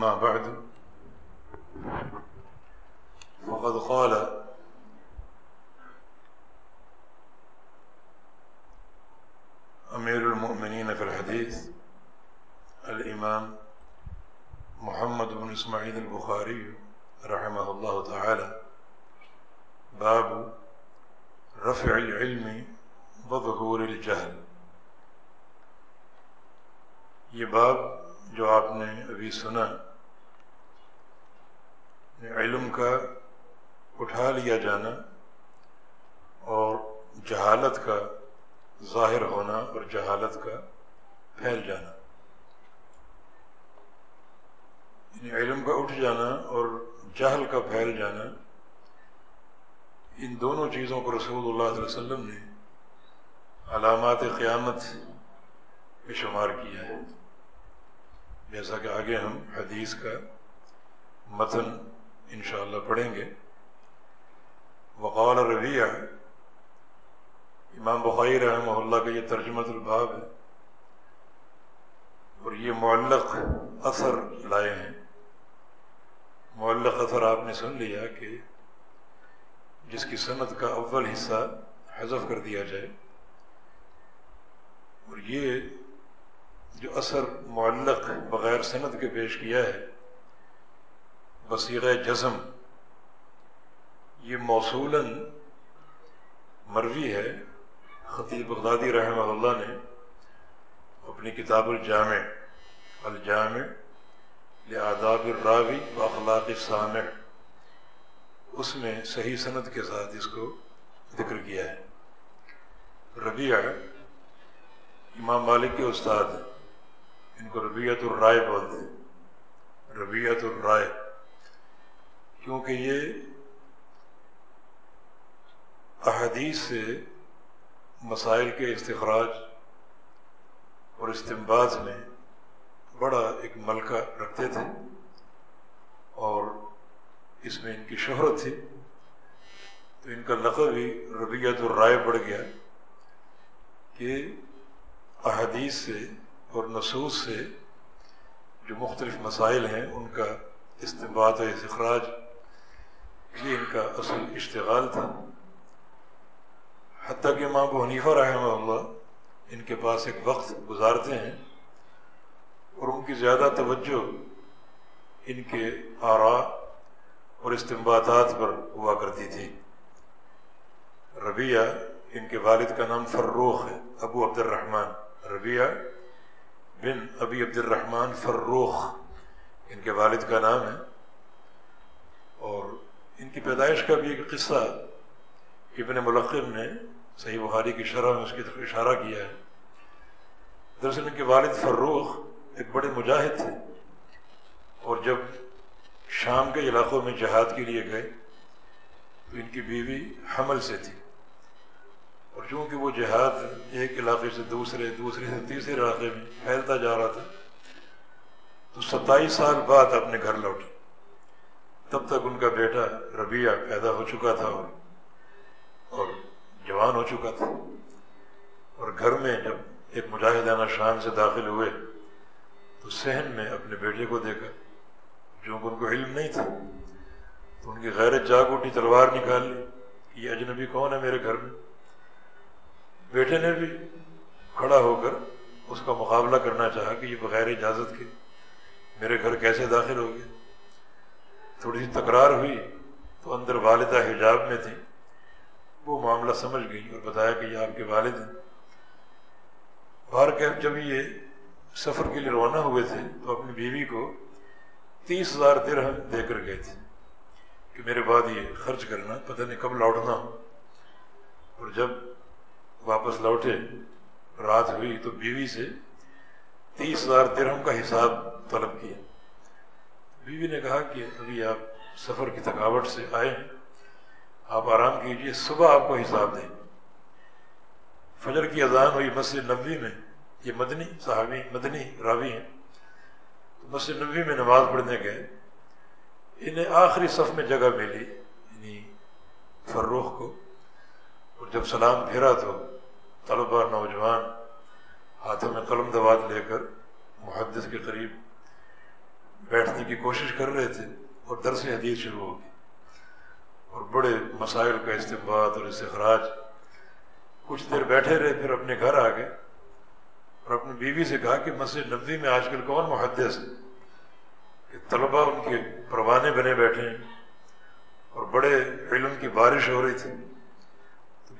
أما بعد فقد قال وسلم نے علامات قیامت میں شمار کیا ہے۔ جیسا کہ آگے ہم حدیث کا متن انشاءاللہ پڑھیں گے۔ وقال ربیہ امام بخاری رحمہ اللہ کا یہ ترجمت الباب ہے۔ اور یہ معلق اثر لائے ہیں۔ معلق اثر آپ نے سن لیا کہ جس کی صنعت کا اول حصہ حذف کر دیا جائے اور یہ جو اثر معلق بغیر صنعت کے پیش کیا ہے بصیغ جزم، یہ موصولاً مروی ہے۔ خطیب بغدادی رحمہ اللہ نے اپنی کتاب الجامع الجامع لآداب الراوی و اخلاق السامع، اس میں صحیح صنعت کے ساتھ اس کو ذکر کیا ہے۔ ربیع امام مالک کے استاد ان کو ربیعت الرائے بولتے ہیں۔ ربیعت الرائے۔ کیونکہ یہ احادیث سے مسائل کے استخراج اور استمباز میں بڑا ایک ملکہ رکھتے تھے اور اس میں ان کی شہرت تھی۔ تو ان کا لقب بھی ربیعت الرائے پڑ گیا۔ کہ احادیث سے اور نصوص سے جو مختلف مسائل ہیں، ان کا استمباد استخراج یہ ان کا اصل اشتغال تھا۔ حتیٰ کہ امام ابو حنیفہ رحمہ اللہ ان کے پاس ایک وقت گزارتے ہیں اور ان کی زیادہ توجہ ان کے آرا اور استمبادات پر ہوا کرتی تھی۔ ربیہ ان کے والد کا نام فروخ ہے، ابو عبد الرحمن ربیہ بن ابی عبد الرحمن فروخ ان کے والد کا نام ہے۔ اور ان کی پیدائش کا بھی ایک قصہ ابن ملقب نے صحیح بخاری کی شرح میں اس کی طرف اشارہ کیا ہے۔ دراصل ان کے والد فروخ ایک بڑے مجاہد تھے۔ اور جب شام کے علاقوں میں جہاد کے لیے گئے تو ان کی بیوی حمل سے تھی۔ اور چونکہ وہ جہاد ایک علاقے سے دوسرے دوسرے سے تیسرے علاقے میں پھیلتا جا رہا تھا، تو ستائیس سال بعد اپنے گھر لوٹے۔ تب تک ان کا بیٹا ربیہ پیدا ہو چکا تھا اور اور جوان ہو چکا تھا۔ اور گھر میں جب ایک مجاہدانہ شان سے داخل ہوئے، تو صحن میں اپنے بیٹے کو دیکھا، جو ان کو علم نہیں تھا۔ تو ان کی غیرت جاگ اٹھی تلوار نکال لی، یہ اجنبی کون ہے میرے گھر میں؟ بیٹے نے بھی کھڑا ہو کر اس کا مقابلہ کرنا چاہا کہ یہ بغیر اجازت کے میرے گھر کیسے داخل ہو گیا۔ تھوڑی سی تکرار ہوئی تو اندر والدہ حجاب میں تھی۔ وہ معاملہ سمجھ گئی اور بتایا کہ یہ آپ کے والد ہیں۔ باہر کے جب یہ سفر کے لیے روانہ ہوئے تھے تو اپنی بیوی کو تیس ہزار درہم دے کر گئے تھے کہ میرے بعد یہ خرچ کرنا، پتہ نہیں کب لوٹنا ہو۔ اور جب واپس لوٹے، رات ہوئی تو بیوی سے تیس ہزار درہم کا حساب طلب کیا۔ بیوی نے کہا کہ ابھی آپ سفر کی تھکاوٹ سے آئے ہیں، آپ آرام کیجیے صبح آپ کو حساب دیں۔ فجر کی اذان ہوئی مسجد نبوی میں، یہ مدنی صحابی، مدنی راوی ہیں۔ تو مسجد نبوی میں نماز پڑھنے گئے، انہیں آخری صف میں جگہ ملی یعنی فروخ کو۔ اور جب سلام پھیرا تو طلبہ نوجوان ہاتھوں میں قلم دوات لے کر محدث کے قریب بیٹھنے کی کوشش کر رہے تھے اور درس حدیث شروع ہو گئی اور بڑے مسائل کا استعمال اور استخراج کچھ دیر بیٹھے رہے پھر اپنے گھر آ گئے اور اپنی بیوی سے کہا کہ مسجد نبوی میں آج کل کون محدث ہے؟ کہ طلبا ان کے پروانے بنے بیٹھے ہیں اور بڑے علم کی بارش ہو رہی تھی۔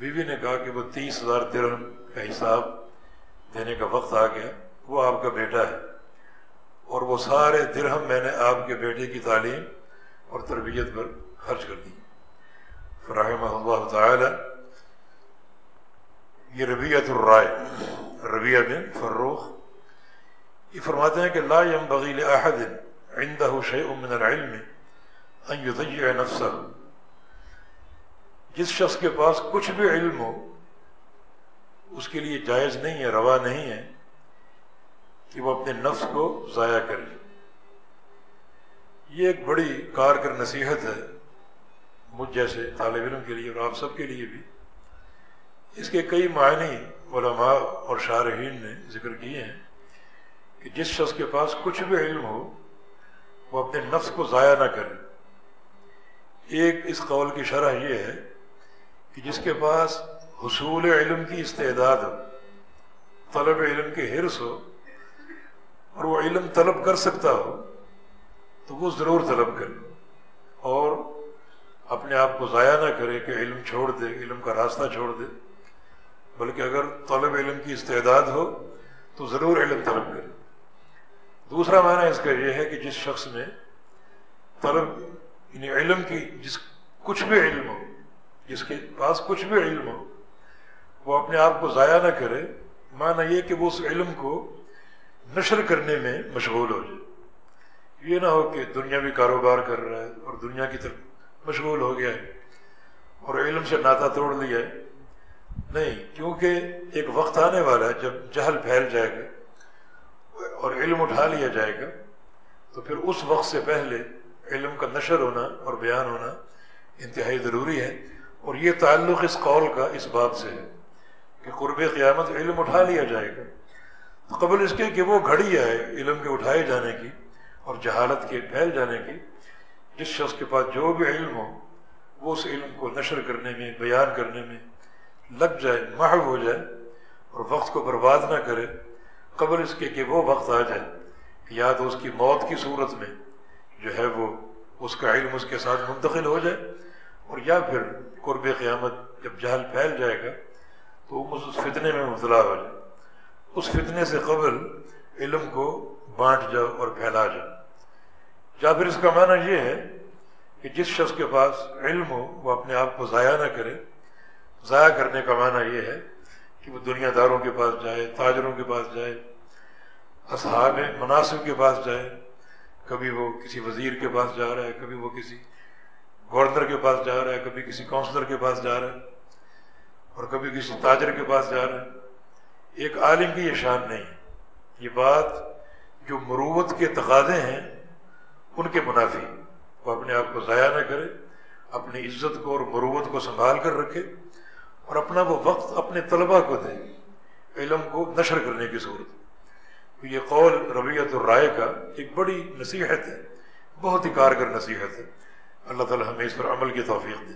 بیوی نے کہا کہ وہ تیس ہزار درہم کا حساب دینے کا وقت آ گیا، وہ آپ کا بیٹا ہے۔ اور وہ سارے درہم میں نے آپ کے بیٹے کی تعلیم اور تربیت پر خرچ کر دی۔ فرحمہ اللہ تعالی، یہ ربیعت الرائے ربیہ بن فروخ۔ یہ فرماتے ہیں کہ لا یم بغیل احد عندہ شیء من العلم ان یضیع نفسه۔ جس شخص کے پاس کچھ بھی علم ہو، اس کے لیے جائز نہیں ہے، روا نہیں ہے کہ وہ اپنے نفس کو ضائع کرے۔ یہ ایک بڑی کار کر نصیحت ہے، مجھ جیسے طالب علم کے لیے اور آپ سب کے لیے بھی۔ اس کے کئی معنی علماء اور شارحین نے ذکر کیے ہیں کہ جس شخص کے پاس کچھ بھی علم ہو، وہ اپنے نفس کو ضائع نہ کرے۔ ایک اس قول کی شرح یہ ہے کہ جس کے پاس حصول علم کی استعداد ہو، طلب علم کے حرص ہو، اور وہ علم طلب کر سکتا ہو، تو وہ ضرور طلب کرے۔ اور اپنے آپ کو ضائع نہ کرے کہ علم چھوڑ دے، علم کا راستہ چھوڑ دے۔ بلکہ اگر طلب علم کی استعداد ہو، تو ضرور علم طلب کرے۔ دوسرا معنی اس کا یہ ہے کہ جس شخص میں طلب یعنی علم کی جس کچھ بھی علم ہو جس کے پاس کچھ بھی علم ہو، وہ اپنے آپ کو ضائع نہ کرے، معنی یہ کہ وہ اس علم کو نشر کرنے میں مشغول ہو جائے۔ یہ نہ ہو کہ دنیاوی کاروبار کر رہا ہے اور دنیا کی طرف مشغول ہو گیا ہے اور علم سے ناتا توڑ لیا ہے۔ نہیں، کیونکہ ایک وقت آنے والا ہے، جب جہل پھیل جائے گا اور علم اٹھا لیا جائے گا، تو پھر اس وقت سے پہلے علم کا نشر ہونا اور بیان ہونا انتہائی ضروری ہے۔ اور یہ تعلق اس قول کا اس بات سے ہے کہ قرب قیامت علم اٹھا لیا جائے گا۔ تو قبل اس کے کہ وہ گھڑی آئے علم کے اٹھائے جانے کی اور جہالت کے پھیل جانے کی، جس شخص کے پاس جو بھی علم ہو، وہ اس علم کو نشر کرنے میں، بیان کرنے میں لگ جائے، محو ہو جائے اور وقت کو برباد نہ کرے، قبل اس کے کہ وہ وقت آ جائے یا تو اس کی موت کی صورت میں جو ہے وہ، اس کا علم اس کے ساتھ منتقل ہو جائے اور یا پھر قرب قیامت جب جہل پھیل جائے گا، تو وہ اس فتنے میں مبتلا ہو جائے اس فتنے سے قبل علم کو بانٹ جاؤ اور پھیلا جاؤ۔ یا پھر اس کا معنی یہ ہے کہ جس شخص کے پاس علم ہو، وہ اپنے آپ کو ضائع نہ کرے۔ ضائع کرنے کا معنی یہ ہے کہ وہ دنیا داروں کے پاس جائے، تاجروں کے پاس جائے، اصحاب مناسب کے پاس جائے۔ کبھی وہ کسی وزیر کے پاس جا رہا ہے، کبھی وہ کسی گورنر کے پاس جا رہا ہے، کبھی کسی کونسلر کے پاس جا رہا ہے اور کبھی کسی تاجر کے پاس جا رہا ہے۔ ایک عالم کی یہ شان نہیں۔ یہ بات جو مروت کے تقاضے ہیں، ان کے منافی۔ وہ اپنے آپ کو ضائع نہ کرے، اپنی عزت کو اور مروت کو سنبھال کر رکھے اور اپنا وہ وقت اپنے طلباء کو دے، علم کو نشر کرنے کی صورت۔ یہ قول ربیعت الرائے کا ایک بڑی نصیحت ہے، بہت ہی کارگر نصیحت ہے۔ اللہ تعالیٰ ہمیں اس پر عمل کی توفیق دے۔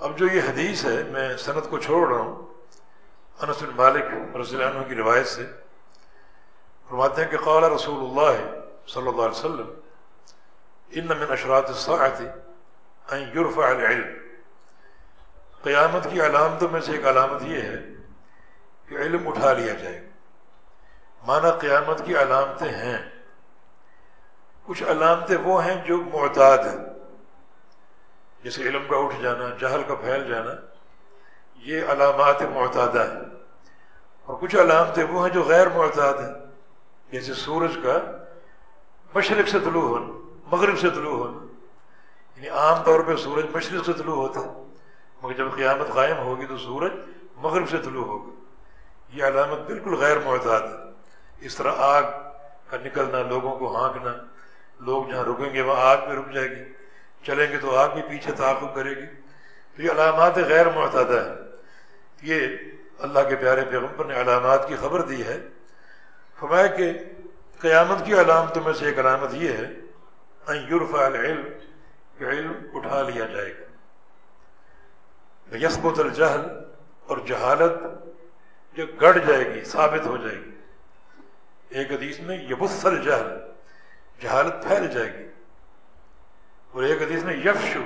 اب جو یہ حدیث ہے، میں صنعت کو چھوڑ رہا ہوں۔ انس بن مالک رضی اللہ عنہ کی روایت سے فرماتے ہیں کہ قال رسول اللہ صلی اللہ علیہ وسلم، ان من اشراط الساعة ان يرفع العلم. قیامت کی علامتوں میں سے ایک علامت یہ ہے کہ علم اٹھا لیا جائے۔ مانا قیامت کی علامتیں ہیں۔ کچھ علامتیں وہ ہیں جو معتاد ہیں۔ جیسے علم کا اٹھ جانا، جہل کا پھیل جانا، یہ علامات معتادہ ہیں۔ اور کچھ علامتیں وہ ہیں جو غیر معتاد ہیں۔ جیسے سورج کا مشرق سے طلوع ہونا، مغرب سے طلوع ہونا۔ یعنی عام طور پہ سورج مشرق سے طلوع ہوتا ہے، مگر جب قیامت قائم ہوگی تو سورج مغرب سے طلوع ہوگا۔ یہ علامت بالکل غیر معتاد ہے۔ اس طرح آگ کا نکلنا، لوگوں کو ہانکنا لوگ جہاں رکیں گے وہاں آگ بھی رک جائے گی، چلیں گے تو آگ بھی پیچھے تعاقب کرے گی۔ تو یہ علامات غیر معتادہ ہیں۔ یہ اللہ کے پیارے پیغمبر نے علامات کی خبر دی ہے۔ فرمایا کہ قیامت کی علامتوں میں سے ایک علامت یہ ہے یورف العلم، کہ علم اٹھا لیا جائے گا۔ یسبت الجہل، اور جہالت جو گڑ جائے گی، ثابت ہو جائے گی۔ ایک حدیث میں یبس الجہل جہالت پھیل جائے گی۔ اور ایک حدیث میں یفشو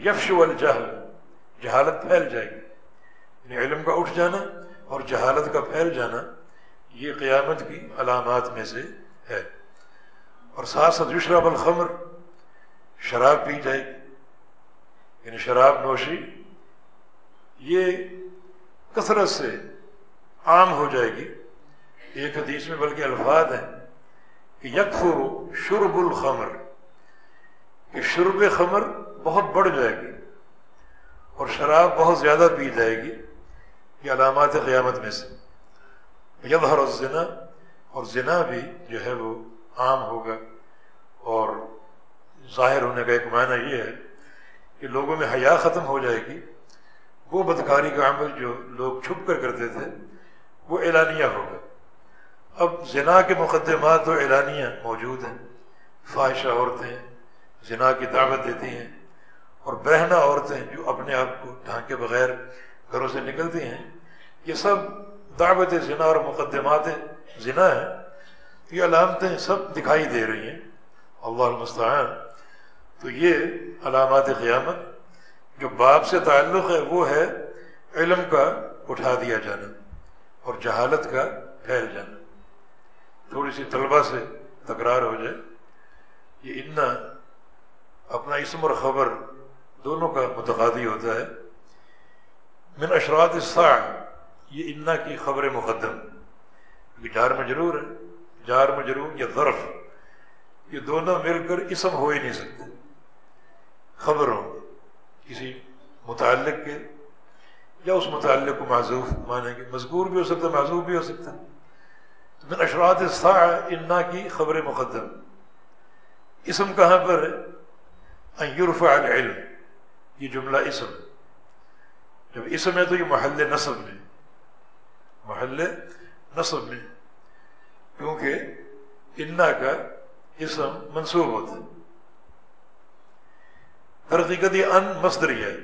یفشو الجہل، جہالت پھیل جائے گی۔ یعنی علم کا اٹھ جانا اور جہالت کا پھیل جانا، یہ قیامت کی علامات میں سے ہے۔ اور ساتھ ساتھ یشرب الخمر، شراب پی جائے گی۔ یعنی شراب نوشی، یہ کثرت سے عام ہو جائے گی۔ ایک حدیث میں بلکہ الفاظ ہیں۔ کہ یکفر شرب الخمر۔ کہ شرب خمر بہت بڑھ جائے گی اور شراب بہت زیادہ پی جائے گی یہ علامات قیامت میں سے۔ یظہر الزنا اور زنا بھی جو ہے وہ عام ہوگا اور ظاہر ہونے کا ایک معنی یہ ہے کہ لوگوں میں حیا ختم ہو جائے گی۔ وہ بدکاری کا عمل جو لوگ چھپ کر کرتے تھے وہ اعلانیہ ہوگا۔ اب زنا کے مقدمات و اعلانیہ موجود ہیں۔ فواہشہ عورتیں زنا کی دعوت دیتی ہیں اور بہنا عورتیں جو اپنے آپ کو ڈھانکے بغیر گھروں سے نکلتی ہیں۔ یہ سب دعوت زنا اور مقدمات زنا ہیں۔ یہ علامتیں سب دکھائی دے رہی ہیں۔ اللہ المستعان۔ تو یہ علامات قیامت جو باپ سے تعلق ہے وہ ہے علم کا اٹھا دیا جانا اور جہالت کا پھیل جانا۔ تھوڑی سی طلبہ سے تکرار ہو جائے۔ یہ اتنا اپنا اسم اور خبر دونوں کا متقادی ہوتا ہے۔ من اشرات الساعہ، یہ انا کی خبر مقدم۔ جار مجرور ہے، جار مجرور یا ظرف۔ یہ دونوں مل کر اسم ہو ہی نہیں سکتے۔ خبروں کسی متعلق کے یا اس متعلق کو معذوف مانیں گے مذکور بھی ہو سکتا ہے، معذوف بھی ہو سکتا ہے۔ من اشرات الساعہ انا کی خبر مقدم۔ اسم کہاں پر ہے؟ یورفع العلم۔ یہ جملہ اسم۔ جب اسم ہے تو یہ محل نصب میں۔ محل نصب میں۔ کیونکہ انا کا اسم منصوب ہوتا ہے۔ حقیقت یہ ان مصدری ہے۔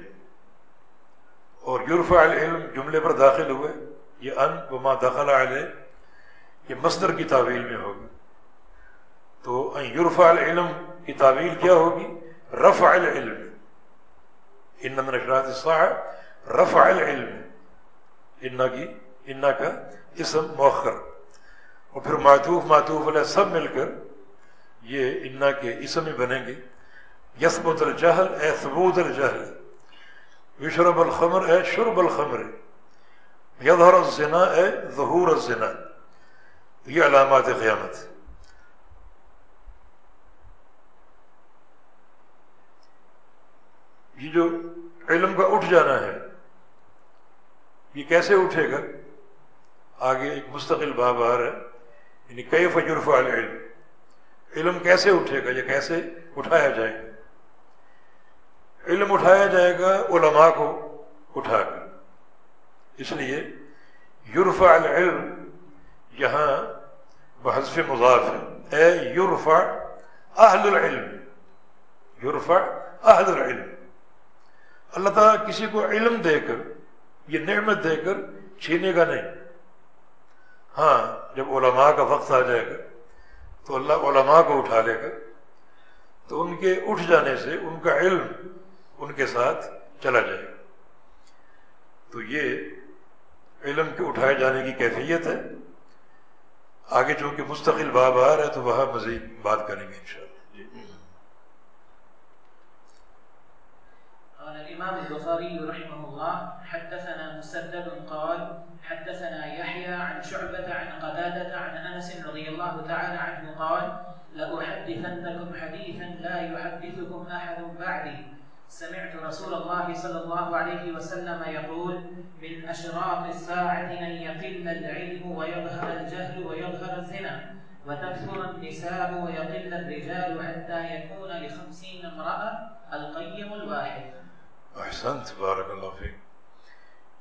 اور یورفع العلم جملے پر داخل ہوئے۔ یہ ان وما دخل علیہ۔ یہ مصدر کی تعویل میں ہوگا تو یورفع العلم کی تعویل کیا ہوگی؟ رفع العلم۔ ان من اشراط الساعه رفع العلم۔ ان کی، انا کا اسم مؤخر۔ اور پھر معطوف معطوف علیہ سب مل کر یہ انا کے اسم ہی بنیں گے۔ یسبت الجہل، اے ثبوت الجہل۔ یشرب الخمر، اے شرب الخمر۔ یظہر الزنا، اے ظہور الزنا۔ یہ علامات قیامت یہ جو علم کا اٹھ جانا ہے یہ کیسے اٹھے گا آگے ایک مستقل باب آ رہا ہے یعنی کئی فجرف علم علم کیسے اٹھے گا یا کیسے اٹھایا جائے گا علم اٹھایا جائے گا علماء کو اٹھا کر اس لیے یورف العلم یہاں بحذف مضاف ہے۔ اے یورفا اہل العلم یورفا اہل العلم۔ اللہ تعالیٰ کسی کو علم دے کر، یہ نعمت دے کر چھینے گا نہیں۔ ہاں جب علماء کا وقت آ جائے گا، تو اللہ علماء کو اٹھا لے گا، تو ان کے اٹھ جانے سے ان کا علم ان کے ساتھ چلا جائے گا۔ تو یہ علم کے اٹھائے جانے کی کیفیت ہے۔ چونکہ مستقل باب آ رہا ہے تو وہاں مزید بات کریں گے انشاءاللہ۔ قال الإمام البخاري رحمه الله حدثنا مسدد قال حدثنا يحيى عن شعبة عن قتادة عن أنس رضي الله تعالى عنه قال لأحدثنكم حديثا لا يحدثكم أحد بعدي. سمعت رسول الله صلى الله عليه وسلم يقول من أشراط الساعة أن يقل العلم ويظهر الجهل ويظهر الزنا وتكثر النساء ويقل الرجال حتى يكون لخمسين امرأة القيم الواحد. أحسنت بارك الله فيك.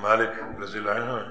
مالک رضی اللہ عنہ ہیں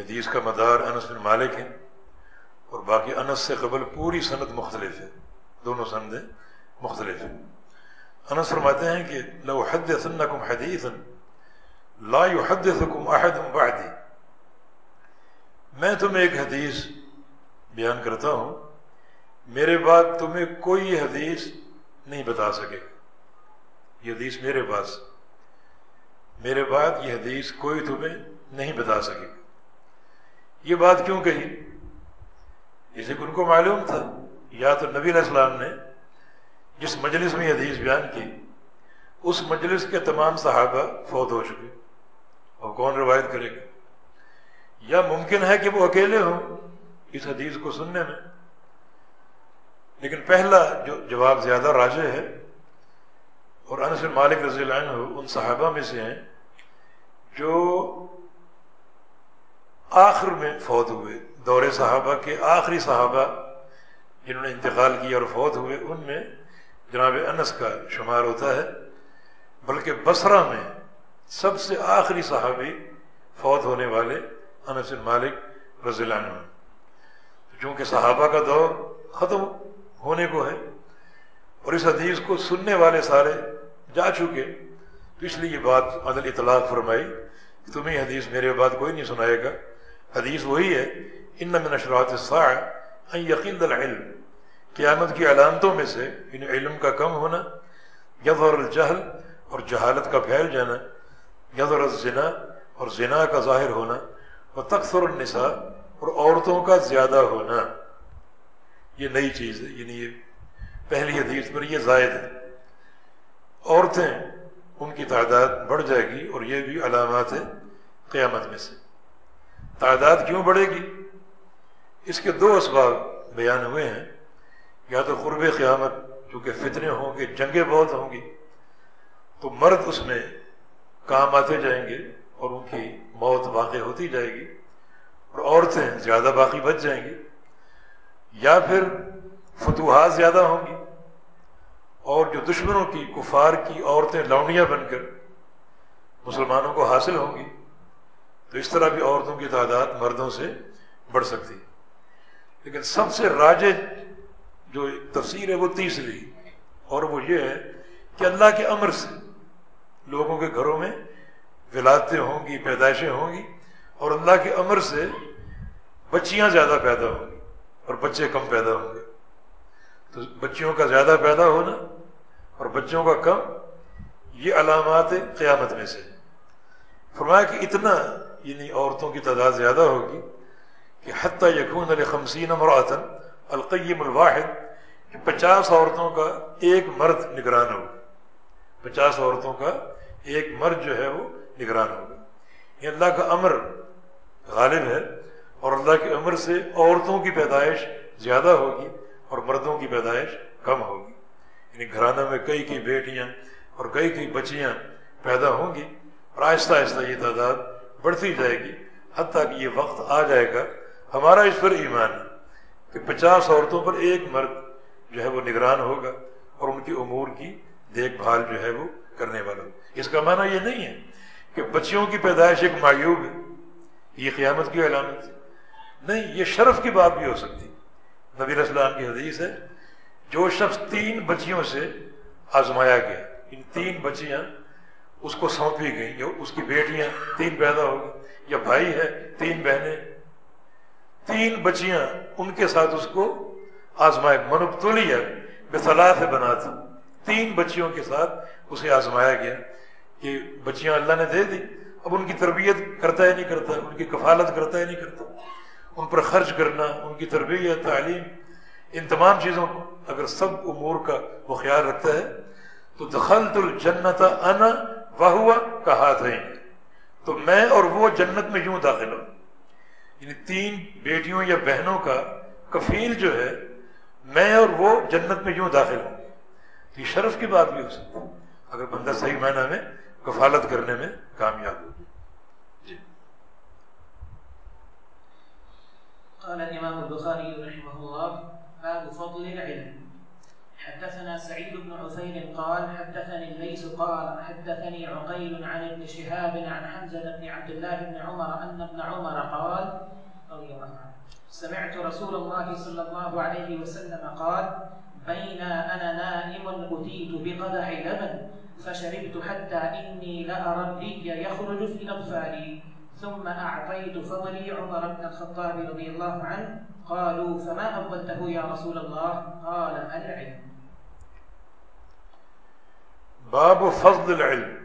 حدیث کا مدار انس بن مالک ہے اور باقی انس سے قبل پوری صنعت مختلف ہے۔ دونوں سندیں مختلف ہیں۔ انس فرماتے ہیں کہ لو حدثنکم حدیثا لا يحدثكم احد بعدی۔ میں تمہیں ایک حدیث بیان کرتا ہوں۔ میرے بعد تمہیں کوئی حدیث نہیں بتا سکے۔ یہ حدیث میرے پاس۔ میرے بعد یہ حدیث کوئی تمہیں نہیں بتا سکے۔ یہ بات کیوں کہی؟ جسے ان کو معلوم تھا، یا تو نبی علیہ السلام نے جس مجلس میں حدیث بیان کی، اس مجلس کے تمام صحابہ فوت ہو چکے۔ اور کون روایت کرے گا؟ یا ممکن ہے کہ وہ اکیلے ہوں اس حدیث کو سننے میں؟ لیکن پہلا جو جواب زیادہ راجع ہے، اور انس مالک رضی اللہ عنہ ان صحابہ میں سے ہیں، جو آخر میں فوت ہوئے۔ دور صحابہ کے آخری صحابہ جنہوں نے انتقال کیا اور فوت ہوئے، ان میں جناب انس کا شمار ہوتا ہے۔ بلکہ بصرہ میں سب سے آخری صحابی فوت ہونے والے انس مالک رضی اللہ عنہ۔ چونکہ صحابہ کا دور ختم ہونے کو ہے اور اس حدیث کو سننے والے سارے جا چکے، تو اس لیے یہ بات عدل اطلاق فرمائی کہ تمہیں حدیث میرے بعد کوئی نہیں سنائے گا۔ حدیث وہی ہے ان من اشراط ان یقین العلم قیامت کی علامتوں میں سے ان علم کا کم ہونا یظہر الجہل اور جہالت کا پھیل جانا یظہر الزنا اور زنا کا ظاہر ہونا اور تکثر النساء اور عورتوں کا زیادہ ہونا۔ یہ نئی چیز ہے یعنی یہ پہلی حدیث پر یہ زائد ہے۔ عورتیں، ان کی تعداد بڑھ جائے گی اور یہ بھی علامات ہے قیامت میں سے۔ تعداد کیوں بڑھے گی؟ اس کے دو اسباب بیان ہوئے ہیں۔ یا تو قرب قیامت، چونکہ فتنے ہوں گے، جنگیں بہت ہوں گی، تو مرد اس میں کام آتے جائیں گے اور ان کی موت واقع ہوتی جائے گی اور عورتیں زیادہ باقی بچ جائیں گی، یا پھر فتوحات زیادہ ہوں گی اور جو دشمنوں کی، کفار کی عورتیں لونڈیاں بن کر مسلمانوں کو حاصل ہوں گی۔ تو اس طرح بھی عورتوں کی تعداد مردوں سے بڑھ سکتی لیکن سب سے راج جو تفسیر ہے وہ تیسری، اور وہ یہ ہے کہ اللہ کے امر سے لوگوں کے گھروں میں ولادتیں ہوں گی، پیدائشیں ہوں گی، اور اللہ کے امر سے بچیاں زیادہ پیدا ہوں گی، اور بچے کم پیدا ہوں گے۔ تو بچیوں کا زیادہ پیدا ہونا اور بچوں کا کم، یہ علامات قیامت میں سے۔ فرمایا کہ اتنا یعنی عورتوں کی تعداد زیادہ ہوگی کہ حتیٰ یقون علیہ خمسین مراتن القیم الواحد، کہ پچاس عورتوں کا ایک مرد نگران ہوگا۔ پچاس عورتوں کا ایک مرد جو ہے وہ نگران ہوگا۔ یہ اللہ کا امر غالب ہے اور اللہ کے امر سے عورتوں کی پیدائش زیادہ ہوگی اور مردوں کی پیدائش کم ہوگی۔ یعنی گھرانوں میں کئی کئی بیٹیاں اور کئی کئی بچیاں پیدا ہوں گی اور آہستہ آہستہ یہ تعداد بڑھتی جائے گی۔ حتیٰ کہ یہ وقت آ جائے گا۔ ہمارا اس پر ایمان ہے کہ پچاس عورتوں پر ایک مرد جو ہے وہ نگران ہوگا اور ان کی امور کی دیکھ بھال جو ہے وہ کرنے والا ہوگا۔ اس کا معنی یہ نہیں ہے کہ بچیوں کی پیدائش ایک معیوب ہے، یہ قیامت کی علامت ہے۔ نہیں، یہ شرف کی بات بھی ہو سکتی۔ نبی اسلام کی حدیث ہے، جو شخص تین بچیوں سے آزمایا گیا، ان تین بچیاں اس کو سونپی گئیں یا اس کی بیٹیاں، تین پیدا ہو گئی یا بھائی ہے، تین بہنیں، تین بچیاں، ان کے ساتھ اس کو آزمائے۔ منبتولیہ بے صلاح بنا تھا تین بچیوں کے ساتھ اسے آزمایا گیا کہ بچیاں اللہ نے دے دی۔ اب ان کی تربیت کرتا ہے نہیں کرتا، ان کی کفالت کرتا ہے نہیں کرتا۔ ان پر خرچ کرنا، ان کی تربیت، تعلیم، ان تمام چیزوں کو اگر سب امور کا وہ خیال رکھتا ہے، تو دخلت الجنت انا واہ کا ہاتھ ہے تو میں اور وہ جنت میں یوں داخل ہوں یعنی تین بیٹیوں یا بہنوں کا کفیل جو ہے، میں اور وہ جنت میں یوں داخل ہوں۔ یہ شرف کی بات بھی ہو سکتی اگر بندہ صحیح معنی میں کفالت کرنے میں کامیاب ہو۔ جی۔ قال الإمام البخاري رحمه الله، باب فضل العلم. حدثنا سعيد بن عفير قال حدثني الليث قال حدثني عقيل عن ابن شهاب عن حمزة بن عبد الله بن عمر أن ابن عمر قال رضي الله عنه سمعت رسول الله صلى الله عليه وسلم قال بين أنا نائم أتيت بقدح لبن فشربت حتى إني لأرى الري يخرج في أطفالي ثم أعطيت فضلي عمر بن الخطاب رضي الله عنه قالوا فما أولته يا رسول الله؟ قال العلم. باب فضل العلم۔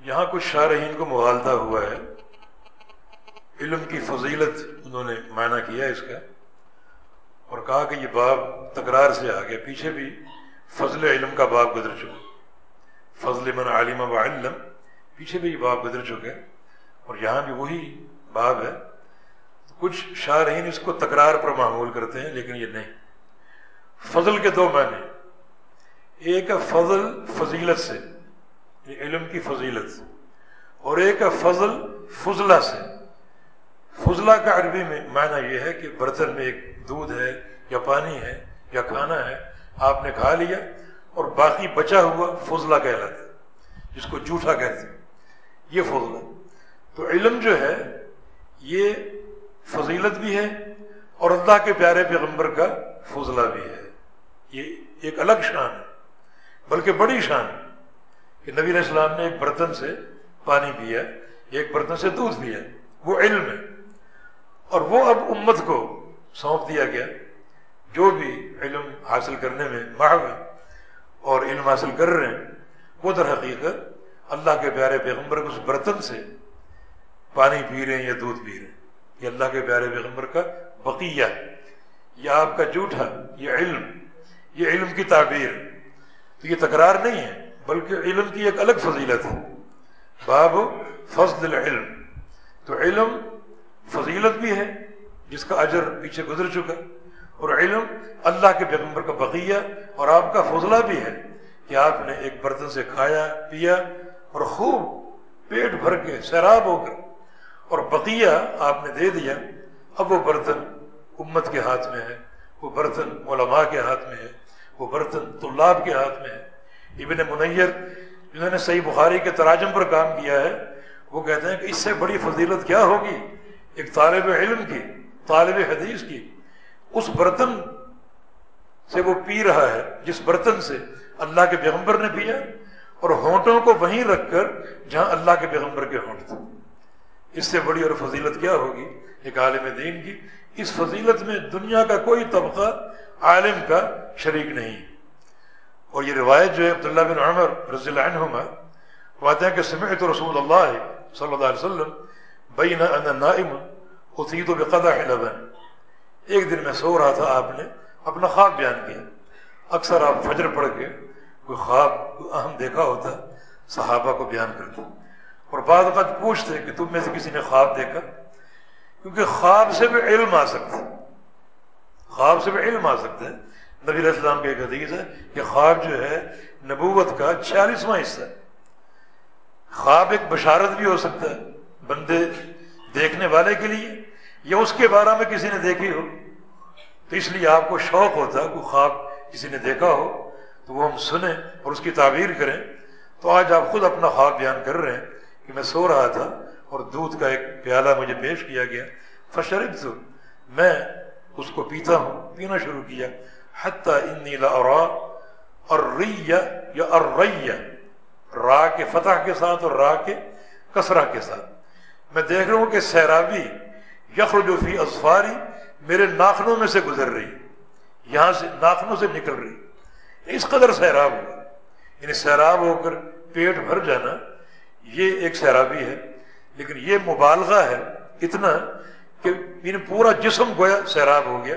یہاں کچھ شارحین کو مغالطہ ہوا ہے۔ علم کی فضیلت انہوں نے معنی کیا اس کا۔ اور کہا کہ یہ باب تکرار سے آگے، پیچھے بھی فضل علم کا باب گزر چکا۔ فضل من عالم و علم، پیچھے بھی یہ باب گزر چکے اور یہاں بھی وہی باب ہے۔ کچھ شارحین اس کو تکرار پر معمول کرتے ہیں، لیکن یہ نہیں۔ فضل کے دو معنی ایک ہے فضل فضیلت سے علم کی فضیلت سے، اور ایک ہے فضل فضلہ سے۔ فضلہ کا عربی میں معنی یہ ہے کہ برتن میں ایک دودھ ہے یا پانی ہے یا کھانا ہے، آپ نے کھا لیا اور باقی بچا ہوا فضلہ کہلاتا ہے، جس کو جھوٹا کہتے ہیں۔ یہ فضلہ۔ تو علم جو ہے، یہ فضیلت بھی ہے اور اللہ کے پیارے پیغمبر کا فضلہ بھی ہے۔ یہ ایک الگ شان ہے۔ بلکہ بڑی شان کہ نبی علیہ السلام نے ایک برتن سے پانی پیا، ایک برتن سے دودھ پیا، وہ علم ہے۔ اور وہ اب امت کو سونپ دیا گیا، جو بھی علم حاصل کرنے میں محو اور علم حاصل کر رہے ہیں، وہ در حقیقت اللہ کے پیارے پیغمبر اس برتن سے پانی پی رہے ہیں یا دودھ پی رہے ہیں۔ یہ اللہ کے پیارے پیغمبر کا بقیہ یہ آپ کا جھوٹا، یہ علم یہ علم کی تعبیر تو یہ تکرار نہیں ہے، بلکہ علم کی ایک الگ فضیلت ہے۔ باب فضل العلم۔ تو علم فضیلت بھی ہے، جس کا اجر پیچھے گزر چکا، اور علم اللہ کے پیغمبر کا بقیہ اور آپ کا فضلہ بھی ہے کہ آپ نے ایک برتن سے کھایا، پیا، اور خوب پیٹ بھر کے سیراب ہو کر، اور بقیہ آپ نے دے دیا۔ اب وہ برتن امت کے ہاتھ میں ہے، وہ برتن علماء کے ہاتھ میں ہے۔ وہ برتن طلاب کے ہاتھ میں ہے۔ ابن منیر جنہوں نے صحیح بخاری کے تراجم پر کام کیا ہے، وہ کہتے ہیں کہ اس سے بڑی فضیلت کیا ہوگی؟ ایک طالب علم کی، طالب حدیث کی۔ اس برتن سے وہ پی رہا ہے، جس برتن سے اللہ کے پیغمبر نے پیا، اور ہونٹوں کو وہیں رکھ کر جہاں اللہ کے پیغمبر کے ہونٹ تھے۔ اس سے بڑی اور فضیلت کیا ہوگی؟ ایک عالم دین کی۔ اس فضیلت میں دنیا کا کوئی طبقہ عالم کا شریک نہیں۔ اور یہ روایت جو ہے عبداللہ بن عمر رضی اللہ عنہما کہتے ہیں کہ سمعت رسول اللہ صلی اللہ علیہ وسلم بین انا نائم اثید بقدح لبن۔ ایک دن میں سو رہا تھا آپ نے، اپنا خواب بیان کیا۔ اکثر آپ فجر پڑھ کے کوئی خواب، کوئی اہم دیکھا ہوتا، صحابہ کو بیان کرتے۔ اور بعض اوقات پوچھتے کہ تم میں سے کسی نے خواب دیکھا؟ کیونکہ خواب سے بھی علم آ سکتا۔ ہے خواب سے بھی علم آ سکتا ہے۔ نبی علیہ السلام کا ایک حدیث ہے کہ خواب جو ہے، نبوت کا چھیالیسواں حصہ ہے۔ خواب ایک بشارت بھی ہو سکتا ہے بندے دیکھنے والے کے لیے، یا اس کے بارے میں کسی نے دیکھی ہو۔ تو اس لیے آپ کو شوق ہوتا ہے کوئی خواب کسی نے دیکھا ہو، تو وہ ہم سنیں اور اس کی تعبیر کریں۔ تو آج آپ خود اپنا خواب بیان کر رہے ہیں کہ میں سو رہا تھا اور دودھ کا ایک پیالہ مجھے پیش کیا گیا۔ فشرب تو میں اس کو پیتا ہوں پینا شروع کیا۔ حتیٰ انی لارا اور یا اریا را کے فتح کے ساتھ اور را کے کسرہ کے ساتھ۔ میں دیکھ رہا ہوں کہ سیرابی یخرج فی اظفاری میرے ناخنوں میں سے گزر رہی، یہاں سے ناخنوں سے نکل رہی۔ اس قدر سیراب ہوا یعنی سیراب ہو کر پیٹ بھر جانا، یہ ایک سیرابی ہے۔ لیکن یہ مبالغہ ہے اتنا کہ یعنی پورا جسم گویا سیراب ہو گیا۔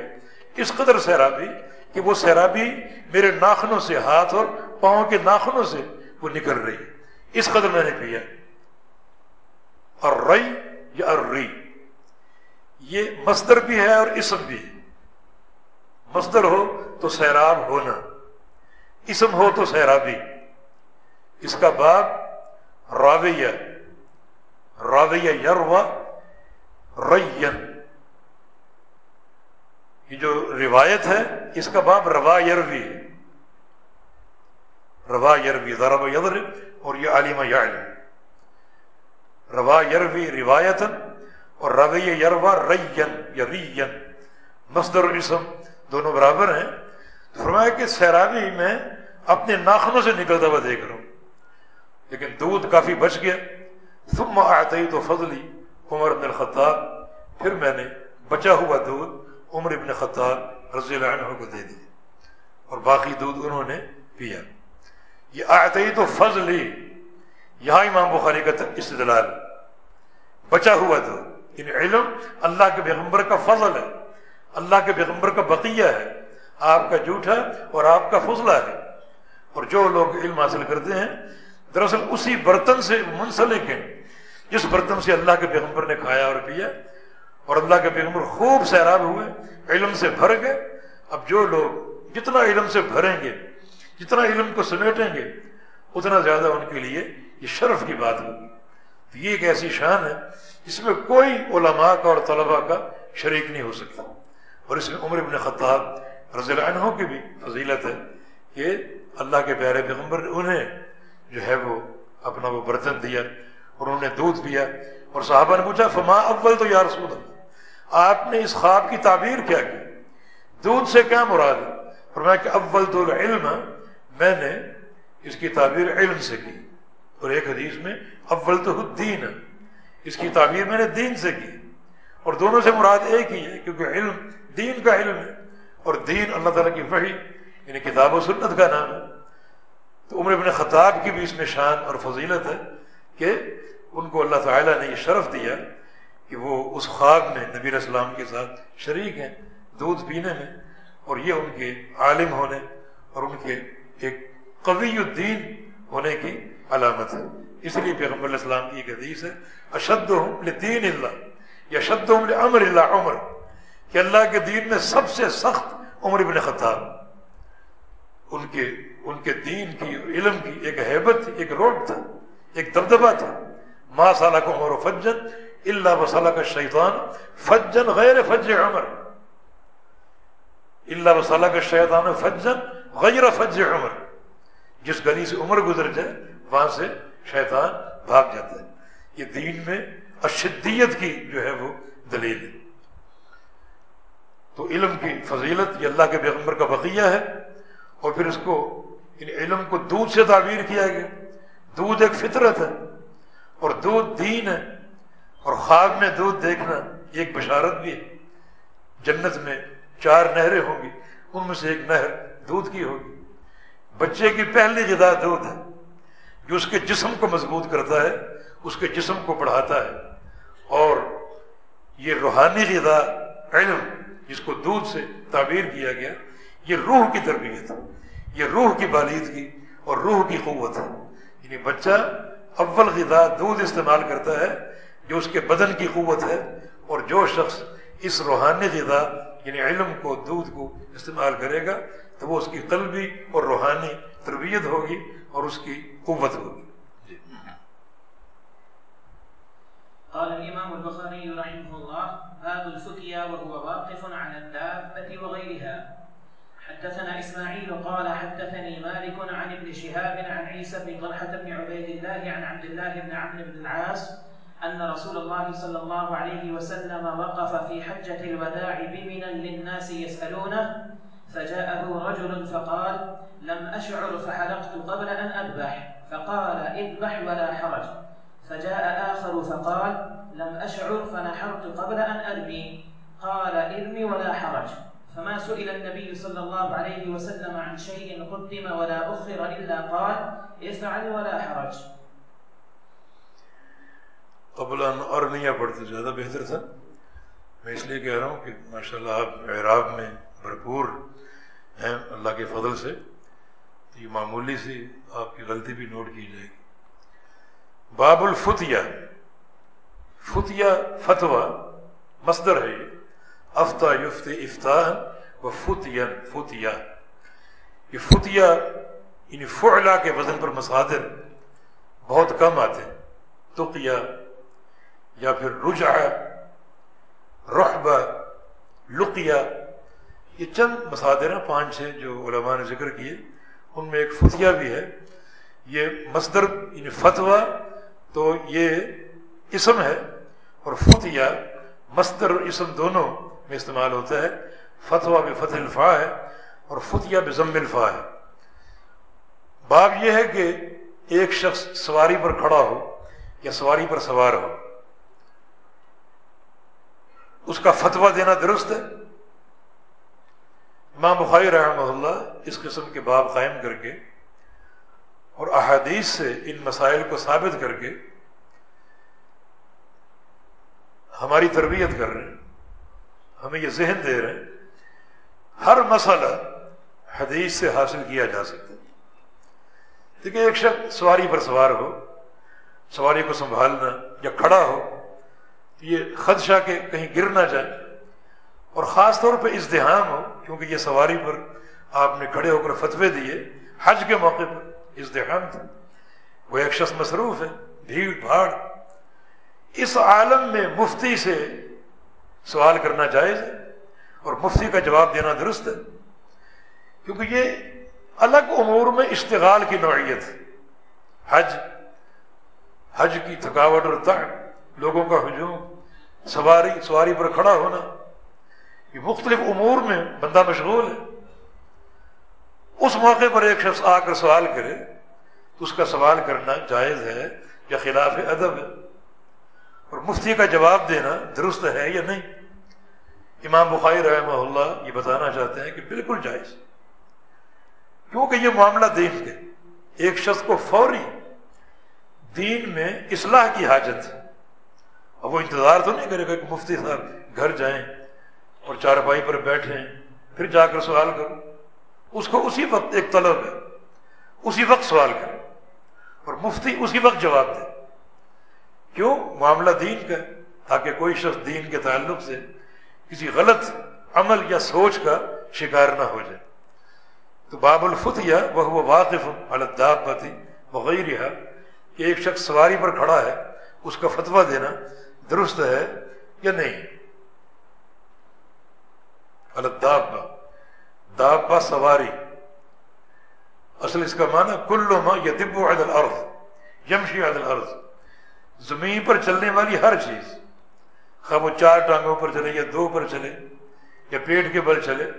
اس قدر سیرابی کہ وہ سیرابی میرے ناخنوں سے ہاتھ اور پاؤں کے ناخنوں سے وہ نکل رہی۔ اس قدر میں نے پیا۔ اور رئی یا ری یہ مصدر بھی ہے اور اسم بھی ہے۔ مصدر ہو تو سیراب ہونا، اسم ہو تو سیرابی۔ اس کا باب راویہ راویہ یروا ریل یہ جو روایت ہے، اس کا باب روا یروی ہے۔ روا یروی ضرب یدر اور یہ عالمہ یا روا یروی روایت اور روی یروا ریین یا ریین مصدر الاسم دونوں برابر ہیں۔ فرمایا کہ سیرابی میں اپنے ناخنوں سے نکلتا ہوا دیکھ رہا ہوں۔ لیکن دودھ کافی بچ گیا۔ ثم آتی تو فضلی عمر ابن الخطاب، پھر میں نے بچا ہوا دودھ عمر ابن خطاب رضی اللہ عنہ کو دے دیا اور باقی دودھ انہوں نے پیا۔ یہ آتی تو فضلی یہاں امام بخاری کا استدلال۔ بچا ہوا دودھ یعنی علم اللہ کے پیغمبر کا فضل ہے۔ اللہ کے پیغمبر کا بقیہ ہے۔ آپ کا جھوٹا اور آپ کا فضلہ ہے۔ اور جو لوگ علم حاصل کرتے ہیں، دراصل اسی برتن سے منسلک ہیں۔ جس برتن سے اللہ کے پیغمبر نے کھایا اور پیا اور اللہ کے پیغمبر خوب سیراب ہوئے، علم سے بھر گئے۔ اب جو لوگ جتنا علم سے بھریں گے، جتنا علم کو سمیٹیں گے، اتنا زیادہ ان کے لیے یہ شرف کی بات ہوگی۔ تو یہ ایک ایسی شان ہے جس میں کوئی علماء کا اور طلباء کا شریک نہیں ہو سکتا۔ اور اس میں عمر ابن خطاب رضی اللہ عنہ کی بھی فضیلت ہے کہ اللہ کے پیارے پیغمبر نے انہیں جو ہے وہ اپنا وہ برتن دیا اور انہوں نے دودھ پیا اور صحابہ نے پوچھا، فما اول تو یا رسول اللہ؟ آپ نے اس خواب کی تعبیر کیا کی دودھ سے کیا مراد اور میں کہ اول تو علم میں نے اس کی تعبیر علم سے کی۔ اور ایک حدیث میں اول تو دین اس کی تعبیر میں نے دین سے کی۔ اور دونوں سے مراد ایک ہی ہے، کیونکہ علم دین کا علم ہے۔ اور دین اللہ تعالیٰ کی وحی یعنی کتاب و سنت کا نام ہے۔ تو عمر ابن خطاب کی بھی اس میں شان اور فضیلت ہے کہ ان کو اللہ تعالیٰ نے یہ شرف دیا کہ وہ اس خواب میں نبی اسلام کے ساتھ شریک ہیں، دودھ پینے میں، اور یہ ان کے عالم ہونے اور ان کے ایک قوی الدین ہونے کی علامت ہے۔ اس لیے پیغمبر علیہ السلام کی ایک حدیث ہے اشد دین اللہ یا شد امر اللہ عمر، کہ اللہ کے دین میں سب سے سخت عمر ابن خطاب۔ ان کے ان کے دین کی علم کی ایک حیبت تھی ایک روڈ تھا، ایک دبدبا تھا۔ ماں سالہ کو عمر و فجن اللہ وسالہ کا شیطان فجن غیر فج عمر. اللہ وسالہ کا شیطان فجن غیر فج عمر. جس گلی سے عمر گزر جائے، وہاں سے شیطان بھاگ جاتا ہے. یہ دین میں اشدیت کی جو ہے وہ دلیل ہے. تو علم کی فضیلت یہ اللہ کے پیغمبر کا بقیہ ہے، اور پھر اس کو ان علم کو دودھ سے تعبیر کیا گیا. دودھ ایک فطرت ہے، اور دودھ دین ہے. اور خواب میں دودھ دیکھنا ایک بشارت بھی ہے۔ جنت میں چار نہریں ہوں گی، ان میں سے ایک نہر دودھ کی ہوگی۔ بچے کی پہلی غذا دودھ ہے، جو اس کے جسم کو مضبوط کرتا ہے، اس کے جسم کو بڑھاتا ہے۔ اور یہ روحانی غذا علم، جس کو دودھ سے تعبیر کیا گیا، یہ روح کی تربیت ہے یہ روح کی بالیدگی اور روح کی قوت ہے۔ یعنی بچہ اول غذا دودھ استعمال کرتا ہے جو اس کے بدن کی قوت ہے اور جو شخص اس روحانی غذا یعنی علم کو، دودھ کو استعمال کرے گا، تو وہ اس کی قلبی اور روحانی تربیت ہوگی اور اس کی قوت ہوگی۔ جی۔ قال الإمام البخاري رحمه الله باب الفتيا وهو واقف على الدابة وغيرها. حدثنا إسماعيل قال حدثني مالك عن ابن شهاب عن عيسى بن طلحة بن عبيد الله عن عبد الله بن عمرو بن العاص أن رسول الله صلى الله عليه وسلم وقف في حجة الوداع بمنا للناس يسألونه فجاءه رجل فقال لم أشعر فحلقت قبل أن أذبح. فقال اذبح ولا حرج. فجاء آخر فقال لم أشعر فنحرت قبل أن أرمي. قال ارمي ولا حرج. فما سئل النبي صلى الله عليه وسلم عن شيء قدم ولا أخر إلا قال افعل ولا حرج. قبل ان پڑھتے زیادہ بہتر تھا۔ میں اس لیے کہہ رہا ہوں کہ ماشاءاللہ آپ اعراب میں بھرپور ہیں اللہ کے فضل سے۔ تو یہ معمولی سی آپ کی غلطی بھی نوٹ کی جائے گی۔ باب الفتیا فتیا فتوا مصدر ہے یہ۔ افتا یفت افتاح و فتین فتیا یہ فتیا ان یعنی فعلا کے وزن پر مصادر بہت کم آتے ہیں۔ تقیا یا پھر رجع رحبہ، لقیہ، یہ چند مسادر ہیں، پانچ چھ جو علماء نے ذکر کیے۔ ان میں ایک فتیہ بھی ہے۔ یہ مصدر یعنی فتویٰ، تو یہ اسم ہے اور فتیہ مصدر اور اسم دونوں میں استعمال ہوتا ہے۔ فتویٰ بھی فتح الفا ہے اور فتیہ بھی ضم الفا ہے۔ باب یہ ہے کہ ایک شخص سواری پر کھڑا ہو یا سواری پر سوار ہو۔ اس کا فتویٰ دینا درست ہے؟ امام بخاری رحمہ اللہ اس قسم کے باب قائم کر کے اور احادیث سے ان مسائل کو ثابت کر کے ہماری تربیت کر رہے ہیں، ہمیں یہ ذہن دے رہے ہیں، ہر مسئلہ حدیث سے حاصل کیا جا سکتا ہے۔ دیکھیں، ایک شخص سواری پر سوار ہو، سواری کو سنبھالنا یا کھڑا ہو یہ خدشہ کہ کہیں گر نہ جائے اور خاص طور پہ ازدحام ہو، کیونکہ یہ سواری پر آپ نے کھڑے ہو کر فتوے دیے، حج کے موقع پر ازدحام تھا۔ وہ ایک شخص مصروف ہے، بھیڑ بھاڑ۔ اس عالم میں مفتی سے سوال کرنا جائز ہے اور مفتی کا جواب دینا درست ہے، کیونکہ یہ الگ امور میں اشتغال کی نوعیت ہے۔ حج حج کی تھکاوٹ اور تک لوگوں کا ہجوم سواری سواری پر کھڑا ہونا، یہ مختلف امور میں بندہ مشغول ہے۔ اس موقع پر ایک شخص آ کر سوال کرے تو اس کا سوال کرنا جائز ہے یا خلاف ادب ہے؟ اور مفتی کا جواب دینا درست ہے یا نہیں؟ امام بخاری رحمہ اللہ یہ بتانا چاہتے ہیں کہ بالکل جائز۔ کیونکہ یہ معاملہ دین کے ایک شخص کو فوری دین میں اصلاح کی حاجت ہے۔ اب وہ انتظار تو نہیں کرے گا کہ مفتی صاحب گھر جائیں اور چارپائی پر بیٹھیں، پھر جا کر سوال کرو۔ اس کو اسی وقت ایک طلب ہے، اسی وقت سوال کرے۔ اور مفتی اسی وقت جواب دے۔ کیوں؟ معاملہ دین کا تاکہ کوئی شخص دین کے تعلق سے کسی غلط عمل یا سوچ کا شکار نہ ہو جائے۔ تو باب الفتیہ وہ واقف الداب الدابتی وغیرہ کہ ایک شخص سواری پر کھڑا ہے، اس کا فتویٰ دینا درست ہے یا نہیں؟ الدابا دابا سواری۔ اصل اس کا معنی کلو ما عدل عرض یمشی عدل عرض زمین پر چلنے والی ہر چیز، خواہ وہ چار ٹانگوں پر چلے یا دو پر چلے یا پیٹ کے بل چلے،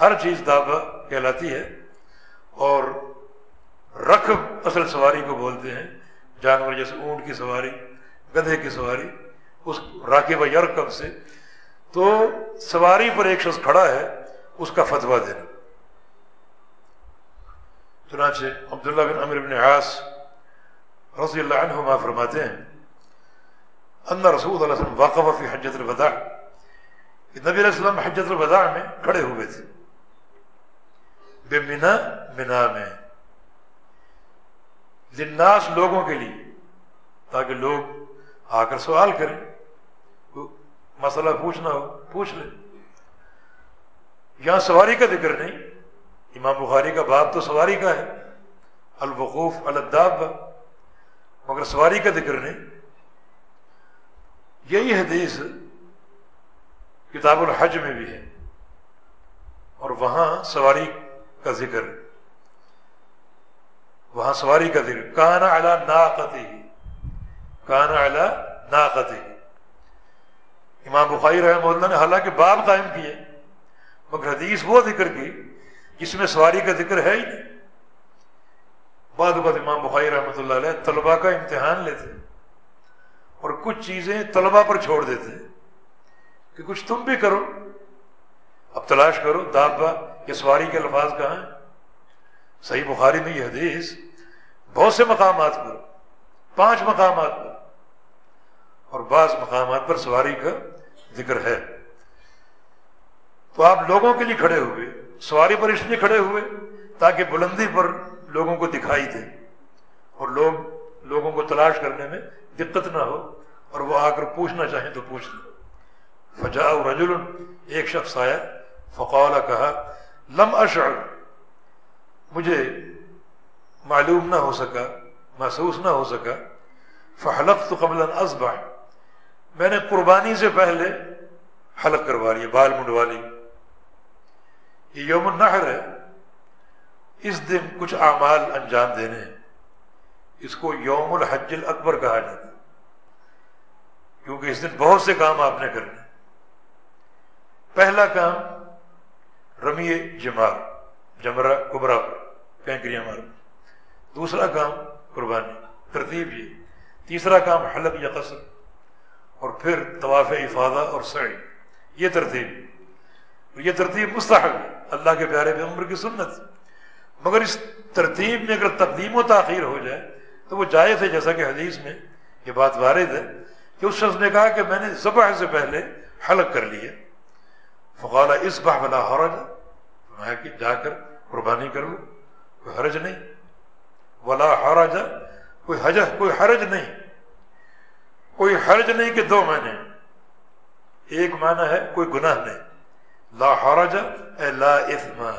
ہر چیز دابا کہلاتی ہے۔ اور رقب اصل سواری کو بولتے ہیں، جانور جیسے اونٹ کی سواری، گدھے کی سواری۔ اس راکب یرکب سے، تو سواری پر ایک شخص کھڑا ہے، اس کا فتویٰ دینا۔ چنانچہ عبداللہ بن عمر بن عاص رضی اللہ عنہما فرماتے ہیں، ان رسول اللہ علیہ وسلم واقف فی حجت الوداع کہ نبی علیہ السلام حجت الوداع میں کھڑے ہوئے تھے۔ بے منا منا میں۔ لناس لوگوں کے لیے، تاکہ لوگ آ کر سوال کریں۔ مسئلہ پوچھنا ہو، پوچھ لیں۔ یہاں سواری کا ذکر نہیں، امام بخاری کا باب تو سواری کا ہے۔ الوقوف الداب مگر سواری کا ذکر نہیں۔ یہی حدیث کتاب الحج میں بھی ہے۔ اور وہاں سواری کا ذکر۔ وہاں سواری کا ذکر۔ کانا اعلیٰ ناقتی کانا اعلیٰ ناقتی۔ امام بخاری رحمہ اللہ نے حالانکہ باب قائم کیے، مگر حدیث وہ ذکر کی جس میں سواری کا ذکر ہے ہی نہیں۔ بعد بعد امام بخاری رحمۃ اللہ علیہ طلبا کا امتحان لیتے اور کچھ چیزیں طلبا پر چھوڑ دیتے کہ کچھ تم بھی کرو، اب تلاش کرو دابا یا سواری کے الفاظ کہاں ہیں؟ صحیح بخاری میں یہ حدیث، بہت سے مقامات پر، پانچ مقامات پر اور بعض مقامات پر سواری کا ذکر ہے۔ تو آپ لوگوں کے لیے کھڑے ہوئے، سواری پر اس لیے کھڑے ہوئے تاکہ بلندی پر لوگوں کو دکھائی دے اور لوگ، لوگوں کو تلاش کرنے میں دقت نہ ہو اور وہ آ کر پوچھنا چاہیں تو پوچھ لیں۔ فجا رجل، ایک شخص آیا، فقال، کہا، لم اشعر، مجھے معلوم نہ ہو سکا، محسوس نہ ہو سکا فحلق تو قبل ازبح میں نے قربانی سے پہلے حلق کروا لی، بال منڈوا لی۔ یہ یوم النحر ہے۔ اس دن کچھ اعمال انجام دینے ہیں اس کو یوم الحج الاکبر کہا جاتا ہے۔ کیونکہ اس دن بہت سے کام آپ نے کرنے۔ پہلا کام رمی جمار، جمرہ کبرا کینکریاں مار دوسرا کام، قربانی۔ ترتیب یہ۔ تیسرا کام، حلق یا قصر۔ اور پھر طواف افادہ اور سعی۔ یہ ترتیب۔ یہ ترتیب مستحق اللہ کے پیارے عمر کی سنت۔ مگر اس ترتیب میں اگر تقدیم و تاخیر ہو جائے، تو وہ جائز ہے، جیسا کہ حدیث میں یہ بات وارد ہے کہ اس شخص نے کہا کہ میں نے ذبح سے پہلے حلق کر لیے فقال اس بہ بلا حرج کہ جا کر قربانی کر لوں کوئی حرج نہیں۔ ولا حرج، کوئی حج کوئی حرج نہیں۔ کوئی حرج نہیں کہ دو معنی ایک معنی ہے کوئی گناہ نہیں۔ لا حرج اے لا اثم۔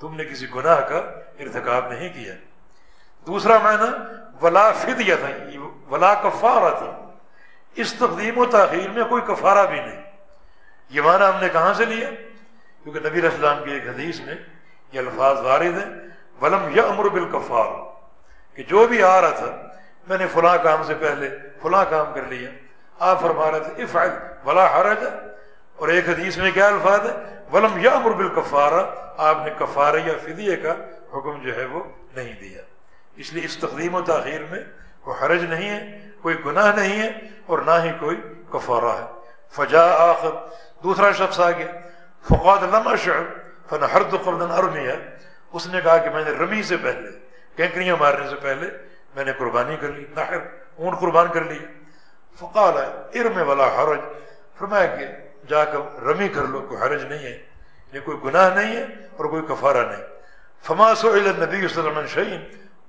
تم نے کسی گناہ کا ارتکاب نہیں کیا۔ دوسرا معنی، ولا فدیہ تھا ولا کفارہ تھا اس تقدیم و تاخیر میں کوئی کفارہ بھی نہیں۔ یہ معنی ہم نے کہاں سے لیا؟ کیونکہ نبی اسلام کی ایک حدیث میں یہ الفاظ وارد ہیں۔ ولم یا امر بالکفار، کہ جو بھی آ رہا تھا میں نے فلاں کام سے پہلے فلاں کام کر لیا۔ آپ فرما رہے تھے، افعل، ولا حرج۔ اور ایک حدیث میں کیا الفاظ ہے ولم یا امر بالکفارہ۔ آپ نے کفارہ یا فدیے کا حکم جو ہے وہ نہیں دیا۔ اس لیے اس تقدیم و تاخیر میں کوئی حرج نہیں ہے، کوئی گناہ نہیں ہے اور نہ ہی کوئی کفارہ ہے۔ فجا آخر، دوسرا شخص آ گیا فقاد لم فن ہرد قبل ارمیا اس نے کہا کہ میں نے رمی سے پہلے، کینکریاں مارنے سے پہلے میں نے قربانی کر لی نہر اونٹ قربان کر لی۔ فقال، ارم والا حرج۔ فرمایا کہ جا کر رمی کر لو، کوئی حرج نہیں ہے۔ یہ کوئی گناہ نہیں ہے اور کوئی کفارہ نہیں۔ فما سئل النبی صلی اللہ علیہ وسلم شیئن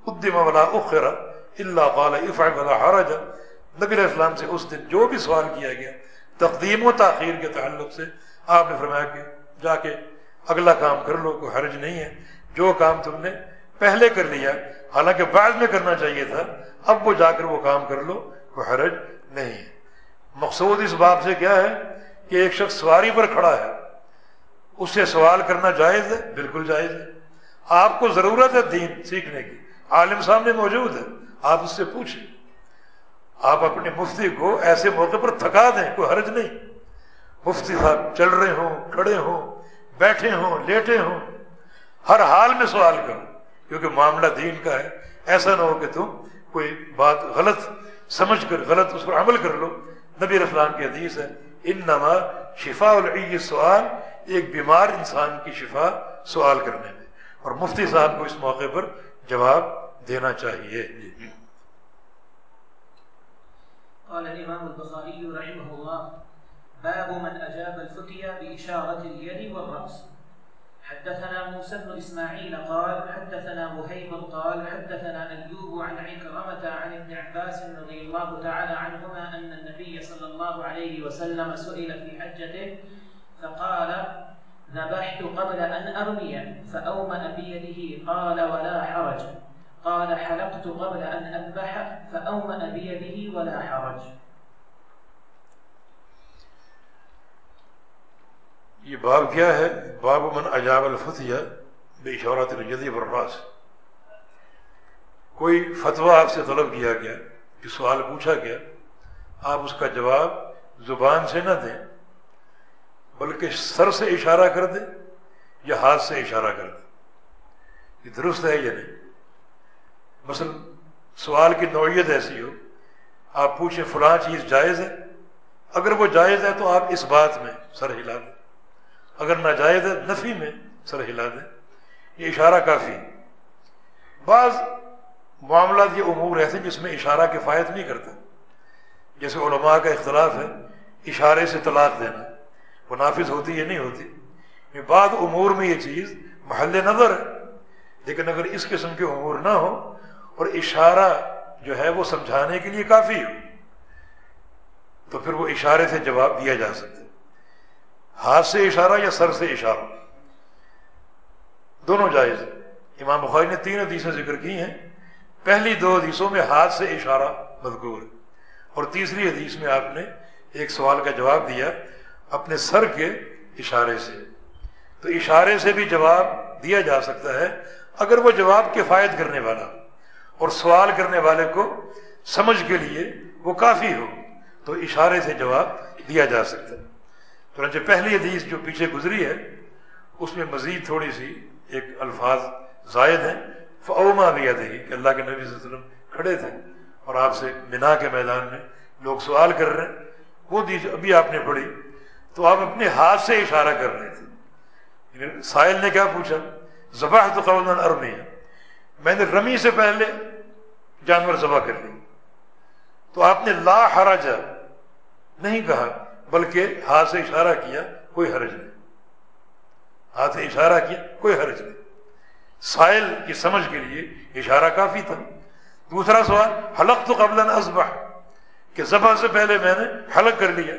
قدم ولا اخرا اللہ قال افعل ولا حرج۔ نبی علیہ السلام سے اس دن جو بھی سوال کیا گیا، تقدیم و تاخیر کے تعلق سے آپ نے فرمایا کہ جا کے اگلا کام کر لو، کوئی حرج نہیں ہے۔ جو کام تم نے پہلے کر لیا حالانکہ بعد میں کرنا چاہیے تھا، اب وہ جا کر وہ کام کر لو کوئی حرج نہیں۔ ہے مقصود اس بات سے کیا ہے کہ ایک شخص سواری پر کھڑا ہے اس سے سوال کرنا جائز ہے؟ بالکل جائز ہے۔ آپ کو ضرورت ہے دین سیکھنے کی۔ عالم سامنے موجود ہے، آپ اس سے پوچھیں۔ آپ اپنے مفتی کو ایسے موقع پر تھکا دیں، کوئی حرج نہیں۔ مفتی صاحب چل رہے ہوں، کھڑے ہوں، بیٹھے ہوں، لیٹے ہوں، ہر حال میں سوال کرو کیونکہ معاملہ دین کا ہے، ایسا نہ ہو کہ تم کوئی بات غلط سمجھ کر، غلط اس پر عمل کر لو۔ نبی رسلان کی حدیث ہے ان نما شفا العی سوال ایک بیمار انسان کی شفا سوال کرنے میں۔ اور مفتی صاحب کو اس موقع پر جواب دینا چاہیے۔ قال الإمام البخاري رحمه الله، باب من أجاب الفتية بإشارة اليد والرأس۔ حدثنا موسى بن إسماعيل قال حدثنا وهيب قال حدثنا أيوب عن عكرمة عن ابن عباس رضي الله تعالى عنهما أن النبي صلى الله عليه وسلم سئل في حجته فقال ذبحت قبل أن أرمي فأومأ بيده قال ولا حرج. قال حلقت قبل أن أذبح فأومأ بيده ولا حرج. یہ باب کیا ہے؟ باب من عجاب الفتیہ بے شورت الجدی برراس کوئی فتویٰ آپ سے طلب کیا گیا کہ سوال پوچھا گیا، آپ اس کا جواب زبان سے نہ دیں، بلکہ سر سے اشارہ کر دیں یا ہاتھ سے اشارہ کر دیں۔ یہ درست ہے یا نہیں؟ مثلا سوال کی نوعیت ایسی ہو، آپ پوچھیں فلاں چیز جائز ہے، اگر وہ جائز ہے تو آپ اس بات میں سر ہلا دیں۔ اگر ناجائز ہے، نفی میں سر ہلا دیں یہ اشارہ کافی بعض معاملات یہ امور ایسے جس میں اشارہ کفایت نہیں کرتا۔ جیسے علماء کا اختلاف ہے، اشارے سے طلاق دینا۔ وہ نافذ ہوتی یا نہیں ہوتی؟ بعض امور میں یہ چیز محل نظر ہے۔ لیکن اگر اس قسم کے امور نہ ہو اور اشارہ جو ہے وہ سمجھانے کے لیے کافی ہو، تو پھر وہ اشارے سے جواب دیا جا سکتا ہے۔ ہاتھ سے اشارہ یا سر سے اشارہ؟ دونوں جائز امام بخاری نے تین حدیثیں ذکر کی ہیں۔ پہلی دو حدیثوں میں ہاتھ سے اشارہ مذکور ہے۔ اور تیسری حدیث میں آپ نے ایک سوال کا جواب دیا اپنے سر کے اشارے سے۔ تو اشارے سے بھی جواب دیا جا سکتا ہے اگر وہ جواب کفایت کرنے والا اور سوال کرنے والے کو سمجھ کے لیے وہ کافی ہو تو اشارے سے جواب دیا جا سکتا ہے۔ چنانچہ پہلی حدیث جو پیچھے گزری ہے، اس میں مزید تھوڑی سی ایک الفاظ زائد ہیں۔ فوما بھی دہی کہ اللہ کے نبی صلی اللہ علیہ وسلم کھڑے تھے اور آپ سے بنا کے میدان میں لوگ سوال کر رہے ہیں۔ وہ دیج ابھی آپ نے پڑھی، تو آپ اپنے ہاتھ سے اشارہ کر رہے تھے۔ یعنی ساحل نے کیا پوچھا؟ ذبح تو قول ارمی ہے میں نے رمی سے پہلے جانور ذبح کر لی تو آپ نے لا حرج نہیں کہا۔ بلکہ ہاتھ سے اشارہ کیا، کوئی حرج نہیں۔ ہاتھ سے اشارہ کیا، کوئی حرج نہیں۔ سائل کی سمجھ کے لیے اشارہ کافی تھا۔ دوسرا سوال حلق تو قبل ازبح کہ ذبح سے پہلے میں نے حلق کر لیا،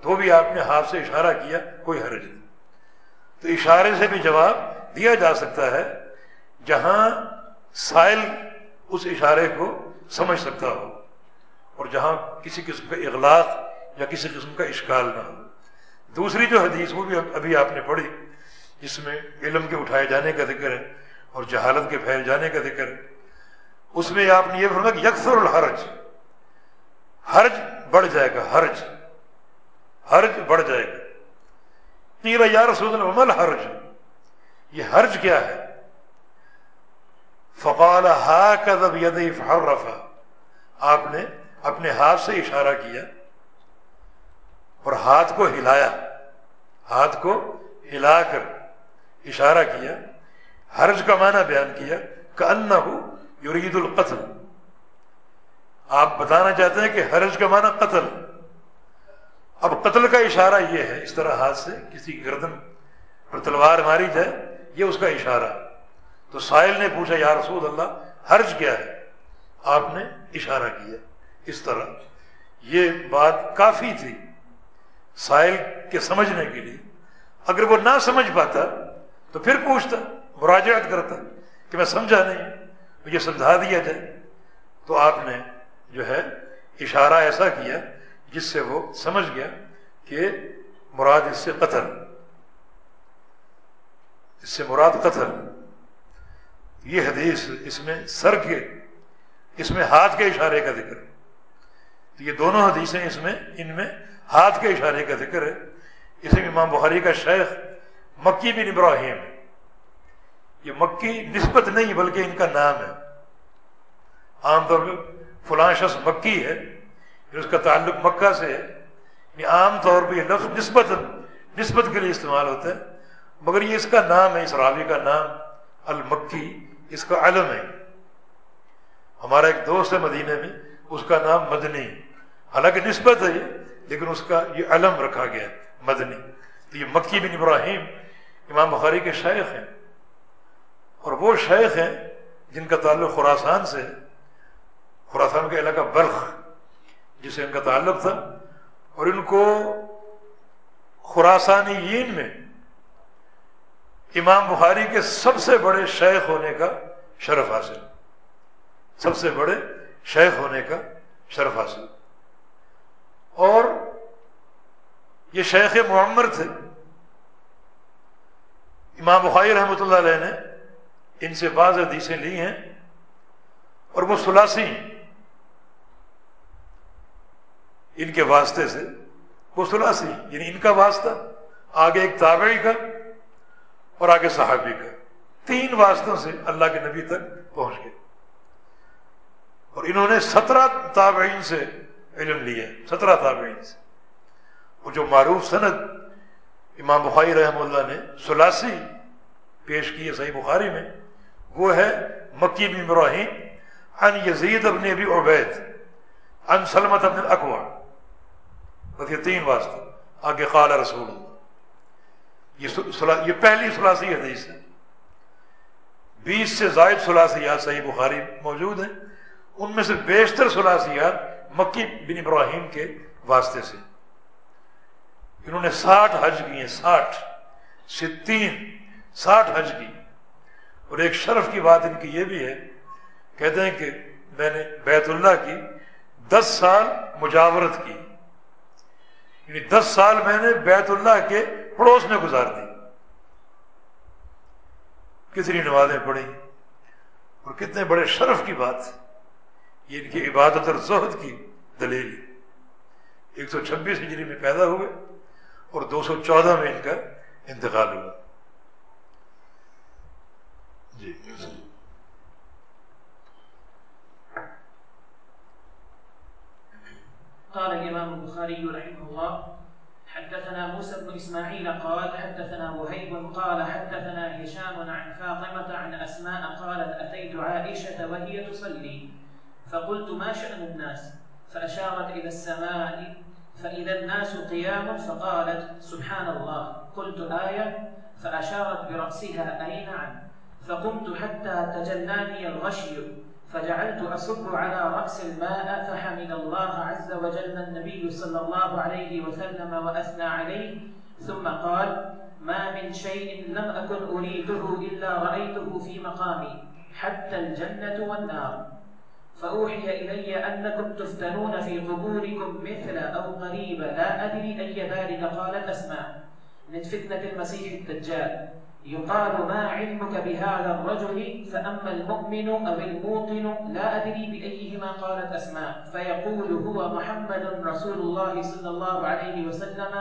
تو بھی آپ نے ہاتھ سے اشارہ کیا، کوئی حرج نہیں۔ تو اشارے سے بھی جواب دیا جا سکتا ہے، جہاں سائل اس اشارے کو سمجھ سکتا ہو اور جہاں کسی قسم کا اغلاق یا کسی قسم کا اشکال نہ ہو۔ دوسری جو حدیث وہ بھی ابھی آپ نے پڑھی، جس میں علم کے اٹھائے جانے کا ذکر ہے اور جہالت کے پھیل جانے کا ذکر ہے، اس میں آپ نے یہ فرما کہ یکسر الحرج، حرج بڑھ جائے گا، حرج حرج بڑھ جائے گا۔ تیرا یا رسول اللہ حرج یہ حرج کیا ہے؟ فقال ہا کدب ید آپ نے اپنے ہاتھ سے اشارہ کیا اور ہاتھ کو ہلایا، ہاتھ کو ہلا کر اشارہ کیا، حرج کا معنی بیان کیا کہ ان ہو یرید القتل۔ آپ بتانا چاہتے ہیں کہ حرج کا معنی قتل۔ اب قتل کا اشارہ یہ ہے، اس طرح ہاتھ سے کسی گردن پر تلوار ماری جائے، یہ اس کا اشارہ۔ تو سائل نے پوچھا، یا رسول اللہ، حرج کیا ہے؟ آپ نے اشارہ کیا۔ اس طرح یہ بات کافی تھی۔ سائل کے سمجھنے کے لیے۔ اگر وہ نہ سمجھ پاتا تو پھر پوچھتا، مراجعت کرتا کہ میں سمجھا نہیں، مجھے سمجھا دیا جائے۔ تو آپ نے جو ہے اشارہ ایسا کیا جس سے وہ سمجھ گیا کہ مراد اس سے قتل اس سے مراد قتل یہ حدیث اس میں سر کے، اس میں ہاتھ کے اشارے کا ذکر۔ تو یہ دونوں حدیثیں اس میں، ان میں ہاتھ کے اشارے کا ذکر ہے۔ اسے امام بخاری کا شیخ مکی بن ابراہیم یہ مکی نسبت نہیں بلکہ ان کا نام ہے۔ عام طور پہ فلاں شخص مکی ہے اس کا تعلق مکہ سے ہے۔ یعنی عام طور پہ یہ لفظ نسبت نسبت کے لیے استعمال ہوتا ہے۔ مگر یہ اس کا نام ہے، اس راوی کا نام المکی، اس کا علم ہے۔ ہمارا ایک دوست ہے مدینے میں، اس کا نام مدنی۔ حالانکہ نسبت ہے یہ۔ لیکن اس کا یہ علم رکھا گیا مدنی۔ تو یہ مکی بن ابراہیم امام بخاری کے شیخ ہیں۔ اور وہ شیخ ہیں جن کا تعلق خوراسان سے خوراسان کا علاقہ بلخ، جسے ان کا تعلق تھا۔ اور ان کو خوراسانی میں امام بخاری کے سب سے بڑے شیخ ہونے کا شرف حاصل۔ سب سے بڑے شیخ ہونے کا شرف حاصل۔ اور یہ شیخ معمر تھے۔ امام بخاری رحمۃ اللہ علیہ نے ان سے بعض حدیثیں لی ہیں اور وہ سلاسی ان کے واسطے سے وہ سلاسی یعنی ان کا واسطہ، آگے ایک تابعی کا اور آگے صحابی کا۔ تین واسطوں سے اللہ کے نبی تک پہنچ گئے۔ اور انہوں نے سترہ تابعین سے علم لیا سترہ تابعین سے۔ وہ جو معروف صنعت امام بخاری رحم اللہ نے سلاسی پیش کی ہے صحیح بخاری میں، وہ ہے مکی بن ابراہیم ان یزید ابن ابی عبید ان سلمت ابن الاقوا بس یہ تین واسطے آگے قال رسول اللہ۔ یہ سلا... یہ پہلی سلاسی حدیث ہے۔ بیس سے زائد سلاسیات صحیح بخاری موجود ہیں۔ ان میں سے بیشتر سلاسیات مکی بن ابراہیم کے واسطے سے۔ انہوں نے ساٹھ حج کیے ساٹھ ستین ساٹھ حج کی۔ اور ایک شرف کی بات ان کی یہ بھی ہے، کہتے ہیں کہ میں نے بیت اللہ کی دس سال مجاورت کی۔ یعنی دس سال میں نے بیت اللہ کے پڑوس میں گزار دی۔ کتنی نمازیں پڑھی اور کتنے بڑے شرف کی بات۔ یہ ان کی عبادت اور زہد کی دلیل۔ ایک سو چھبیس ہجری میں پیدا ہوئے اور دو سو چودہ میں ان کا انتقال ہوا۔ جی۔ قال الإمام البخاري رحمه الله، حدثنا موسى بن إسماعيل قال حدثنا وهيب قال حدثنا هشام عن فاطمة عن أسماء قالت أتيت عائشة وهي تصلي. فقلت ما شأن الناس؟ فأشارت إلى السماء فإذا الناس قيام فقالت سبحان الله قلت آية فأشارت برأسها أي نعم فقمت حتى تجلاني الغشي فجعلت أصب على رأس الماء فحمد الله عز وجل النبي صلى الله عليه وسلم وأثنى عليه. ثم قال ما من شيء لم أكن أريده إلا رأيته في مقامي حتى الجنة والنار. فأوحي إلي أنكم تفتنون في قبوركم مثل أو قريب. لا أدري أي ذلك. قالت أسماء من فتنة المسيح الدجال. يقال ما علمك بهذا الرجل؟ فأما المؤمن أو الموقن لا أدري بأيهما. قالت أسماء. فيقول هو محمد رسول الله صلى الله عليه وسلم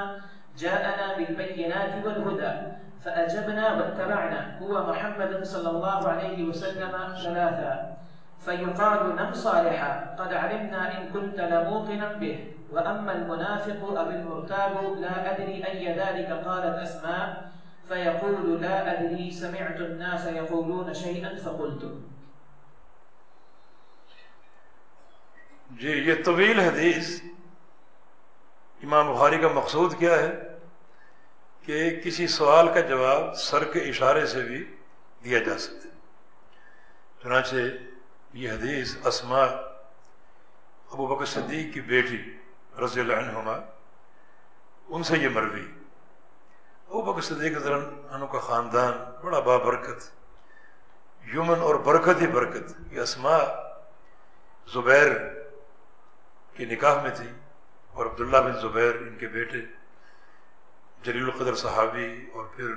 جاءنا بالبينات والهدى. فأجبنا واتبعنا. هو محمد صلى الله عليه وسلم ثلاثا فيقال نم صالحا قد علمنا إن كنت لموقنا به وأما المنافق أو المرتاب لا أدري أي ذلك قالت أسماء فيقول لا أدري سمعت الناس يقولون شيئا فقلت جی یہ طویل حدیث امام بخاری کا مقصود کیا ہے کہ کسی سوال کا جواب سر کے اشارے سے بھی دیا جا سکتا چنانچہ یہ حدیث اسما ابو بکر صدیق کی بیٹی رضی اللہ عنہما، ان سے یہ مروی۔ ابو بکر صدیق عنہ کا خاندان بڑا بابرکت، یمن اور برکت ہی برکت۔ یہ اسما زبیر کے نکاح میں تھی اور عبداللہ بن زبیر ان کے بیٹے، جلیل القدر صحابی اور پھر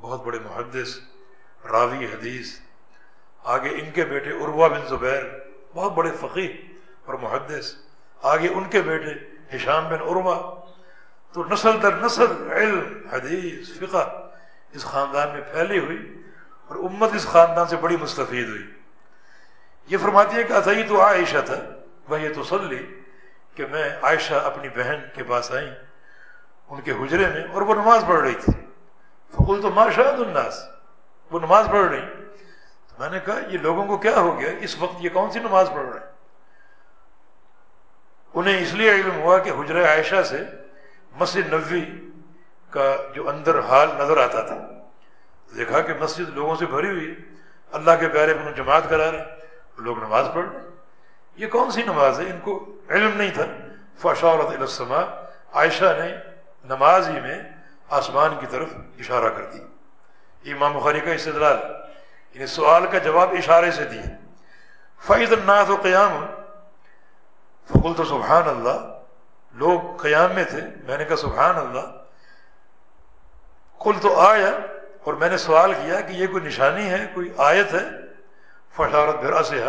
بہت بڑے محدث، راوی حدیث۔ آگے ان کے بیٹے عروا بن زبیر، بہت بڑے فقیر اور محدث۔ آگے ان کے بیٹے ہشام بن عروا تو نسل در نسل علم، حدیث، فقہ اس خاندان میں پھیلی ہوئی اور امت اس خاندان سے بڑی مستفید ہوئی۔ یہ فرماتی ہے کہ عطی تو عائشہ تھا وہ یہ تسلی کہ میں عائشہ اپنی بہن کے پاس آئی، ان کے حجرے میں، اور وہ نماز پڑھ رہی تھی۔ فقول تو ماشاء الناس، وہ نماز پڑھ رہی۔ میں نے کہا، یہ لوگوں کو کیا ہو گیا؟ اس وقت یہ کون سی نماز پڑھ رہے ہیں؟ انہیں اس لیے علم ہوا کہ حجر عائشہ سے مسجد نبوی کا جو اندر حال نظر آتا تھا، دیکھا کہ مسجد لوگوں سے بھری ہوئی اللہ کے پیارے میں جماعت کرا رہے لوگ نماز پڑھ رہے یہ کون سی نماز ہے؟ ان کو علم نہیں تھا۔ فاشورت السما عائشہ نے نماز ہی میں آسمان کی طرف اشارہ کر دی۔ امام بخاری کا استدلال یعنی سوال کا جواب اشارے سے دیا فعید الناس و قیام فقول تو سبحان اللہ لوگ قیام میں تھے، میں نے کہا سبحان اللہ کل تو آیا اور میں نے سوال کیا کہ یہ کوئی نشانی ہے، کوئی آیت ہے؟ فشارت بھرا سے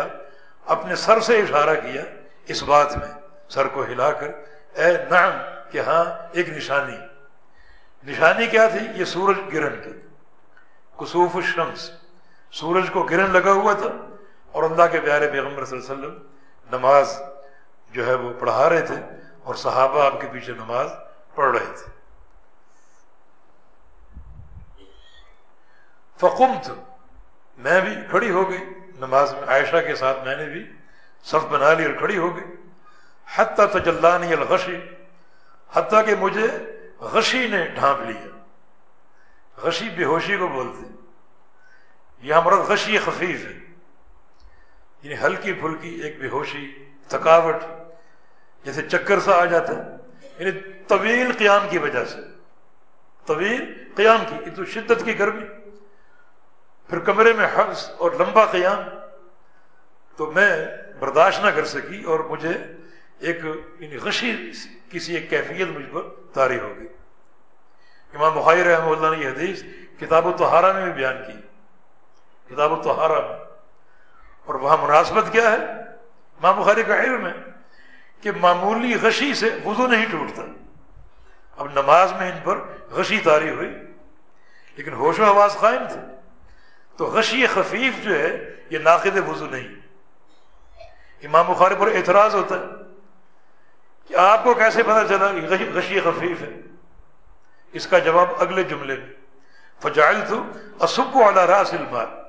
اپنے سر سے اشارہ کیا اس بات میں، سر کو ہلا کر، اے نعم، کہ ہاں ایک نشانی۔ نشانی کیا تھی؟ یہ سورج گرن کی، کسوف الشمس۔ سورج کو گرن لگا ہوا تھا اور اللہ کے پیارے پیغمبر صلی اللہ علیہ وسلم نماز جو ہے وہ پڑھا رہے تھے اور صحابہ آپ کے پیچھے نماز پڑھ رہے تھے۔ فقمت، میں بھی کھڑی ہو گئی۔ نماز میں عائشہ کے ساتھ میں نے بھی صف بنا لی اور کھڑی ہو گئی۔ حتیٰ تجلانی الغشی، حتیٰ کہ مجھے غشی نے ڈھانپ لیا۔ غشی بے ہوشی کو بولتے یہ مرض غشی خفیف ہے۔ یعنی ہلکی پھلکی، ایک بے ہوشی، تھکاوٹ، جیسے چکر سا آ جاتا ہے۔ یعنی طویل قیام کی وجہ سے۔ طویل قیام کی تو شدت کی گرمی۔ پھر کمرے میں حفظ اور لمبا قیام۔ تو میں برداشت نہ کر سکی اور مجھے ایک یعنی غشی کسی ایک کیفیت مجھ پر تاری ہو گئی۔ امام بخاری رحمہ اللہ نے یہ حدیث کتاب و تہارا میں بھی بیان کی۔ کتاب و تہارا میں۔ اور وہاں مناسبت کیا ہے؟ ماں بخاری کا علم ہے کہ معمولی غشی سے وضو نہیں ٹوٹتا۔ اب نماز میں ان پر غشی تاری ہوئی، لیکن ہوش و آواز قائم تھی تو غشی خفیف جو ہے، یہ ناقد وضو نہیں۔ امام بخاری پر اعتراض ہوتا ہے کہ آپ کو کیسے پتا چلا کہ غشی خفیف ہے؟ اس کا جواب اگلے جملے میں۔ فجائل تو اسب والا راس المال۔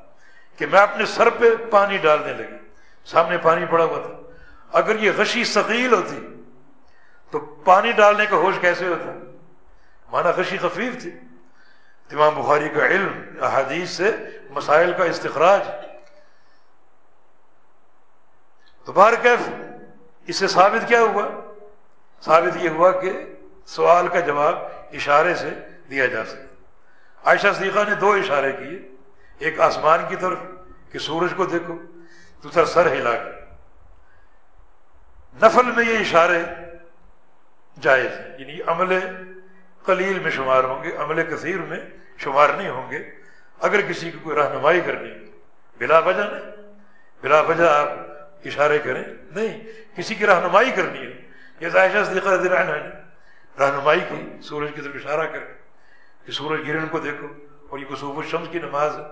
کہ میں اپنے سر پہ پانی ڈالنے لگی۔ سامنے پانی پڑا ہوا تھا۔ اگر یہ غشی ثقیل ہوتی تو پانی ڈالنے کا ہوش کیسے ہوتا؟ مانا غشی خفیف تھی۔ امام بخاری کا علم، احادیث سے مسائل کا استخراج۔ تو بار کیف اس سے ثابت کیا ہوا؟ ثابت یہ ہوا کہ سوال کا جواب اشارے سے دیا جا سکتا۔ عائشہ صدیقہ نے دو اشارے کیے۔ ایک آسمان کی طرف کہ سورج کو دیکھو، دوسرا سر ہلا کے۔ نفل میں یہ اشارے جائز یعنی عمل قلیل میں شمار ہوں گے، عمل کثیر میں شمار نہیں ہوں گے۔ اگر کسی کی کوئی رہنمائی کرنی بلا وجہ نہیں۔ بلا وجہ آپ اشارے کریں۔ نہیں، کسی کی رہنمائی کرنی ہے۔ یہ عائشہ صدیقہ رضی اللہ عنہ نے رہنمائی کی، سورج کی طرف اشارہ کر کہ سورج گرہن کو دیکھو۔ اور یہ کسوف الشمس کی نماز ہے۔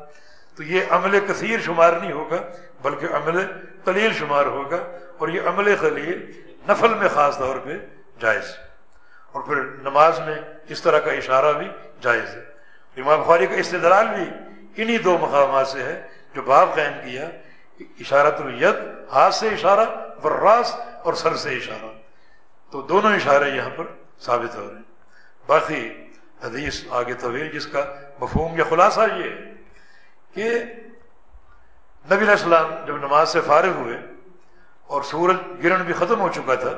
تو یہ عمل کثیر شمار نہیں ہوگا، بلکہ عمل قلیل شمار ہوگا۔ اور یہ عمل قلیل نفل میں خاص طور پہ جائز اور پھر نماز میں اس طرح کا اشارہ بھی جائز ہے۔ امام بخاری کا استدلال بھی انہی دو مقامات سے ہے جو باب قائم کیا، اشارت الید ہاتھ سے اشارہ وراس اور سر سے اشارہ۔ تو دونوں اشارے یہاں پر ثابت ہو رہے ہیں۔ باقی حدیث آگے طویل، جس کا مفہوم یا خلاصہ یہ کہ نبی علیہ السلام جب نماز سے فارغ ہوئے اور سورج گرن بھی ختم ہو چکا تھا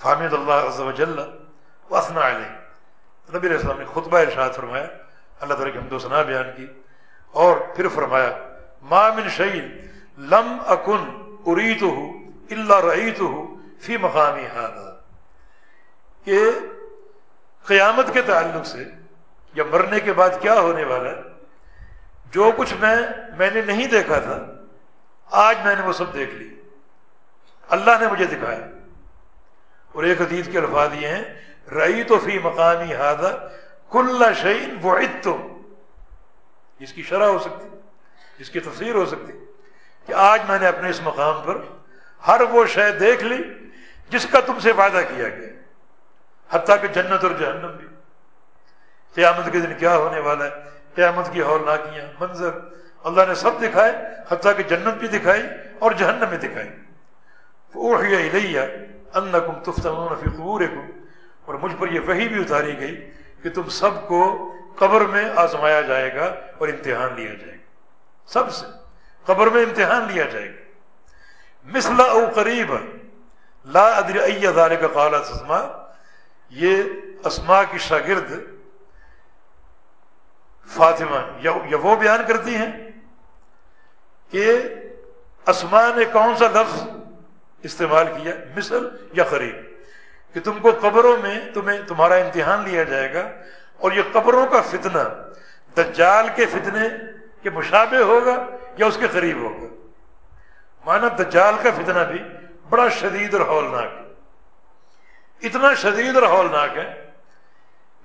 فامد اللہ عز و جل وسنا علیہ نبی علیہ السلام نے خطبہ ارشاد فرمایا، اللہ تعالیٰ کی حمد و ثنا بیان کی اور پھر فرمایا، ما من شعید لم اکن اریت ہو اللہ رعیت ہو فی مقامی ہاں کہ قیامت کے تعلق سے یا مرنے کے بعد کیا ہونے والا ہے؟ جو کچھ میں میں نے نہیں دیکھا تھا، آج میں نے وہ سب دیکھ لی۔ اللہ نے مجھے دکھایا۔ اور ایک حدیث کے الفاظ یہ ہیں رئی تو فی مقامی ہادہ کل شعین وہ اس کی شرح ہو سکتی، اس کی تفسیر ہو سکتی کہ آج میں نے اپنے اس مقام پر ہر وہ شے دیکھ لی جس کا تم سے وعدہ کیا گیا۔ حتیٰ کہ جنت اور جہنم بھی۔ قیامت کے دن کیا ہونے والا ہے؟ قیامت کی ہولناکیاں، منظر۔ اللہ نے سب دکھائے، حتیٰ کہ جنت بھی دکھائی اور جہنم بھی دکھائی۔ اور مجھ پر یہ وہی بھی اتاری گئی کہ تم سب کو قبر میں آزمایا جائے گا اور امتحان لیا جائے گا۔ سب سے قبر میں امتحان لیا جائے گا۔ مثلا او قریب، لا ادر کا قالا اسما یہ اسما کی شاگرد فاطمہ، یا وہ بیان کرتی ہیں کہ اسما نے کون سا لفظ استعمال کیا، مثل یا قریب؟ کہ تم کو قبروں میں تمہیں تمہارا امتحان لیا جائے گا اور یہ قبروں کا فتنہ، دجال کے فتنے کے مشابہ ہوگا یا اس کے قریب ہوگا؟ مانا دجال کا فتنہ بھی بڑا شدید اور ہولناک ہے۔ اتنا شدید اور ہولناک ہے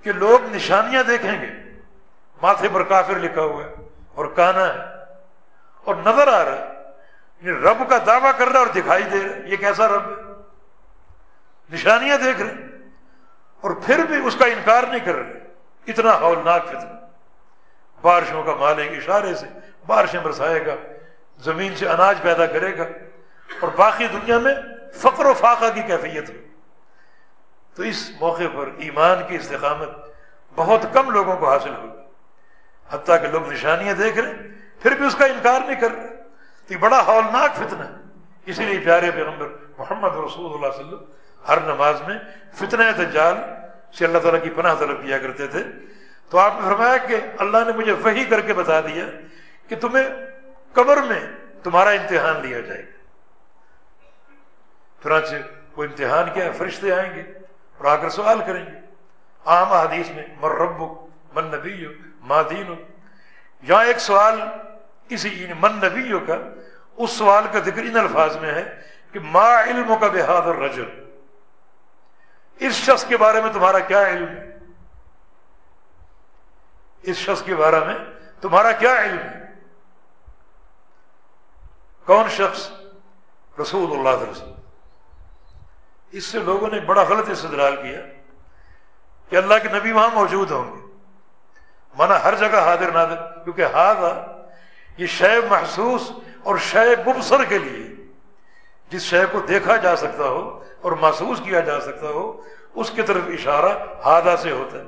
کہ لوگ نشانیاں دیکھیں گے۔ ماتھے پر کافر لکھا ہوا ہے اور کانا ہے اور نظر آ رہا ہے رب کا دعویٰ کر رہا ہے اور دکھائی دے رہا ہے۔ یہ کیسا رب ہے؟ نشانیاں دیکھ رہے اور پھر بھی اس کا انکار نہیں کر رہے۔ اتنا ہولناک فتنہ۔ بارشوں کا مالک اشارے سے بارشیں برسائے گا، زمین سے اناج پیدا کرے گا اور باقی دنیا میں فقر و فاقہ کی کیفیت ہو تو اس موقع پر ایمان کی استقامت بہت کم لوگوں کو حاصل ہوگی۔ حتیٰ کہ لوگ نشانیاں دیکھ رہے پھر بھی اس کا انکار نہیں کر رہے۔ تو یہ بڑا ہولناک فتنہ ہے۔ اسی لیے پیارے پیغمبر محمد رسول اللہ علیہ وسلم ہر نماز میں فتنہ دجال سے اللہ تعالیٰ کی پناہ طلب کیا کرتے تھے۔ تو آپ نے فرمایا کہ اللہ نے مجھے وہی کر کے بتا دیا کہ تمہیں قبر میں تمہارا امتحان لیا جائے گا۔ چنانچہ وہ امتحان کیا ہے، فرشتے آئیں گے اور آ کر سوال کریں گے۔ عام حدیث میں مر رب من نبی ہو دین ہو یہاں ایک سوال اسی یعنی من نبیوں کا، اس سوال کا ذکر ان الفاظ میں ہے کہ ما علم کا بحاد رجل اس شخص کے بارے میں تمہارا کیا علم ہے؟ اس شخص کے بارے میں تمہارا کیا علم ہے؟ کون شخص؟ رسول اللہ علیہ وسلم۔ اس سے لوگوں نے بڑا غلط استدلال کیا کہ اللہ کے نبی وہاں موجود ہوں گے۔ مانا ہر جگہ حاضر نادر کیونکہ ہاد یہ شے محسوس اور شے مبصر کے لیے، جس شے کو دیکھا جا سکتا ہو اور محسوس کیا جا سکتا ہو، اس کی طرف اشارہ ہادا سے ہوتا ہے۔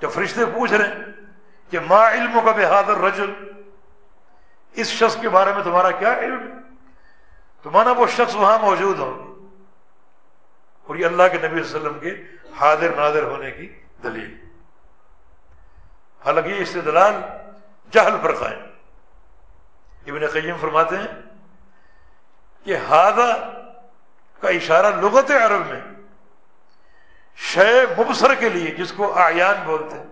جب فرشتے پوچھ رہے ہیں کہ ما علم کا بے حاضر رجل اس شخص کے بارے میں تمہارا کیا علم؟ تو مانا وہ شخص وہاں موجود ہو اور یہ اللہ کے نبی صلی اللہ علیہ وسلم کے حاضر نادر ہونے کی دلیل۔ حالانکہ یہ استدلال جہل پر قائم۔ ابن قیم فرماتے ہیں کہ ہادہ کا اشارہ لغت عرب میں شے مبصر کے لیے جس کو آیان بولتے ہیں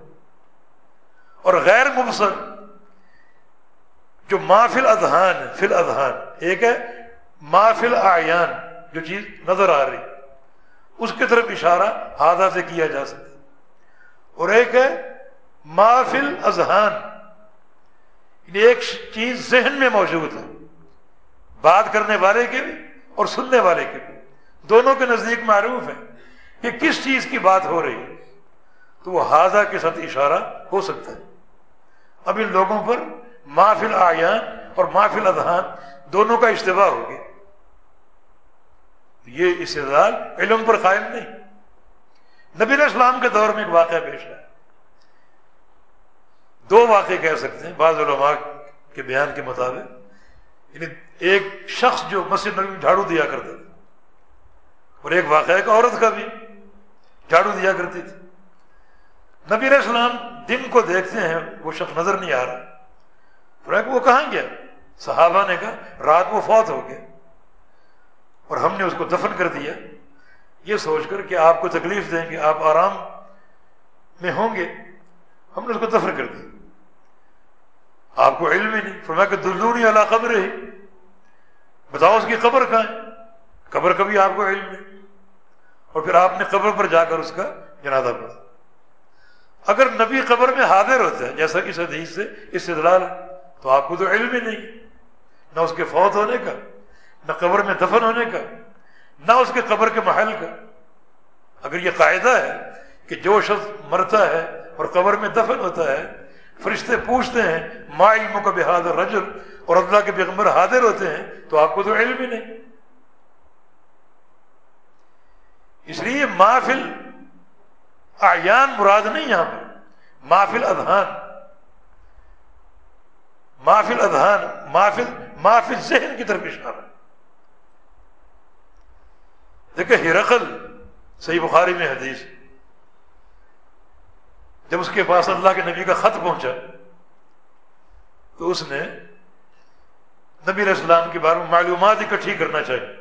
اور غیر مبصر جو مافل اذہان فل اذہان ایک ہے مافل آیان جو چیز نظر آ رہی، اس کی طرف اشارہ ہادہ سے کیا جا سکتا اور ایک ہے مافل اذہان۔ یعنی ایک چیز ذہن میں موجود ہے۔ بات کرنے والے کے بھی اور سننے والے کے بھی۔ دونوں کے نزدیک معروف ہے کہ کس چیز کی بات ہو رہی ہے۔ تو وہ حاضہ کے ساتھ اشارہ ہو سکتا ہے۔ اب ان لوگوں پر محفل آیان اور محفل اذہان دونوں کا اجتباع ہو گیا۔ یہ استدال علم پر قائم نہیں۔ نبی اسلام کے دور میں ایک واقعہ پیش ہے دو واقعے کہہ سکتے ہیں، بعض علماء کے بیان کے مطابق۔ یعنی ایک شخص جو مسجد نبی میں جھاڑو دیا کرتا تھا، اور ایک واقعہ ایک عورت کا بھی جھاڑو دیا کرتی تھی۔ نبی علیہ السلام دن کو دیکھتے ہیں، وہ شخص نظر نہیں آ رہا۔ کہ وہ کہاں گیا؟ صحابہ نے کہا، رات وہ فوت ہو گیا۔ اور ہم نے اس کو دفن کر دیا۔ یہ سوچ کر کہ آپ کو تکلیف دیں گے، آپ آرام میں ہوں گے۔ ہم نے اس کو دفن کر دیا۔ آپ کو علم ہی نہیں۔ فرمایا کہ دلونی اللہ قبر ہے بتاؤ اس کی قبر کہاں ہے؟ قبر کا بھی آپ کو علم نہیں۔ اور پھر آپ نے قبر پر جا کر اس کا جنازہ پڑھا۔ اگر نبی قبر میں حاضر ہوتا ہے جیسا کہ اس حدیث سے استدلال تو آپ کو تو علم ہی نہیں۔ نہ اس کے فوت ہونے کا، نہ قبر میں دفن ہونے کا، نہ اس کے قبر کے محل کا۔ اگر یہ قاعدہ ہے کہ جو شخص مرتا ہے اور قبر میں دفن ہوتا ہے فرشتے پوچھتے ہیں ما علم کا بحادر رجل اور اللہ کے پیغمبر حاضر ہوتے ہیں تو آپ کو تو علم ہی نہیں۔ اس لیے محفل آیان مراد نہیں یہاں پر۔ محفل ادھان محفل ادھان محفل محفل ذہن کی طرف اشارہ۔ دیکھیں ہرقل، صحیح بخاری میں حدیث۔ جب اس کے پاس اللہ کے نبی کا خط پہنچا، تو اس نے نبی علیہ السلام کے بارے میں معلومات اکٹھی کرنا چاہیے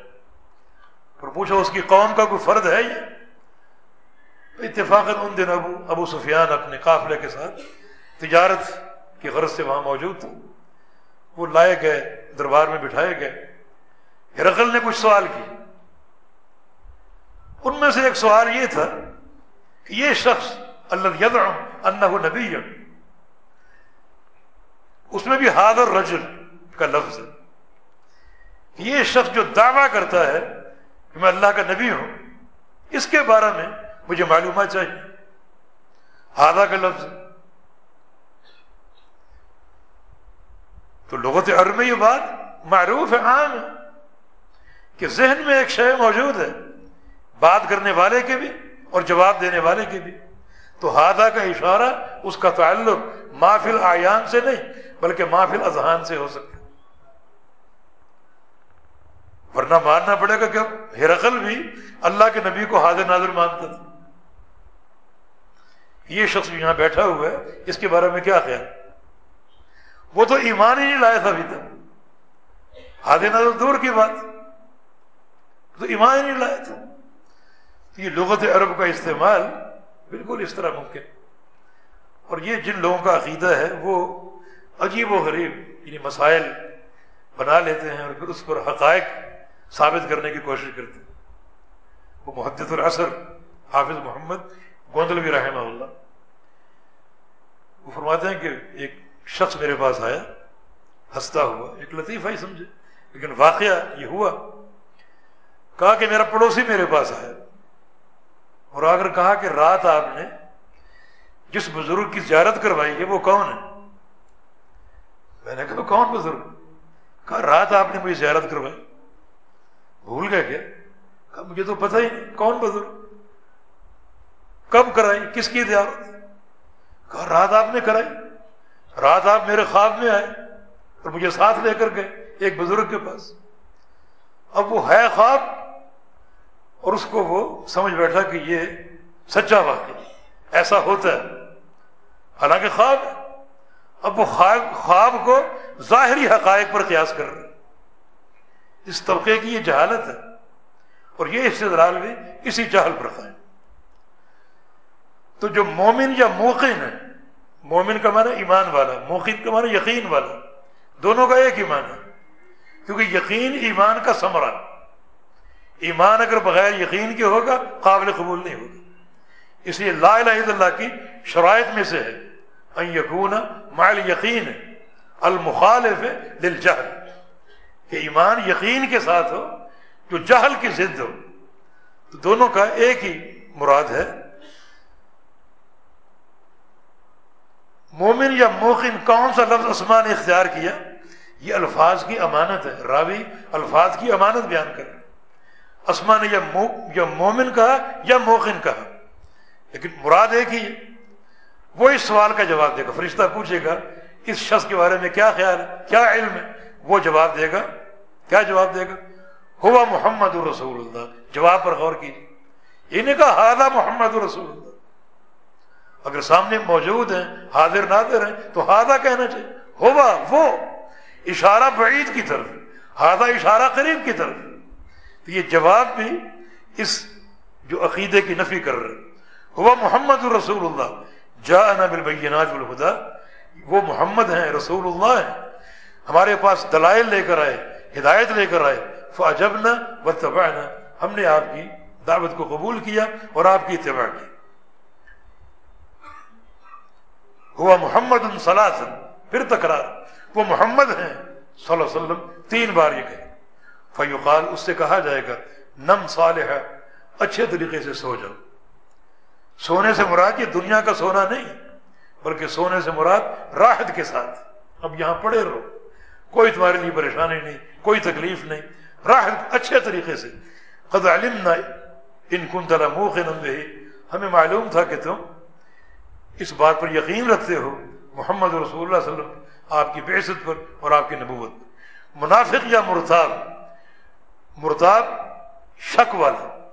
اور پوچھا، اس کی قوم کا کوئی فرد ہے یہ؟ اتفاق ان دن ابو ابو سفیان اپنے قافلے کے ساتھ تجارت کی غرض سے وہاں موجود تھا وہ لائے گئے، دربار میں بٹھائے گئے۔ ہرقل نے کچھ سوال کی ان میں سے ایک سوال یہ تھا کہ یہ شخص اللہ انہ نبی. اس میں بھی حاضر رجل کا لفظ ہے. یہ شخص جو دعویٰ کرتا ہے کہ میں اللہ کا نبی ہوں، اس کے بارے میں مجھے معلومات چاہیے. ہادہ کا لفظ تو لغت عرب میں یہ بات معروف ہے عام ہے کہ ذہن میں ایک شے موجود ہے، بات کرنے والے کے بھی اور جواب دینے والے کے بھی. تو ہادہ کا اشارہ اس کا تعلق محفل آیان سے نہیں، بلکہ محفل اذہان سے ہو سکتا ورنہ ماننا پڑے گا کہ ہرقل بھی اللہ کے نبی کو حاضر ناظر مانتا تھا یہ شخص یہاں بیٹھا ہوا ہے، اس کے بارے میں کیا خیال؟ وہ تو ایمان ہی نہیں لایا تھا ابھی تک۔ حاضر ناظر دور کی بات۔ تو ایمان ہی نہیں لایا تھا یہ لغت عرب کا استعمال بالکل اس طرح ممکن۔ اور یہ جن لوگوں کا عقیدہ ہے، وہ عجیب و غریب یعنی مسائل بنا لیتے ہیں اور پھر اس پر حقائق ثابت کرنے کی کوشش کرتے ہیں۔ وہ محدت العصر، حافظ محمد گوندلوی رحمہ اللہ۔ وہ فرماتے ہیں کہ ایک شخص میرے پاس آیا، ہنستا ہوا، ایک لطیفہ ہی سمجھے۔ لیکن واقعہ یہ ہوا، کہا کہ میرا پڑوسی میرے پاس آیا۔ اور اگر کہا کہ رات آپ نے جس بزرگ کی زیارت کروائی ہے وہ کون ہے؟ میں نے کہا کون بزرگ؟ کہا رات آپ نے مجھے زیارت کروائی۔ بھول گئے کیا؟ کہا مجھے تو پتہ ہی نہیں کون بزرگ۔ کب کرائی؟ کس کی زیارت؟ کہا رات آپ نے کرائی۔ رات آپ میرے خواب میں آئے اور مجھے ساتھ لے کر گئے ایک بزرگ کے پاس۔ اب وہ ہے خواب؟ اور اس کو وہ سمجھ بیٹھا کہ یہ سچا واقعہ ایسا ہوتا ہے۔ حالانکہ خواب اب وہ خواب خواب کو ظاہری حقائق پر قیاس کر رہے اس طبقے کی یہ جہالت ہے۔ اور یہ استدلال بھی اسی جہل پر قائم۔ تو جو مومن یا موقن ہے، مومن کا معنی ایمان والا، موقن کا معنی یقین والا، دونوں کا ایک ایمان ہے۔ کیونکہ یقین ایمان کا ثمرہ ایمان اگر بغیر یقین کے ہوگا، قابل قبول نہیں ہوگا۔ اس لیے لا الہ الا اللہ کی شرائط میں سے ہے، ان یکون مال یقین المخالف للجہل۔ کہ ایمان یقین کے ساتھ ہو، جو جہل کی ضد ہو، تو دونوں کا ایک ہی مراد ہے۔ مومن یا موقن کون سا لفظ عثمان نے اختیار کیا؟ یہ الفاظ کی امانت ہے۔ راوی الفاظ کی امانت بیان کر اسما نے یا مومن کہا یا موقن کہا۔ لیکن مراد ایک ہی وہ اس سوال کا جواب دے گا، فرشتہ پوچھے گا، اس شخص کے بارے میں کیا خیال ہے، کیا علم ہے؟ وہ جواب دے گا، کیا جواب دے گا؟ ہوا محمد الرسول اللہ۔ جواب پر غور کیجیے یہ کہا ہادہ محمد الرسول اللہ۔ اگر سامنے موجود ہیں، حاضر نادر ہیں، تو ہادہ کہنا چاہیے۔ ہوا وہ، اشارہ بعید کی طرف ہادہ اشارہ قریب کی طرف۔ تو یہ جواب بھی اس جو عقیدے کی نفی کر رہے ہوا محمد الرسول اللہ جا بالبینات الخدا وہ محمد ہیں رسول اللہ ہیں۔ ہمارے پاس دلائل لے کر آئے، ہدایت لے کر آئے۔ فجب نہ ہم نے آپ کی دعوت کو قبول کیا اور آپ کی اتباع کی۔ ہوا محمد الصلاح پھر تکرار۔ وہ محمد ہیں، صلی اللہ علیہ وسلم، تین بار یہ کہے فیوقال اس سے کہا جائے گا، نم صالح، اچھے طریقے سے سو جاؤ۔ سونے سے مراد یہ دنیا کا سونا نہیں، بلکہ سونے سے مراد راحت کے ساتھ۔ اب یہاں پڑے رہو۔ کوئی تمہارے لیے پریشانی نہیں، کوئی تکلیف نہیں۔ راحت اچھے طریقے سے۔ قد علمنا ان کن تلا موقع ہمیں معلوم تھا کہ تم اس بات پر یقین رکھتے ہو، محمد رسول اللہ صلی اللہ علیہ وسلم، آپ کی بعثت پر اور آپ کی نبوت پر۔ منافق یا مرتاب مرتاب شک والا،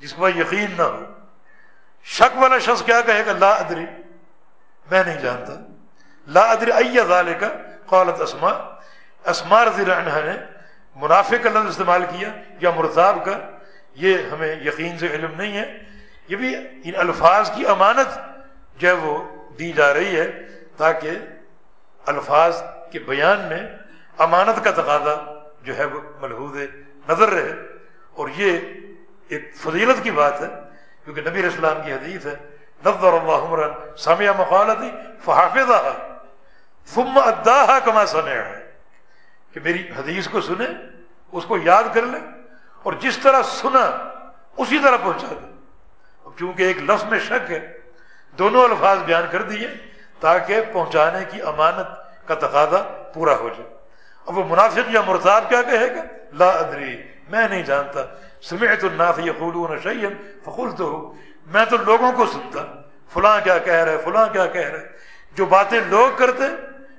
جس پر یقین نہ ہو۔ شک والا شخص کیا کہے گا؟ لا ادری، میں نہیں جانتا۔ لا ادری ذالے کا قالت اسما اسما رضی اللہ عنہ نے منافع کا لفظ استعمال کیا یا مرتاب کا، یہ ہمیں یقین سے علم نہیں ہے۔ یہ بھی ان الفاظ کی امانت جو ہے وہ دی جا رہی ہے تاکہ الفاظ کے بیان میں امانت کا تقاضا جو ہے وہ ملحوظ نظر رہے۔ اور یہ ایک فضیلت کی بات ہے، کیونکہ نبی اسلام کی حدیث ہے، نظر اللہ عمران سامعہ مقالتی فحافظہ ثم اداہا کما سمع کہ میری حدیث کو سنے اس کو یاد کر لے اور جس طرح سنا، اسی طرح پہنچا دے کیونکہ ایک لفظ میں شک ہے، دونوں الفاظ بیان کر دیے تاکہ پہنچانے کی امانت کا تقاضا پورا ہو جائے۔ اب وہ منافق یا مرتاب کیا کہے گا؟ لا ادری، میں نہیں جانتا۔ سمعت الناس یقولون شیئا فقلت میں تو لوگوں کو سنتا۔ فلاں کیا کہہ رہے، فلاں کیا کہہ رہے۔ جو باتیں لوگ کرتے،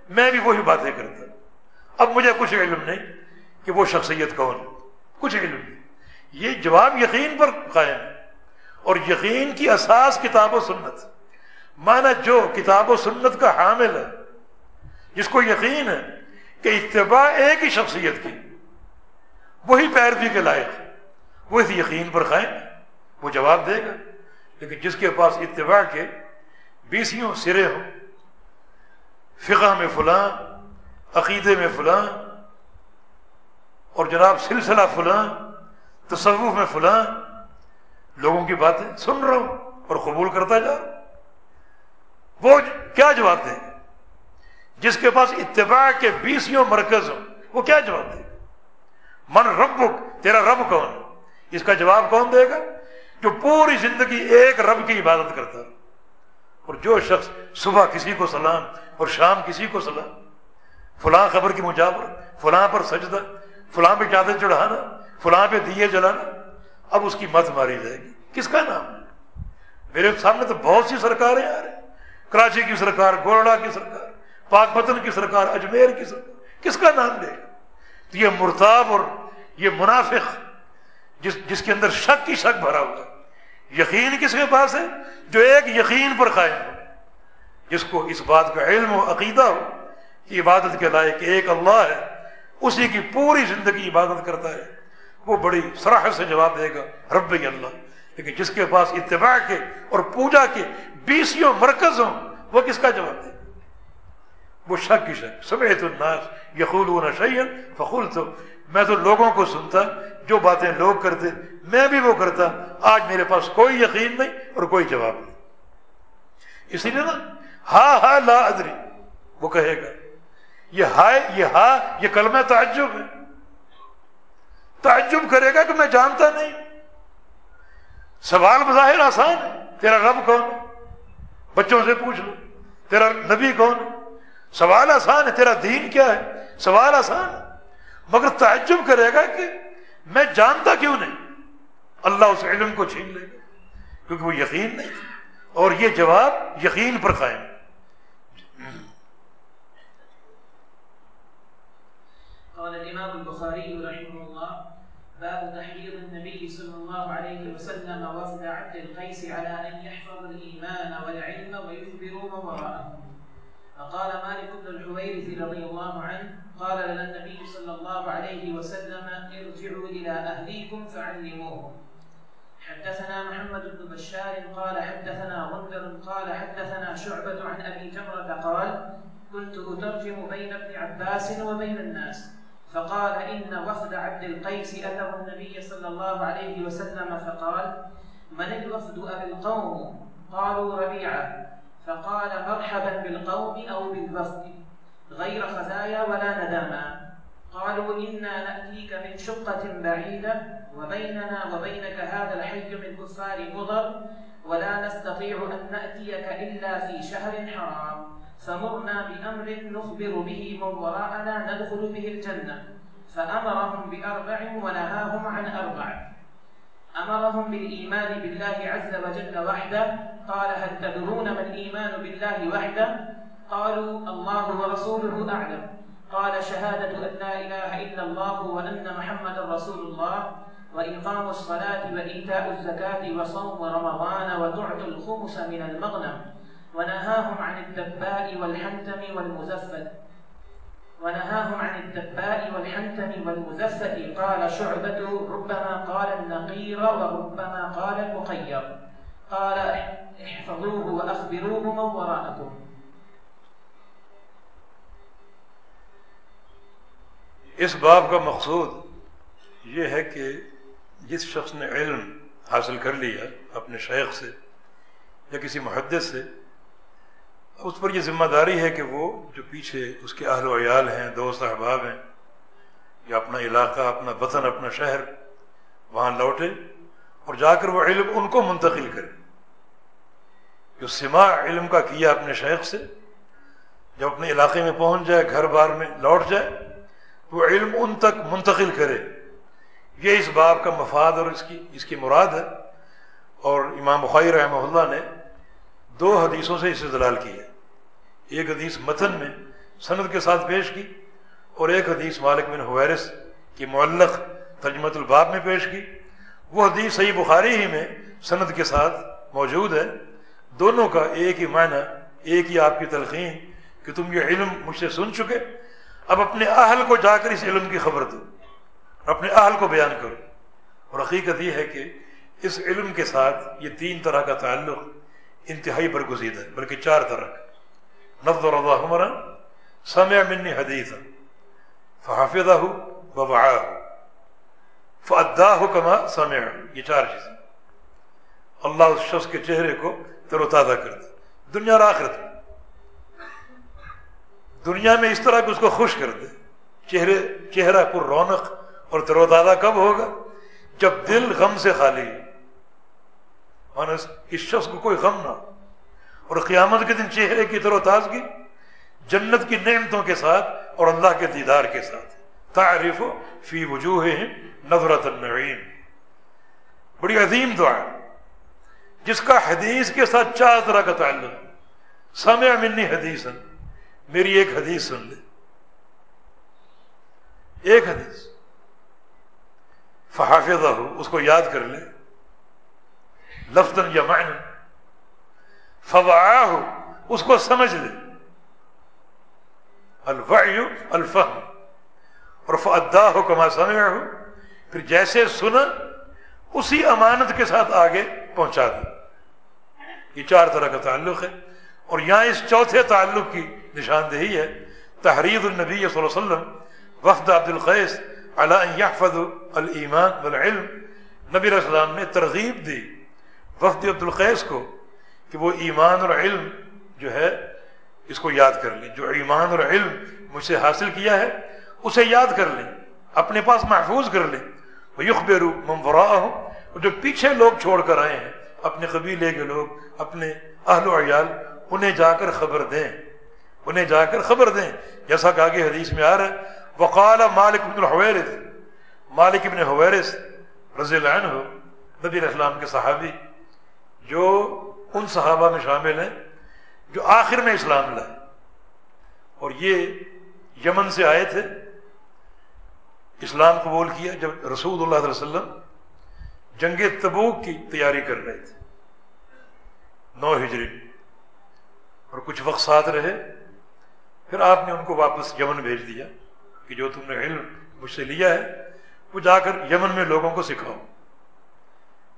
میں بھی وہی باتیں کرتا۔ اب مجھے کچھ علم نہیں کہ وہ شخصیت کون کچھ علم نہیں۔ یہ جواب یقین پر قائم ہے۔ اور یقین کی اساس کتاب و سنت۔ مانا جو کتاب و سنت کا حامل ہے، جس کو یقین ہے کہ اتباع ایک ہی شخصیت کی۔ وہی پیروی کے لائق۔ وہ اس یقین پر قائم۔ وہ جواب دے گا۔ لیکن جس کے پاس اتباع کے بیسیوں سرے ہوں، فقہ میں فلاں، عقیدے میں فلاں، اور جناب سلسلہ فلاں، تصوف میں فلاں، لوگوں کی باتیں سن رہا ہوں اور قبول کرتا جا وہ کیا جواب دے جس کے پاس اتباع کے بیسوں مرکز ہوں، وہ کیا جواب دے؟ من رب تیرا رب کون؟ اس کا جواب کون دے گا؟ جو پوری زندگی ایک رب کی عبادت کرتا اور جو شخص صبح کسی کو سلام اور شام کسی کو سلام، فلاں خبر کی مجاور فلاں پر سجدہ، فلاں پہ چادر چڑھانا، فلاں پہ دیے جلانا، اب اس کی مت ماری جائے گی۔ کس کا نام؟ میرے سامنے تو بہت سی سرکاریں آ رہی کراچی کی سرکار گورڈا کی سرکار پاک پتن کی سرکار، اجمیر کی سرکار، کس کا نام لے؟ گا تو یہ مرتاب اور یہ منافق جس جس کے اندر شک کی شک بھرا ہوا یقین کس کے پاس ہے؟ جو ایک یقین پر قائم ہو، جس کو اس بات کا علم و عقیدہ ہو کہ عبادت کے لائق ایک اللہ ہے، اسی کی پوری زندگی عبادت کرتا ہے، وہ بڑی سراہ سے جواب دے گا رب اللہ۔ لیکن جس کے پاس اتباع کے اور پوجا کے بیسوں مرکز ہوں وہ کس کا جواب دے؟ گا وہ شک کی شک۔ سمیت الناس یقول شعین فخول تو میں تو لوگوں کو سنتا، جو باتیں لوگ کرتے، میں بھی وہ کرتا۔ آج میرے پاس کوئی یقین نہیں اور کوئی جواب نہیں۔ اسی لیے نا، ہا ہا لا ادری۔ وہ کہے گا، یہ ہائے، یہ ہا، یہ کلمہ تعجب ہے۔ تعجب کرے گا کہ میں جانتا نہیں۔ سوال بظاہر آسان ہے، تیرا رب کون بچوں سے پوچھ لو، تیرا نبی کون سوال آسان ہے، تیرا دین کیا ہے؟ سوال آسان ہے۔ مگر تعجب کرے گا کہ میں جانتا کیوں نہیں؟ اللہ اس علم کو چھین لے گا، کیونکہ وہ یقین نہیں اور یہ جواب یقین پر قائم۔ قال الإمام البخاري رحمه الله، باب تحريض النبي صلى الله عليه وسلم وفد عبد القيس على أن يحفظ الإيمان والعلم ويخبروا من وراءهم فقال مالك بن الحويرث رضي الله عنه قال لنا النبي صلى الله عليه وسلم ارجعوا إلى أهليكم فعلموهم. حدثنا محمد بن بشار قال حدثنا غندر قال حدثنا شعبة عن أبي جمرة قال كنت أترجم بين ابن عباس وبين الناس فقال إن وفد عبد القيس أتوا النبي صلى الله عليه وسلم فقال من الوفد أبي القوم؟ قالوا ربيعة. فقال مرحبا بالقوم أو بالوفد غير خزايا ولا نداما. قالوا إنا نأتيك من شقة بعيدة وبيننا وبينك هذا الحي من كفار مضر ولا نستطيع أن نأتيك إلا في شهر حرام. فمرنا بأمر نخبر به من وراءنا ندخل به الجنة. فأمرهم بأربع ونهاهم عن أربع. أمرهم بالإيمان بالله عز وجل وحده. قال هل تدرون ما الإيمان بالله وحده؟ قالوا الله ورسوله أعلم. قال شهادة أن لا إله إلا الله وأن محمد رسول الله. وإقام الصلاة وإيتاء الزكاة وصوم رمضان وتعطي الخمس من المغنم. ونهاهم عن الدباء والحنتم والمزفت. ونهاهم عن الدباء والحنتم والمزفت قال شعبة، ربما قال النقير وربما قال المخير. قال احفظوه وأخبروه من وراءكم. اس باب کا مقصود یہ ہے کہ جس شخص نے علم حاصل کر لیا اپنے شیخ سے یا کسی محدث سے اس پر یہ ذمہ داری ہے کہ وہ جو پیچھے اس کے اہل و عیال ہیں، دوست احباب ہیں، یا اپنا علاقہ، اپنا وطن، اپنا شہر وہاں لوٹے اور جا کر وہ علم ان کو منتقل کرے۔ جو سما علم کا کیا اپنے شیخ سے، جب اپنے علاقے میں پہنچ جائے، گھر بار میں لوٹ جائے تو وہ علم ان تک منتقل کرے۔ یہ اس باب کا مفاد اور اس کی اس کی مراد ہے۔ اور امام بخاری رحمہ اللہ نے دو حدیثوں سے اسے دلال کی ہے۔ ایک حدیث متن میں سند کے ساتھ پیش کی اور ایک حدیث مالک بن حویرس کی معلق ترجمت الباب میں پیش کی۔ وہ حدیث صحیح بخاری ہی میں سند کے ساتھ موجود ہے۔ دونوں کا ایک ہی معنی، ایک ہی آپ کی تلقین کہ تم یہ علم مجھ سے سن چکے۔ اب اپنے اہل کو جا کر اس علم کی خبر دو۔ اپنے اہل کو بیان کرو۔ اور حقیقت یہ ہے کہ اس علم کے ساتھ یہ تین طرح کا تعلق انتہائی برگزید ہے، بلکہ چار طرح کا نظر اللہ عمر سمع منی حدیث فحافظہ ووعاہ فاداہ کما سمع یہ چار چیزیں۔ اللہ اس شخص کے چہرے کو تر و تازہ کر دے۔ دنیا اور آخرت۔ دنیا میں اس طرح کہ اس کو خوش کر دے۔ چہرے، چہرہ پر رونق اور تر و تازہ کب ہوگا؟ جب دل غم سے خالی اس شخص کو کوئی غم نہ ہو۔ اور قیامت کے دن چہرے کی تر و تازگی، جنت کی نعمتوں کے ساتھ اور اللہ کے دیدار کے ساتھ۔ تعریف فی وجوہ نظرت النعیم۔ بڑی عظیم دعا جس کا حدیث کے ساتھ چار طرح کا تعلق سامع منی حدیث میری ایک حدیث سن لے۔ ایک حدیث۔ فحافظہ ہو اس کو یاد کر لے۔ لفظ یا معنی فوا ہو اس کو سمجھ لے۔ الفعی الفہم اور فدا ہو کما سمع ہو پھر جیسے سنا، اسی امانت کے ساتھ آگے پہنچا دے۔ یہ چار طرح کا تعلق ہے۔ اور یہاں اس چوتھے تعلق کی نشاندہی ہے۔ تحریر النبی صلی اللہ علیہ وسلم، وفد عبد القیس یحفظ المان والعلم۔ نبی السلام نے ترغیب دی۔ وفد عبد القیس کو کہ وہ ایمان اور علم جو ہے اس کو یاد کر لیں۔ جو ایمان اور علم مجھ سے حاصل کیا ہے، اسے یاد کر لیں، اپنے پاس محفوظ کر لیں۔ وہ یخ بے اور جو پیچھے لوگ چھوڑ کر آئے ہیں، اپنے قبیلے کے لوگ، اپنے اہل و عیال، انہیں جا کر خبر دیں۔ انہیں جا کر خبر دیں۔ جیسا کہ آگے حدیث میں آ رہا ہے، وقال مالک بن الحویرث مالک ابن حویرث رضی اللہ عنہ، نبی السلام کے صحابی جو ان صحابہ میں شامل ہیں، جو آخر میں اسلام لائے۔ اور یہ یمن سے آئے تھے۔ اسلام قبول کیا جب رسول اللہ علیہ وسلم جنگ تبوک کی تیاری کر رہے تھے۔ نو ہجری۔ اور کچھ وقت ساتھ رہے۔ پھر آپ نے ان کو واپس یمن بھیج دیا کہ جو تم نے علم مجھ سے لیا ہے، وہ جا کر یمن میں لوگوں کو سکھاؤ۔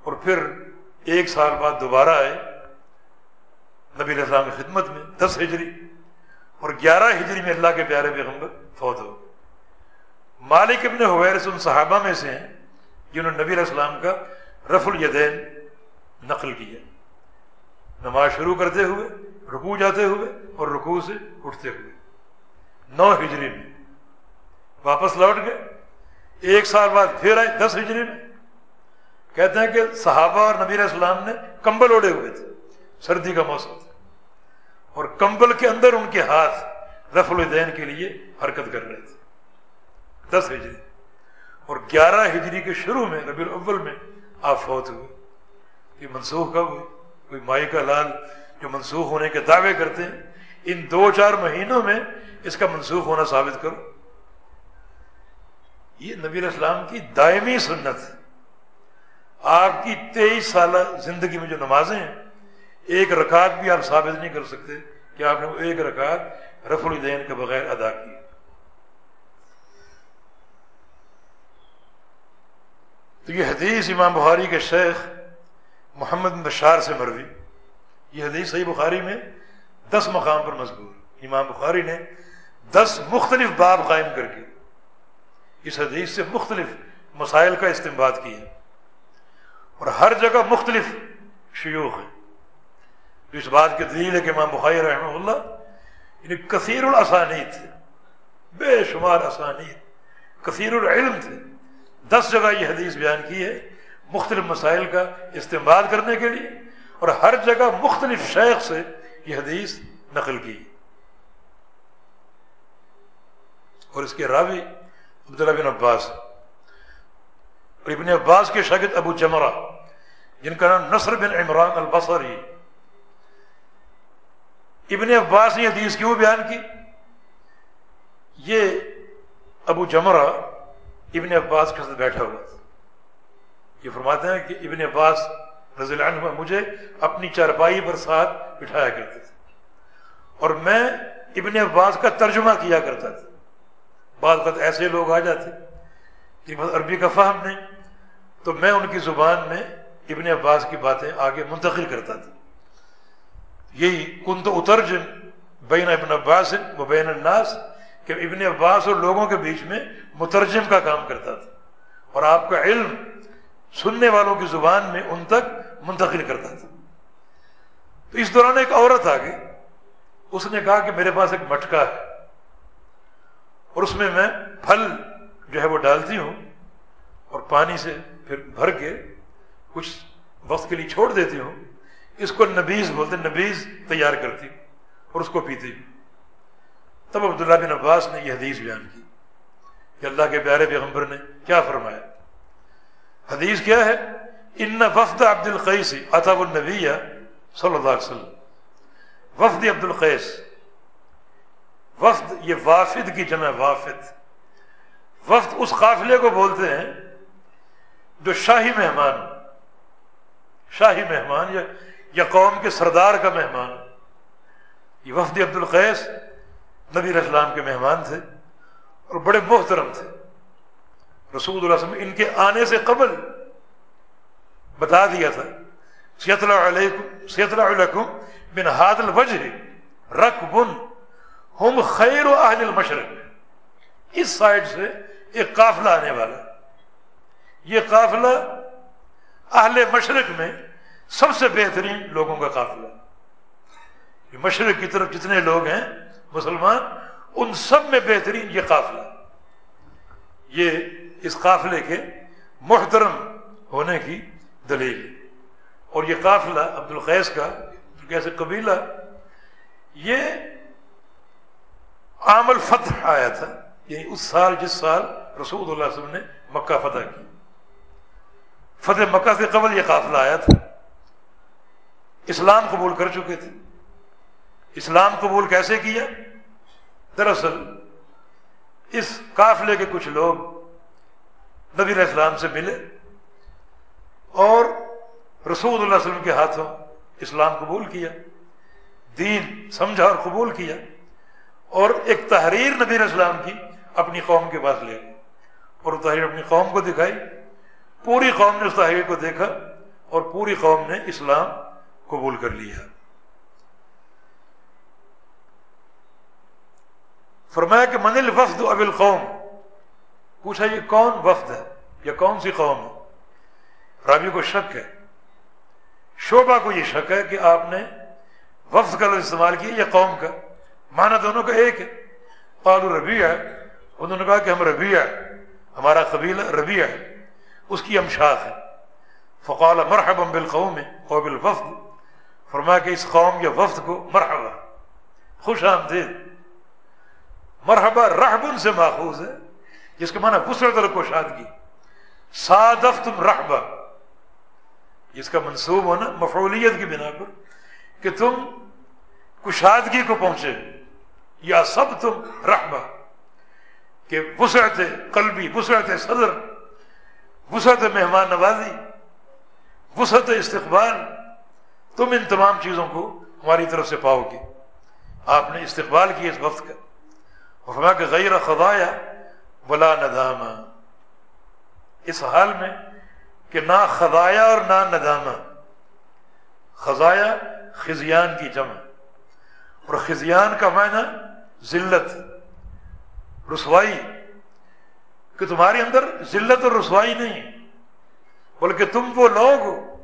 اور پھر ایک سال بعد دوبارہ آئے نبی علیہ السلام کی خدمت میں، دس ہجری، اور گیارہ ہجری میں اللہ کے پیارے پیغمبر فوت ہو مالک ابن حویرس ان صحابہ میں سے ہیں جنہوں نے نبی علیہ السلام کا رف الیدین نقل کیا۔ نماز شروع کرتے ہوئے رکو جاتے ہوئے اور رکوع سے اٹھتے ہوئے۔ نو ہجری میں واپس لوٹ گئے۔ ایک سال بعد پھر آئے، دس ہجری میں کہتے ہیں کہ صحابہ اور نبی السلام نے کمبل اوڑے ہوئے تھے، سردی کا موسم تھا۔ اور کمبل کے اندر ان کے ہاتھ رف الدین کے لیے حرکت کر رہے تھے۔ دس ہجری۔ اور گیارہ ہجری کے شروع میں ربی الاول میں آپ فوت ہوئے۔ یہ منسوخ کب ہوئی کوئی مائی کا لال جو منسوخ ہونے کے دعوے کرتے ہیں، ان دو چار مہینوں میں اس کا منسوخ ہونا ثابت کرو۔ یہ نبی السلام کی دائمی سنت۔ آپ کی تیئیس سالہ زندگی میں جو نمازیں ہیں، ایک رکعت بھی آپ ثابت نہیں کر سکتے کہ آپ نے وہ ایک رکعت رف الدین کے بغیر ادا کی۔ تو یہ حدیث امام بخاری کے شیخ محمد بشار سے مروی۔ یہ حدیث صحیح بخاری میں دس مقام پر مضبوط امام بخاری نے دس مختلف باب قائم کر کے اس حدیث سے مختلف مسائل کا استعمال کیا۔ اور ہر جگہ مختلف شیوخ ہیں۔ اس بات کی دلیل ہے کہ امام بخاری رحمہ اللہ یعنی کثیر الاسانید تھے۔ بے شمار اسانید۔ کثیر العلم تھے۔ دس جگہ یہ حدیث بیان کی ہے مختلف مسائل کا استعمال کرنے کے لیے اور ہر جگہ مختلف شیخ سے یہ حدیث نقل کی۔ اور اس کے راوی عبداللہ بن عباس۔ اور ابن عباس کے شاگرد ابو جمرہ۔ جن کا نام نصر بن عمران البصری۔ ابن عباس نے حدیث کیوں بیان کی؟ یہ ابو جمرہ ابن عباس کے ساتھ بیٹھا ہوا تھا۔ یہ فرماتے ہیں کہ ابن عباس رضی اللہ عنہ مجھے اپنی چارپائی پر ساتھ بٹھایا کرتے تھے۔ اور میں ابن عباس کا ترجمہ کیا کرتا تھا۔ بعض وقت ایسے لوگ آ جاتے جن کو عربی کا فہم نہیں، تو میں ان کی زبان میں ابن عباس کی باتیں آگے منتقل کرتا تھا۔ یہی کن تو اترجن بین ابن عباس و بین الناس کہ ابن عباس اور لوگوں کے بیچ میں مترجم کا کام کرتا تھا اور آپ کا علم سننے والوں کی زبان میں ان تک منتقل کرتا تھا۔ تو اس دوران ایک عورت آ گئی۔ اس نے کہا کہ میرے پاس ایک مٹکا ہے اور اس میں میں پھل جو ہے وہ ڈالتی ہوں اور پانی سے پھر بھر کے کچھ وقت کے لیے چھوڑ دیتی ہوں، اس کو نبیز بولتے ہیں، نبیز تیار کرتی ہوں اور اس کو پیتی ہوں تب عبداللہ بن عباس نے یہ حدیث بیان کی کہ اللہ کے پیارے پیغمبر نے کیا فرمایا۔ حدیث کیا ہے؟ ان وفد عبد القیس اطب النبی صلی اللہ علیہ وسلم۔ وفد عبد القیس وفد یہ وافد کی جمع وافد۔ وفد اس قافلے کو بولتے ہیں جو شاہی مہمان شاہی مہمان یا یا قوم کے سردار کا مہمان. یہ وفد عبد القیس نبی اسلام کے مہمان تھے اور بڑے محترم تھے. رسول اللہ وسلم ان کے آنے سے قبل بتا دیا تھا سیت علیکم سیت علیکم بن ہاد الوجہ رق بن ہم خیر و اہل المشرق. اس سائڈ سے ایک قافلہ آنے والا. یہ قافلہ اہل مشرق میں سب سے بہترین لوگوں کا قافلہ مشرق کی طرف جتنے لوگ ہیں، مسلمان، ان سب میں بہترین یہ قافلہ یہ اس قافلے کے محترم ہونے کی دلیل اور یہ قافلہ عبد القیس کا کیسے قبیلہ یہ عام الفتح آیا تھا یعنی اس سال جس سال رسول اللہ علیہ وسلم نے مکہ فتح کی فتح مکہ سے قبل یہ قافلہ آیا تھا۔ اسلام قبول کر چکے تھے۔ اسلام قبول کیسے کیا؟ دراصل اس قافلے کے کچھ لوگ نبی علیہ السلام سے ملے اور رسول اللہ علیہ وسلم کے ہاتھوں اسلام قبول کیا، دین سمجھا اور قبول کیا اور ایک تحریر نبی علیہ السلام کی اپنی قوم کے پاس لے اور وہ تحریر اپنی قوم کو دکھائی۔ پوری قوم نے اس تحریر کو دیکھا اور پوری قوم نے اسلام قبول کر لیا۔ فرمایا کہ منل وفد اب القوم؟ پوچھا یہ کون وفد ہے؟ یا کون سی قوم ہے؟ رابی کو شک ہے۔ شعبہ کو یہ شک ہے کہ آپ نے وفد کا استعمال کیا یا قوم کا۔ مانا دونوں کا ایک ہے۔ پالو ربیع ہے انہوں نے کہا کہ ہم ربیع ہمارا قبیلہ ربیع ہے۔ اس کی ہم شاخ ہے۔ فقال مرحبا بالقوم او بالوفد۔ فرمایا کہ اس قوم یا وفد کو مرحبا۔ خوش آمدید۔ مرحبا رحبن سے ماخوذ ہے، جس کے معنی وسرت اور کوشادگی۔ سادف تم رحبا۔ جس کا منصوب ہونا مفعولیت کی بنا پر کہ تم کشادگی کو پہنچے۔ یا سب تم رحبا۔ کہ وسعت قلبی، وسعت صدر۔ وسعت مہمان نوازی وسعت استقبال۔ تم ان تمام چیزوں کو ہماری طرف سے پاؤ گے۔ آپ نے استقبال کیا اس وقت کا۔ فرما کہ غیر خدایا ولا ندامہ۔ اس حال میں کہ نہ خدایا اور نہ ندامہ۔ خزایا خزیان کی جمع۔ اور خزیان کا معنی ذلت، رسوائی۔ کہ تمہارے اندر ذلت اور رسوائی نہیں بلکہ تم وہ لوگ ہو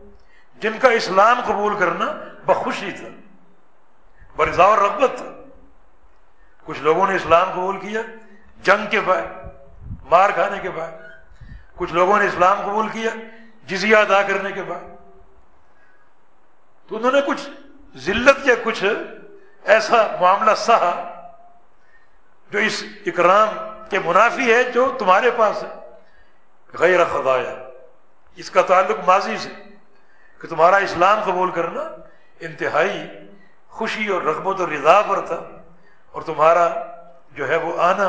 جن کا اسلام قبول کرنا بخوشی تھا، برضا اور رغبت تھا۔ کچھ لوگوں نے اسلام قبول کیا جنگ کے بعد مار کھانے کے بعد کچھ لوگوں نے اسلام قبول کیا جزیہ ادا کرنے کے بعد تو انہوں نے کچھ ذلت یا کچھ ایسا معاملہ سہا جو اس اکرام کے منافی ہے جو تمہارے پاس ہے۔ غیر خدایا اس کا تعلق ماضی سے۔ کہ تمہارا اسلام قبول کرنا انتہائی خوشی اور رغبت اور رضا پر تھا۔ اور تمہارا جو ہے وہ آنا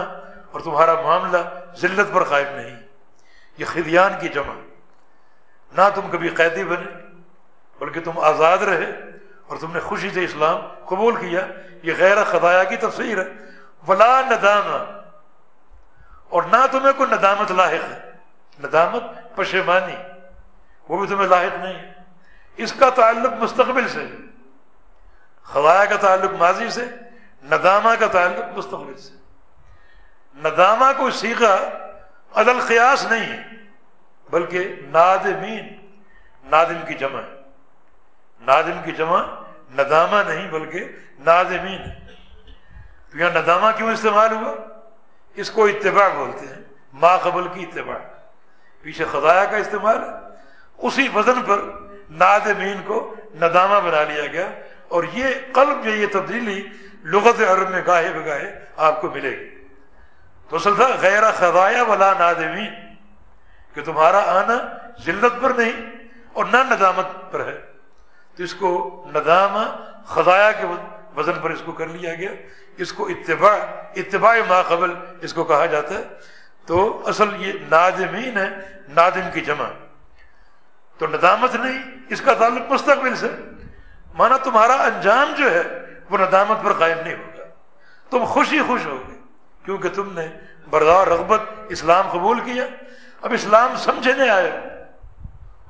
اور تمہارا معاملہ ذلت پر قائم نہیں۔ یہ خدیان کی جمع۔ نہ تم کبھی قیدی بنے، بلکہ تم آزاد رہے اور تم نے خوشی سے اسلام قبول کیا۔ یہ غیر خدایا کی تفسیر ہے۔ ولا ندامہ اور نہ تمہیں کوئی ندامت لاحق ہے۔ ندامت پشیمانی، وہ بھی تمہیں لاحق نہیں۔ اس کا تعلق مستقبل سے خدایا کا تعلق ماضی سے، ندامہ کا تعلق مستقبل سے۔ ندامہ کو سیکھا عدل قیاس نہیں ہے، بلکہ نادمین، نادم کی جمع۔ نادم کی جمع ندامہ نہیں، بلکہ نادمین۔ تو یہاں ندامہ کیوں استعمال ہوا؟ اس کو اتباع بولتے ہیں، ما قبل کی اتباع۔ پیچھے خدایا کا استعمال ہے۔ اسی وزن پر نادمین کو ندامہ بنا لیا گیا۔ اور یہ قلب جو یہ تبدیلی لغت عرب میں گاہے بگاہے آپ کو ملے گی۔ تو اصل تھا غیر خدایا ولا نادمین کہ تمہارا آنا ذلت پر نہیں اور نہ ندامت پر ہے۔ تو اس کو ندامہ خدایا کے وزن پر اس کو کر لیا گیا۔ اس کو اتباع اتباع ما قبل اس کو کہا جاتا ہے۔ تو اصل یہ نادمین ہے نادم کی جمع۔ تو ندامت نہیں، اس کا تعلق مستقبل سے۔ مانا تمہارا انجام جو ہے، وہ ندامت پر قائم نہیں ہوگا۔ تم خوشی خوش ہوگے، کیونکہ تم نے بردار رغبت اسلام قبول کیا۔ اب اسلام سمجھنے آئے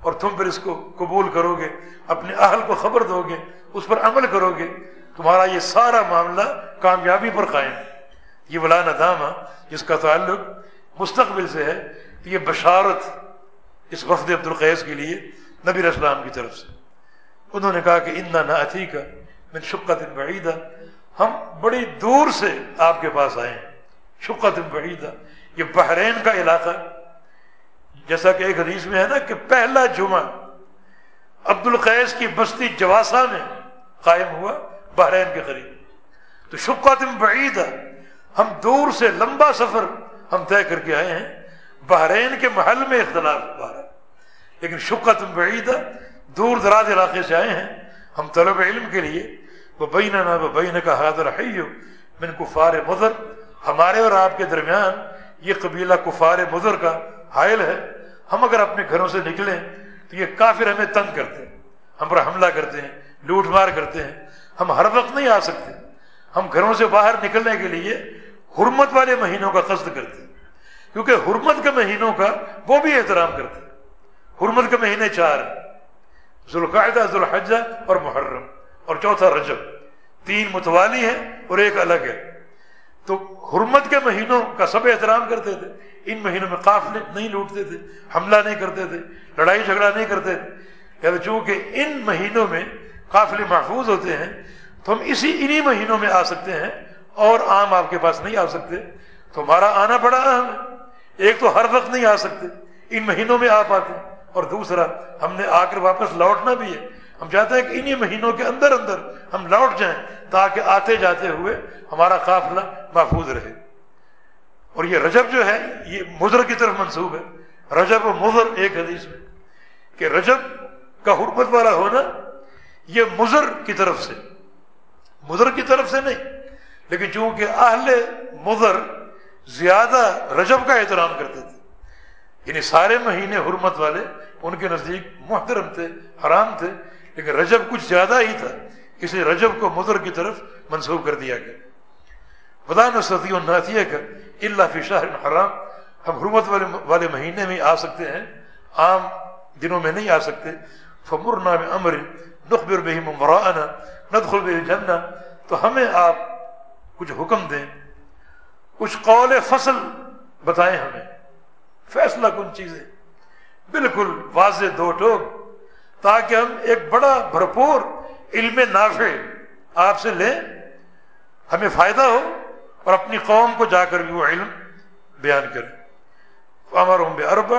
اور تم پھر اس کو قبول کرو گے اپنے اہل کو خبر دو گے اس پر عمل کرو گے تمہارا یہ سارا معاملہ کامیابی پر قائم۔ یہ ولا ندامہ، جس کا تعلق مستقبل سے ہے، یہ بشارت اس وفد عبد القیس کے لیے نبی اسلام کی طرف سے۔ انہوں نے کہا کہ اندہ نہ اتھی کا میں شکت بعیدہ ہم بڑی دور سے آپ کے پاس آئے ہیں۔ شکت بعیدہ یہ بحرین کا علاقہ۔ جیسا کہ ایک حدیث میں ہے نا کہ پہلا جمعہ عبد القیس کی بستی جواسا میں قائم ہوا، بحرین کے قریب۔ تو شکت بعیدہ ہم دور سے لمبا سفر ہم طے کر کے آئے ہیں۔ بحرین کے محل میں اختلاف ہوا ہے۔ لیکن شکت بعیدہ دور دراز علاقے سے آئے ہیں۔ ہم طلب علم کے لیے۔ وہ بین نہ وہ بین کا حاضر ہے من کفار مضر ہمارے اور آپ کے درمیان یہ قبیلہ کفار مضر کا حائل ہے۔ ہم اگر اپنے گھروں سے نکلیں تو یہ کافر ہمیں تنگ کرتے ہیں۔ ہم پر حملہ کرتے ہیں، لوٹ مار کرتے ہیں۔ ہم ہر وقت نہیں آ سکتے۔ ہم گھروں سے باہر نکلنے کے لیے حرمت والے مہینوں کا قصد کرتے ہیں۔ کیونکہ حرمت کے مہینوں کا وہ بھی احترام کرتے ہیں۔ حرمت کے مہینے چار ذوالقاعدہ ذوالحجہ اور محرم۔ اور چوتھا رجب۔ تین متوالی ہیں اور ایک الگ ہے۔ تو حرمت کے مہینوں کا سب احترام کرتے تھے۔ ان مہینوں میں قافلے نہیں لوٹتے تھے، حملہ نہیں کرتے تھے، لڑائی جھگڑا نہیں کرتے تھے۔ چونکہ ان مہینوں میں قافلے محفوظ ہوتے ہیں تو ہم اسی انہی مہینوں میں آ سکتے ہیں اور عام آپ کے پاس نہیں آ سکتے۔ تو ہمارا آنا بڑا اہم ہے۔ ایک تو ہر وقت نہیں آ سکتے۔ ان مہینوں میں آپ آتے اور دوسرا، ہم نے آ کر واپس لوٹنا بھی ہے۔ ہم چاہتے ہیں کہ انہی مہینوں کے اندر اندر ہم لوٹ جائیں تاکہ آتے جاتے ہوئے ہمارا قافلہ محفوظ رہے۔ اور یہ رجب جو ہے، یہ مضر کی طرف منسوب ہے۔ رجب و مضر ایک حدیث میں کہ رجب کا حرمت والا ہونا یہ مضر کی طرف سے۔ مضر کی طرف سے نہیں، لیکن چونکہ اہل مضر زیادہ رجب کا احترام کرتے تھے یعنی سارے مہینے حرمت والے، ان کے نزدیک محترم تھے، حرام تھے، لیکن رجب کچھ زیادہ ہی تھا، اس لیے رجب کو مضر کی طرف منسوخ کر دیا گیا۔ بتا نصدی نعتیہ کا اللہ فی شاہ حرام۔ ہم حرمت والے والے مہینے میں آ سکتے ہیں، عام دنوں میں نہیں آ سکتے۔ فمر نام امر نخبر بہی ممرانا ندخل بہ جنہ تو ہمیں آپ کچھ حکم دیں، کچھ قول فصل بتائیں ہمیں۔ فیصلہ کن چیزیں؟ بالکل واضح دو ٹوک، تاکہ ہم ایک بڑا بھرپور علم نافع آپ سے لیں، ہمیں فائدہ ہو اور اپنی قوم کو جا کر بھی وہ علم بیان کریں۔ امر ہوں بے اربا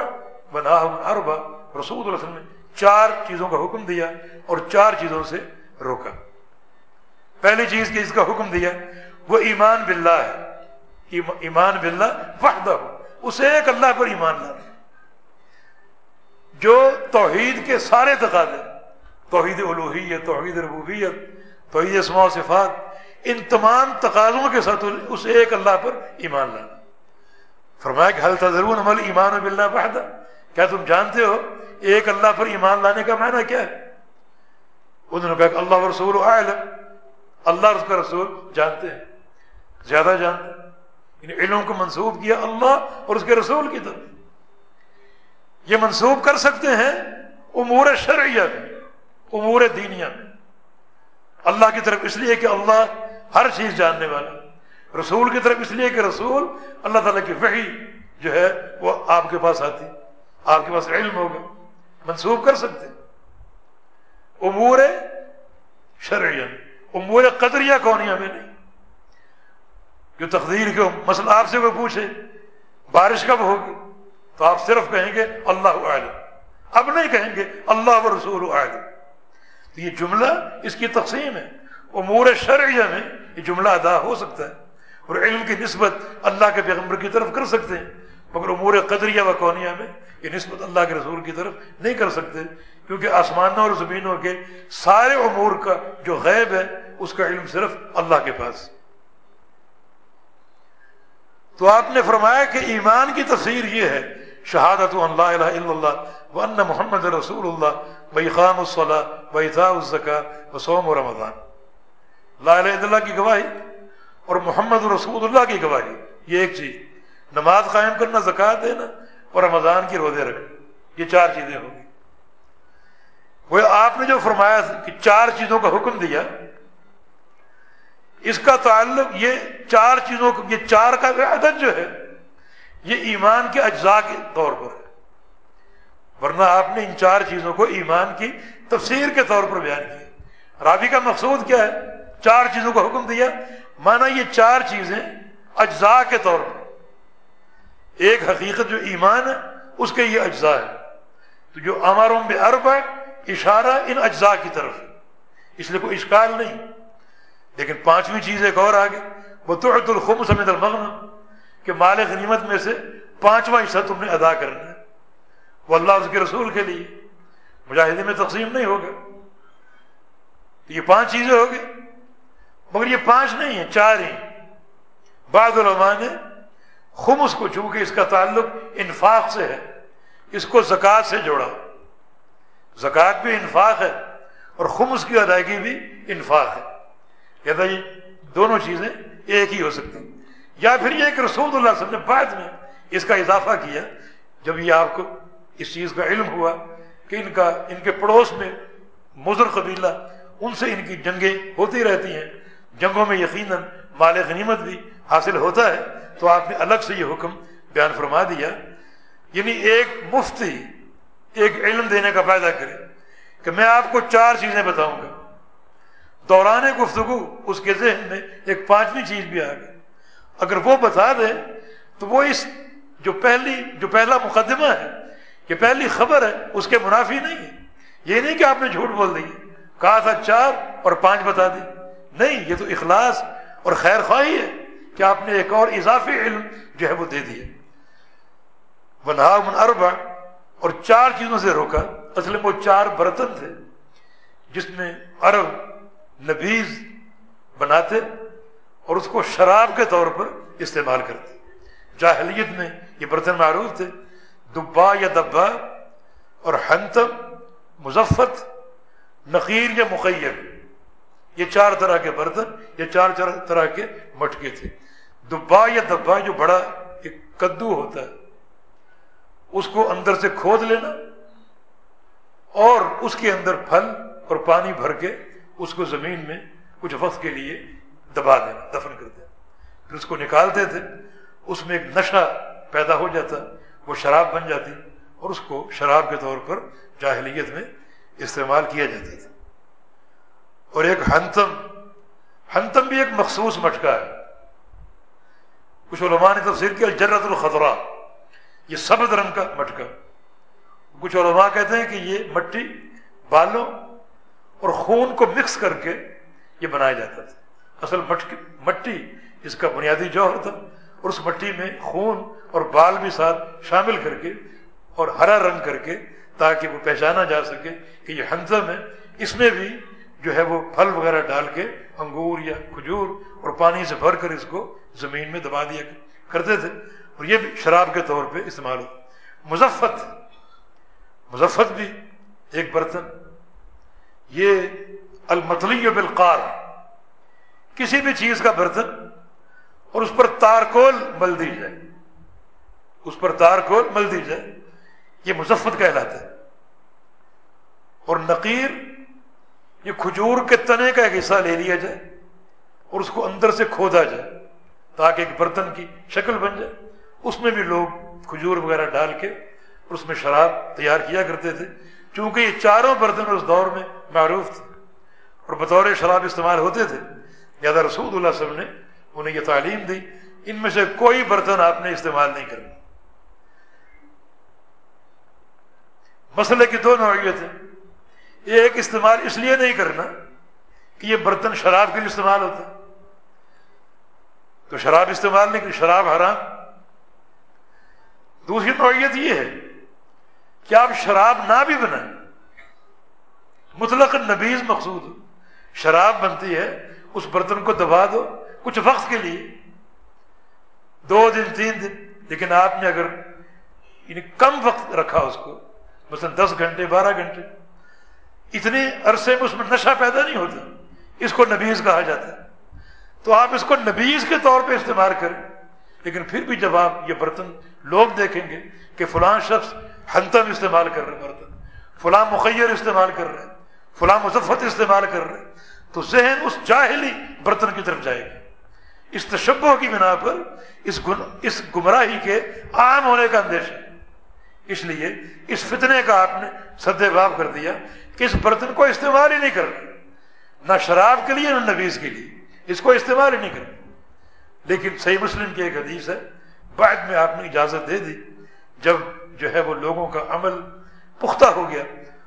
بنا ہوں اربا رسول اللہ نے چار چیزوں کا حکم دیا اور چار چیزوں سے روکا۔ پہلی چیز کہ اس کا حکم دیا وہ ایمان باللہ ہے۔ ایمان باللہ وحدہ ہو۔ اسے ایک اللہ پر ایمان لانا جو توحید کے سارے تقاضے توحید الوحیت توحید ربوبیت، توحید اسماء و صفات، ان تمام تقاضوں کے ساتھ اس ایک اللہ پر ایمان لانا فرمایا کہ حل تضرون عمل ایمان باللہ وحدہ؟ کیا تم جانتے ہو ایک اللہ پر ایمان لانے کا معنی کیا ہے؟ انہوں نے کہا کہ اللہ رسول عالم اللہ اور اس کا رسول جانتے ہیں، زیادہ جانتے ہیں۔ یعنی علموں کو منسوخ کیا اللہ اور اس کے رسول کی طرف۔ یہ منسوخ کر سکتے ہیں امور شرعیہ میں امور دینیا میں اللہ کی طرف اس لیے کہ اللہ ہر چیز جاننے والا، رسول کی طرف اس لیے کہ رسول اللہ تعالیٰ کی وحی جو ہے وہ آپ کے پاس آتی، آپ کے پاس علم ہوگا۔ منسوخ کر سکتے امور شرعین امور قدریہ کون ہمیں نہیں؟ جو تقدیر کے مسئلہ آپ سے کوئی پوچھے، بارش کب ہوگی؟ تو آپ صرف کہیں گے، اللہ عالم اب نہیں کہیں گے، اللہ و رسول عالم تو یہ جملہ اس کی تقسیم ہے۔ امور شرعیہ میں یہ جملہ ادا ہو سکتا ہے اور علم کی نسبت اللہ کے پیغمبر کی طرف کر سکتے ہیں۔ مگر امور قدریہ و کونیا میں یہ نسبت اللہ کے رسول کی طرف نہیں کر سکتے، کیونکہ آسمانوں اور زمینوں کے سارے امور کا جو غیب ہے اس کا علم صرف اللہ کے پاس۔ تو آپ نے فرمایا کہ ایمان کی تفسیر یہ ہے، شہادت اللہ الہ الا اللہ ون محمد رسول اللہ و خام الصلاح و اطاء الزکا و سوم و رمضان۔ لا الہ الا اللہ کی گواہی اور محمد رسول اللہ کی گواہی، یہ ایک چیز۔ نماز قائم کرنا زکوٰۃ دینا اور رمضان کی روزے رکھنا، یہ چار چیزیں ہوگی وہ آپ نے جو فرمایا کہ چار چیزوں کا حکم دیا اس کا تعلق یہ چار چیزوں کو یہ چار کا عدد جو ہے، یہ ایمان کے اجزاء کے طور پر ہے۔ ورنہ آپ نے ان چار چیزوں کو ایمان کی تفسیر کے طور پر بیان کیا رابی کا مقصود کیا ہے؟ چار چیزوں کا حکم دیا۔ مانا یہ چار چیزیں اجزاء کے طور پر۔ ایک حقیقت جو ایمان ہے، اس کے یہ اجزاء ہے۔ تو جو اماروں میں عرب ہے، اشارہ ان اجزاء کی طرف اس لیے کوئی اشکال نہیں۔ لیکن پانچویں چیز ایک اور آگے وہ تو الخم سمت المغن کہ مال غنیمت میں سے پانچواں حصہ تم نے ادا کرنا ہے۔ وہ اللہ اس کے رسول کے لیے۔ مجاہدے میں تقسیم نہیں ہوگا۔ یہ پانچ چیزیں ہوگی مگر یہ پانچ نہیں ہیں، چار ہی بعض علماء نے خمس کو، چونکہ اس کا تعلق انفاق سے ہے، اس کو زکوٰۃ سے جوڑا۔ زکوٰۃ بھی انفاق ہے اور خمس کی ادائیگی بھی انفاق ہے۔ کہتا جی دونوں چیزیں ایک ہی ہو سکتی یا پھر یہ کہ رسول اللہ صلی اللہ علیہ وسلم نے بعد میں اس کا اضافہ کیا، جب یہ آپ کو اس چیز کا علم ہوا کہ ان کا، ان کے پڑوس میں مضر قبیلہ، ان سے ان کی جنگیں ہوتی رہتی ہیں۔ جنگوں میں یقیناً مال غنیمت بھی حاصل ہوتا ہے۔ تو آپ نے الگ سے یہ حکم بیان فرما دیا۔ یعنی ایک مفتی ایک علم دینے کا فائدہ کرے کہ میں آپ کو چار چیزیں بتاؤں گا۔ دوران گفتگو اس کے ذہن میں ایک پانچویں چیز بھی آ گئی۔ اگر وہ بتا دے تو وہ اس جو پہلی، جو پہلا مقدمہ ہے، یہ پہلی خبر ہے، اس کے منافی نہیں ہے۔ یہ نہیں کہ آپ نے جھوٹ بول دی۔ کہا تھا چار اور پانچ بتا دی۔ نہیں، یہ تو اخلاص اور خیر خواہی ہے کہ آپ نے ایک اور اضافی علم جو ہے وہ دے دیا۔ بنا من اربا اور چار چیزوں سے روکا۔ اصل میں وہ چار برتن تھے، جس میں عرب نبیز بناتے اور اس کو شراب کے طور پر استعمال کرتے۔ جاہلیت میں یہ برتن معروف تھے، دبا یا دبا اور ہنتم، مظفت نقیر یا مقیر یہ چار طرح کے برتن، یہ چار طرح کے مٹکے تھے۔ دبا یا دبا جو بڑا ایک کدو ہوتا ہے، اس کو اندر سے کھود لینا اور اس کے اندر پھل اور پانی بھر کے اس کو زمین میں کچھ وقت کے لیے دبا دینا، دفن کر دینا۔ پھر اس کو نکالتے تھے، اس میں ایک نشہ پیدا ہو جاتا، وہ شراب بن جاتی اور اس کو شراب کے طور پر جاہلیت میں استعمال کیا جاتا تھا۔ اور ایک ہنتم ہنتم بھی ایک مخصوص مٹکا ہے۔ کچھ علماء نے تفسیر کیا جرت الخطرہ یہ سبز رنگ کا مٹکا۔ کچھ علماء کہتے ہیں کہ یہ مٹی بالوں اور خون کو مکس کر کے یہ بنایا جاتا تھا۔ اصل مٹی اس کا بنیادی جوہر تھا اور اس مٹی میں خون اور بال بھی ساتھ شامل کر کے اور ہرا رنگ کر کے تاکہ وہ پہچانا جا سکے کہ یہ ہنزم ہے اس میں بھی جو ہے وہ پھل وغیرہ ڈال کے انگور یا کھجور اور پانی سے بھر کر اس کو زمین میں دبا دیا کرتے تھے اور یہ بھی شراب کے طور پہ استعمال ہوتا۔ مظفت مظفت بھی ایک برتن۔ یہ المطلی بالقار، کسی بھی چیز کا برتن اور اس پر تارکول مل دی جائے اس پر تارکول مل دی جائے یہ مظفت کہلاتا ہے۔ اور نقیر، یہ کھجور کے تنے کا ایک حصہ لے لیا جائے اور اس کو اندر سے کھودا جائے تاکہ ایک برتن کی شکل بن جائے۔ اس میں بھی لوگ کھجور وغیرہ ڈال کے اس میں شراب تیار کیا کرتے تھے۔ چونکہ یہ چاروں برتن اس دور میں معروف تھے اور بطور شراب استعمال ہوتے تھے۔ لہٰذا رسول اللہ صلی اللہ علیہ وسلم نے انہیں یہ تعلیم دی۔ ان میں سے کوئی برتن آپ نے استعمال نہیں کرنا۔ مسئلے کی دو نوعیت ایک استعمال اس لیے نہیں کرنا کہ یہ برتن شراب کے لیے استعمال ہوتا۔ تو شراب استعمال نہیں کریں شراب حرام۔ دوسری نوعیت یہ ہے کہ آپ شراب نہ بھی بنائیں۔ مطلق نبیز مقصود شراب بنتی ہے، اس برتن کو دبا دو، کچھ وقت کے لیے۔ دو دن، تین دن۔ لیکن آپ نے اگر یعنی کم وقت رکھا اس کو، مثلا دس گھنٹے، بارہ گھنٹے، اتنے عرصے میں اس میں نشہ پیدا نہیں ہوتا۔ اس کو نبیز کہا جاتا ہے۔ تو آپ اس کو نبیز کے طور پہ استعمال کریں۔ لیکن پھر بھی جب آپ یہ برتن لوگ دیکھیں گے کہ فلاں شخص ہنتم استعمال کر رہے برتن فلاں مخیر استعمال کر رہے ہیں فلاں مظفت استعمال کر رہے تو ذہن اس جاہلی برتن کی طرف جائے گی۔ اس تشبہ کی بنا پر اس گن، اس گمراہی کے عام ہونے کا اندیش ہے۔ اس لیے اس فتنے کا آپ نے سد باب کر دیا کہ اس برتن کو استعمال ہی نہیں کر نہ شراب کے لیے، نہ نویز کے لیے۔ اس کو استعمال ہی نہیں کر لیکن صحیح مسلم کی ایک حدیث ہے، بعد میں آپ نے اجازت دے دی، جب جو ہے وہ لوگوں کا عمل پختہ ہو گیا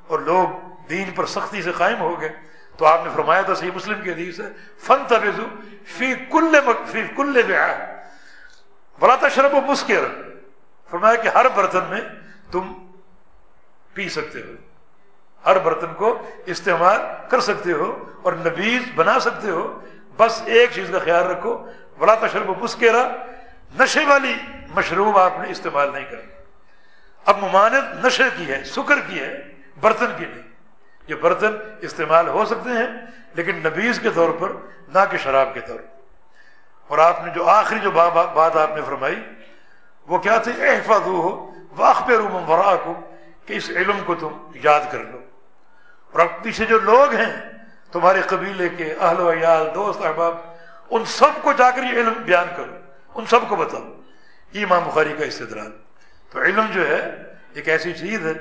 اور لوگ دین پر سختی سے قائم ہو گئے۔ تو آپ نے فرمایا تھا صحیح مسلم کی حدیث ہے فن تبزو فی کل فی کل بلا تشرب و مسکر فرمایا کہ ہر برتن میں تم پی سکتے ہو۔ ہر برتن کو استعمال کر سکتے ہو اور نبیز بنا سکتے ہو۔ بس ایک چیز کا خیال رکھو بڑا تشرب و مسکرا نشے والی مشروب آپ نے استعمال نہیں کرنا اب ممانت نشے کی ہے، سکر کی ہے، برتن کی نہیں۔ یہ برتن استعمال ہو سکتے ہیں، لیکن نبیز کے طور پر، نہ کہ شراب کے طور پر۔ اور آپ نے جو آخری جو بات آپ نے فرمائی، وہ کیا تھی؟ احفاظ ہو واقف ورا کو کہ اس علم کو تم یاد کر لو۔ اور اب پیچھے جو لوگ ہیں، تمہارے قبیلے کے اہل و عیال، دوست، احباب، ان سب کو جا کر یہ علم بیان کرو، ان سب کو بتاؤ۔ یہ امام بخاری کا استدلال۔ تو علم جو ہے، ایک ایسی چیز ہے،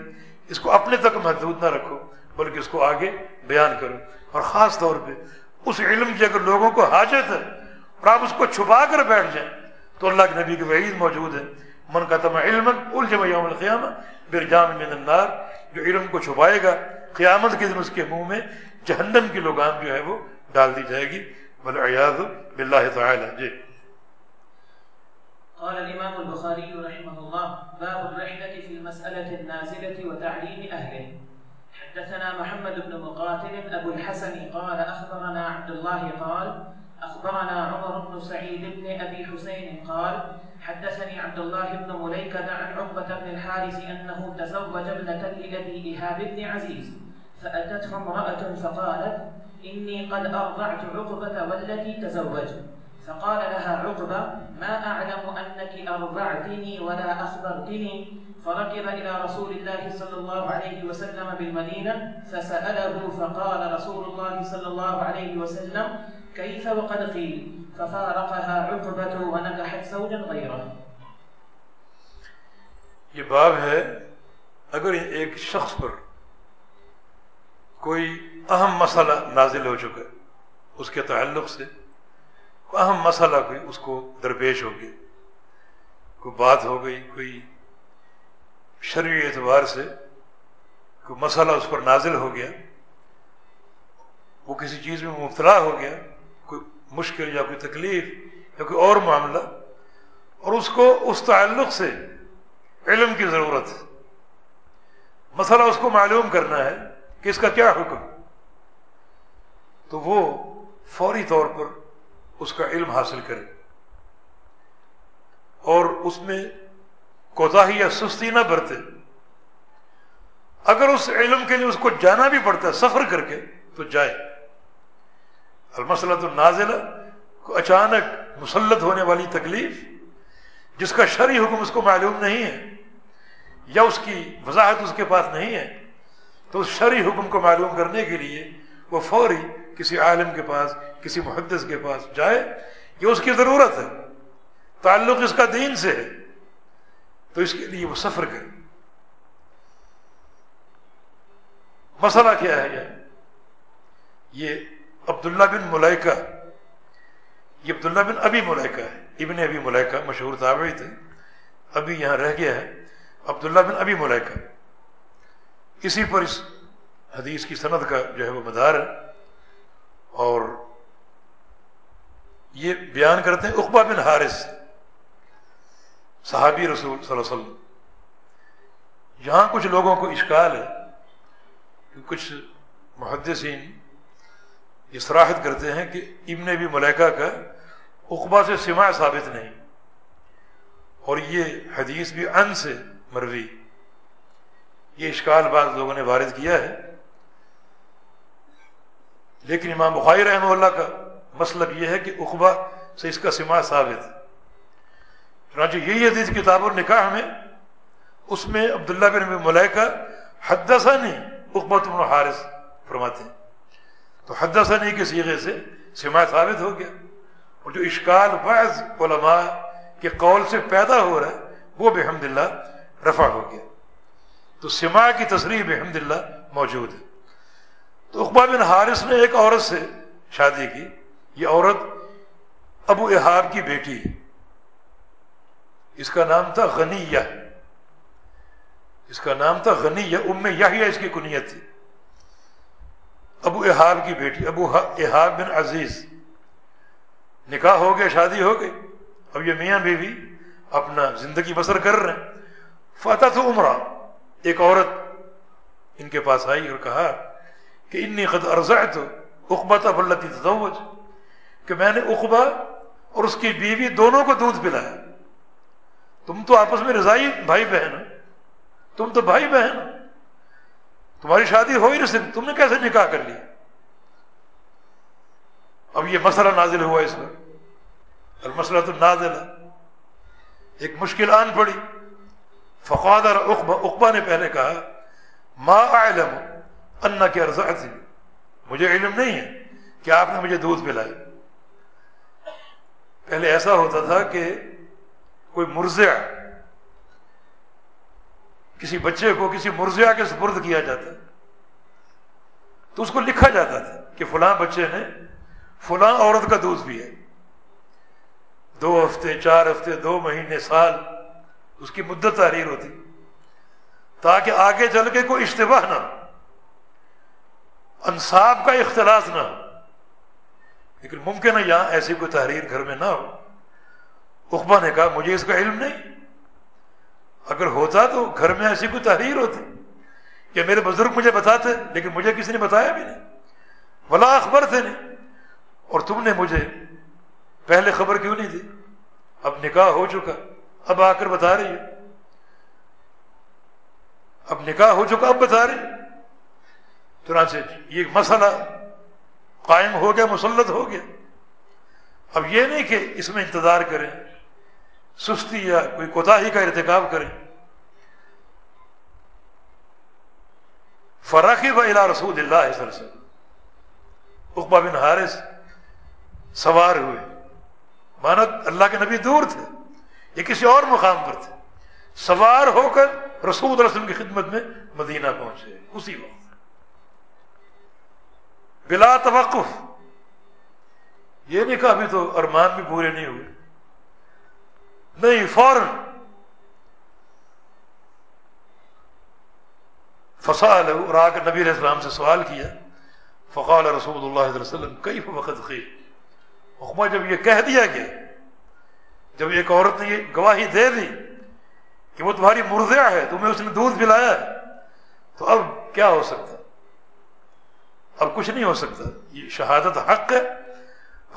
اس کو اپنے تک محدود نہ رکھو۔ بلکہ اس کو آگے بیان کرو اور خاص طور پہ اس علم کی اگر لوگوں کو حاجت ہے اور آپ اس کو چھپا کر بیٹھ جائیں تو اللہ کے نبی کی وعید موجود ہے۔ من کا تم علم الجم یوم القیام برجام من النار، جو علم کو چھپائے گا قیامت کے دن اس کے منہ میں جہنم کی لگام جو ہے وہ ڈال دی جائے گی۔ بلیاض باللہ تعالی۔ جی۔ قال الإمام البخاري رحمه الله، باب الرحلة في المسألة النازلة وتعليم أهله۔ حدثنا محمد بن مقاتل أبو الحسن قال أخبرنا عبد الله قال أخبرنا عمر بن سعيد بن أبي حسين قال حدثني عبد الله بن مليكة عن عقبة بن الحارث أنه تزوج ابنة لأبي إيهاب بن عزيز فأتته امرأة فقالت إني قد أرضعت عقبة والتي تزوج فقال لها عقبة ما أعلم أنك أرضعتني ولا أخبرتني فركب إلى رسول الله صلى الله عليه وسلم بالمدينة فسأله فقال رسول الله صلى الله عليه وسلم، كيف وقد قيل؟ ففارقها عقبة ونكحت زوجا غيره. یہ باب ہے، اگر ایک شخص پر کوئی اہم مسئلہ نازل ہو چکا ہے، اس کے تعلق سے اہم مسئلہ کوئی اس کو درپیش ہو گیا، کوئی بات ہو گئی، کوئی شرعی اعتبار سے کوئی مسئلہ اس پر نازل ہو گیا، وہ کسی چیز میں مبتلا ہو گیا، کوئی مشکل یا کوئی تکلیف یا کوئی اور معاملہ، اور اس کو اس تعلق سے علم کی ضرورت ہے۔ مسئلہ اس کو معلوم کرنا ہے کہ اس کا کیا حکم۔ تو وہ فوری طور پر اس کا علم حاصل کرے۔ اور اس میں کوتا یا سستی نہ برتے۔ اگر اس علم کے لیے اس کو جانا بھی پڑتا ہے، سفر کر کے، تو جائے۔ المسلہ تو نازلہ کو اچانک مسلط ہونے والی تکلیف، جس کا شرعی حکم اس کو معلوم نہیں ہے، یا اس کی وضاحت اس کے پاس نہیں ہے، تو اس شرعی حکم کو معلوم کرنے کے لیے وہ فوری کسی عالم کے پاس، کسی محدث کے پاس جائے، یہ اس کی ضرورت ہے۔ تعلق اس کا دین سے ہے۔ تو اس کے لیے وہ سفر کرے مسئلہ کیا ہے؟ یہ عبداللہ بن ملائکہ یہ عبداللہ بن ابھی ملائکہ ہے۔ ابن ابھی ملائکہ مشہور تابعی تھے۔ ابھی یہاں رہ گیا ہے۔ عبداللہ بن ابھی ملائکہ اسی پر اس حدیث کی سند کا جو ہے وہ مدار ہے۔ اور یہ بیان کرتے ہیں اقبا بن حارث۔ صحابی رسول صلی اللہ علیہ وسلم۔ یہاں کچھ لوگوں کو اشکال ہے، کہ کچھ محدثین یہ سراحت کرتے ہیں کہ ابن بھی ملیکہ کا اقبا سے سما ثابت نہیں۔ اور یہ حدیث بھی ان سے مروی۔ یہ اشکال بعض لوگوں نے وارد کیا ہے۔ لیکن امام بخاری رحمہ اللہ کا مسلک یہ ہے کہ اقبا سے اس کا سما ثابت۔ چنانچہ یہی حدیث کتاب اور نکاح میں اس میں عبداللہ بن ملائکہ حدثہ نہیں اقبت بن حارث فرماتے ہیں۔ تو حدثہ کے سیغے سے سما ثابت ہو گیا اور جو اشکال بعض علماء کے قول سے پیدا ہو رہا ہے، وہ بحمد اللہ رفع ہو گیا۔ تو سما کی تصریح بحمد اللہ موجود ہے۔ تو اقبا بن حارث نے ایک عورت سے شادی کی۔ یہ عورت ابو احاب کی بیٹی ہے۔ اس کا نام تھا غنیہ۔ اس کا نام تھا غنیہ، ام یحییٰ اس کی کنیت تھی۔ ابو احاب کی بیٹی، ابو احاب بن عزیز۔ نکاح ہو گیا، شادی ہو گئی۔ اب یہ میاں بیوی اپنا زندگی بسر کر رہے ہیں۔ فتح تو عمرہ، ایک عورت ان کے پاس آئی اور کہا کہ انی قد ارزعت اقبت ابلتی تزوج، کہ میں نے اقبا اور اس کی بیوی دونوں کو دودھ پلایا۔ تم تو آپس میں رضائی بھائی بہن ہو۔ تم تو بھائی بہن ہو۔ تمہاری شادی ہو ہی نہیں سکتی۔ تم نے کیسے نکاح کر لیا؟ اب یہ مسئلہ نازل ہوا اس میں اور مسئلہ تو نازل ایک مشکل آن پڑی۔ فقادر اقبا اقبا نے پہلے کہا، ما علم انا کے ارزا مجھے علم نہیں ہے کہ آپ نے مجھے دودھ پلایا۔ پہلے ایسا ہوتا تھا کہ کوئی مرزیا کسی بچے کو کسی مرزیا کے سپرد کیا جاتا. تو اس کو لکھا جاتا تھا کہ فلاں بچے نے فلاں عورت کا دودھ پیا دو ہفتے، چار ہفتے، دو مہینے، سال اس کی مدت تحریر ہوتی. تاکہ آگے چل کے کوئی اشتباہ نہ ہو. انصاب کا اختلاط نہ ہو. لیکن ممکن ہے یہاں ایسی کوئی تحریر گھر میں نہ ہو. اقبا نے کہا، مجھے اس کا علم نہیں۔ اگر ہوتا تو گھر میں ایسی کوئی تحریر ہوتی کہ میرے بزرگ مجھے بتاتے، لیکن مجھے کسی نے بتایا بھی نہیں۔ بلا اخبر تھے نہیں اور تم نے مجھے پہلے خبر کیوں نہیں دی؟ اب نکاح ہو چکا، اب آ کر بتا رہی ہے اب نکاح ہو چکا، اب بتا رہی چنانچہ یہ مسئلہ قائم ہو گیا، مسلط ہو گیا۔ اب یہ نہیں کہ اس میں انتظار کریں۔ سستی یا کوئی کوتا کا ارتکاب کریں۔ فراقی و الا رسول اللہ اقبا بن حارث سوار ہوئے۔ مانت اللہ کے نبی دور تھے، یہ کسی اور مقام پر تھے۔ سوار ہو کر رسول رسم کی خدمت میں مدینہ پہنچے۔ اسی وقت۔ بلا توقف۔ یہ نہیں کہا ابھی تو ارمان بھی پورے نہیں ہوئے۔ نہیں فوراً فسال اور آ کر نبی علیہ السلام سے سوال کیا فقال رسول اللہ علیہ وسلم کئی وقت خیر حکمہ جب یہ کہہ دیا گیا جب ایک عورت نے یہ گواہی دے دی کہ وہ تمہاری مرضیا ہے تمہیں اس نے دودھ پلایا تو اب کیا ہو سکتا اب کچھ نہیں ہو سکتا یہ شہادت حق ہے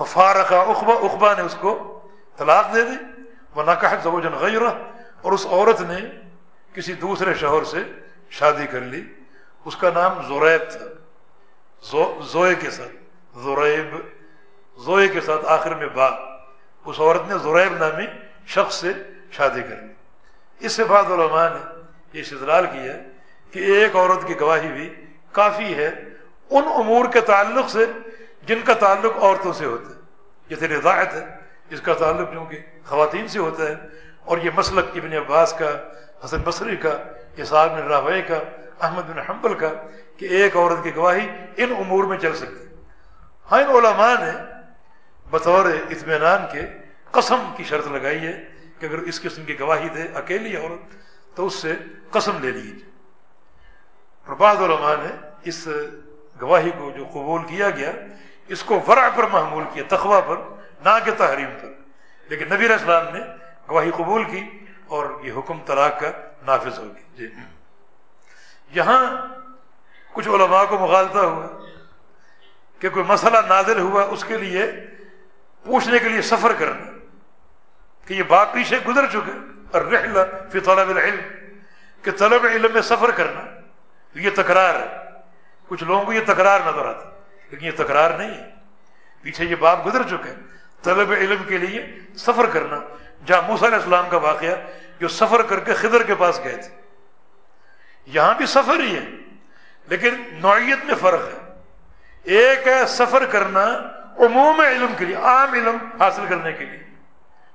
فارقہ اخبا اخبا نے اس کو طلاق دے دی وہ نقاہ زوجن غیر اور اس عورت نے کسی دوسرے شوہر سے شادی کر لی۔ اس کا نام زوریب تھا۔ زوئے کے ساتھ۔ زوریب زوئے کے ساتھ آخر میں با۔ اس عورت نے زوریب نامی شخص سے شادی کر لی۔ اس سے بعد علماء نے یہ استدلال کیا کہ ایک عورت کی گواہی بھی کافی ہے ان امور کے تعلق سے جن کا تعلق عورتوں سے ہوتا ہے۔ جیسے رضاعت ہے۔ جس کا تعلق چونکہ خواتین سے ہوتا ہے اور یہ مسلک ابن عباس کا، حسن بصری کا اسعد بن راوے کا، احمد بن حنبل کا کہ ایک عورت کی گواہی ان امور میں چل سکتی ہاں ان علماء نے بطور اطمینان کے قسم کی شرط لگائی ہے کہ اگر اس قسم کی گواہی دے اکیلی عورت تو اس سے قسم لے لیجیے۔ اور بعض علماء نے اس گواہی کو جو قبول کیا گیا، اس کو ورع پر محمول کیا تخوا پر نہ کہ تحریم پر لیکن نبی اسلام نے گواہی قبول کی اور یہ حکم طلاق کا نافذ ہوگی جی۔ یہاں کچھ علماء کو مغالتا ہوا کہ کوئی مسئلہ نازل ہوا اس کے لیے پوچھنے کے لیے سفر کرنا کہ یہ بات پیچھے گزر چکے۔ اور رحلہ فی طلب العلم، کہ طلب علم میں سفر کرنا۔ یہ تکرار ہے۔ کچھ لوگوں کو یہ تکرار نظر آتا لیکن یہ تکرار نہیں ہے۔ پیچھے یہ بات گزر چکے۔ طلب علم کے لیے سفر کرنا۔ جہاں موسیٰ علیہ السلام کا واقعہ جو سفر کر کے خضر کے پاس گئے تھے۔ یہاں بھی سفر ہی ہے، لیکن نوعیت میں فرق ہے۔ ایک ہے سفر کرنا عموم علم کے لیے، عام علم حاصل کرنے کے لیے،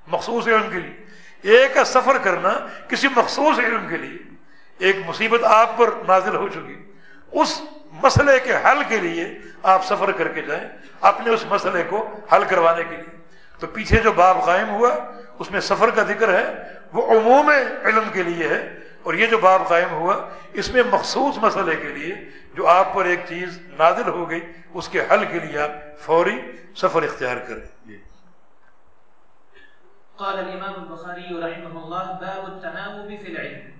مخصوص علم کے لیے۔ ایک ہے سفر کرنا کسی مخصوص علم کے لیے۔ ایک مصیبت آپ پر نازل ہو چکی۔ اس مسئلے کے حل کے لیے آپ سفر کر کے جائیں، اپنے اس مسئلے کو حل کروانے کے لیے۔ تو پیچھے جو باب قائم ہوا، اس میں سفر کا ذکر ہے، وہ عموم علم کے لیے ہے، اور یہ جو باب قائم ہوا، اس میں مخصوص مسئلے کے لیے جو آپ پر ایک چیز نازل ہو گئی، اس کے حل کے لیے آپ فوری سفر اختیار کریں۔ قال الإمام البخاري رحمه الله، باب التناوب في العلم.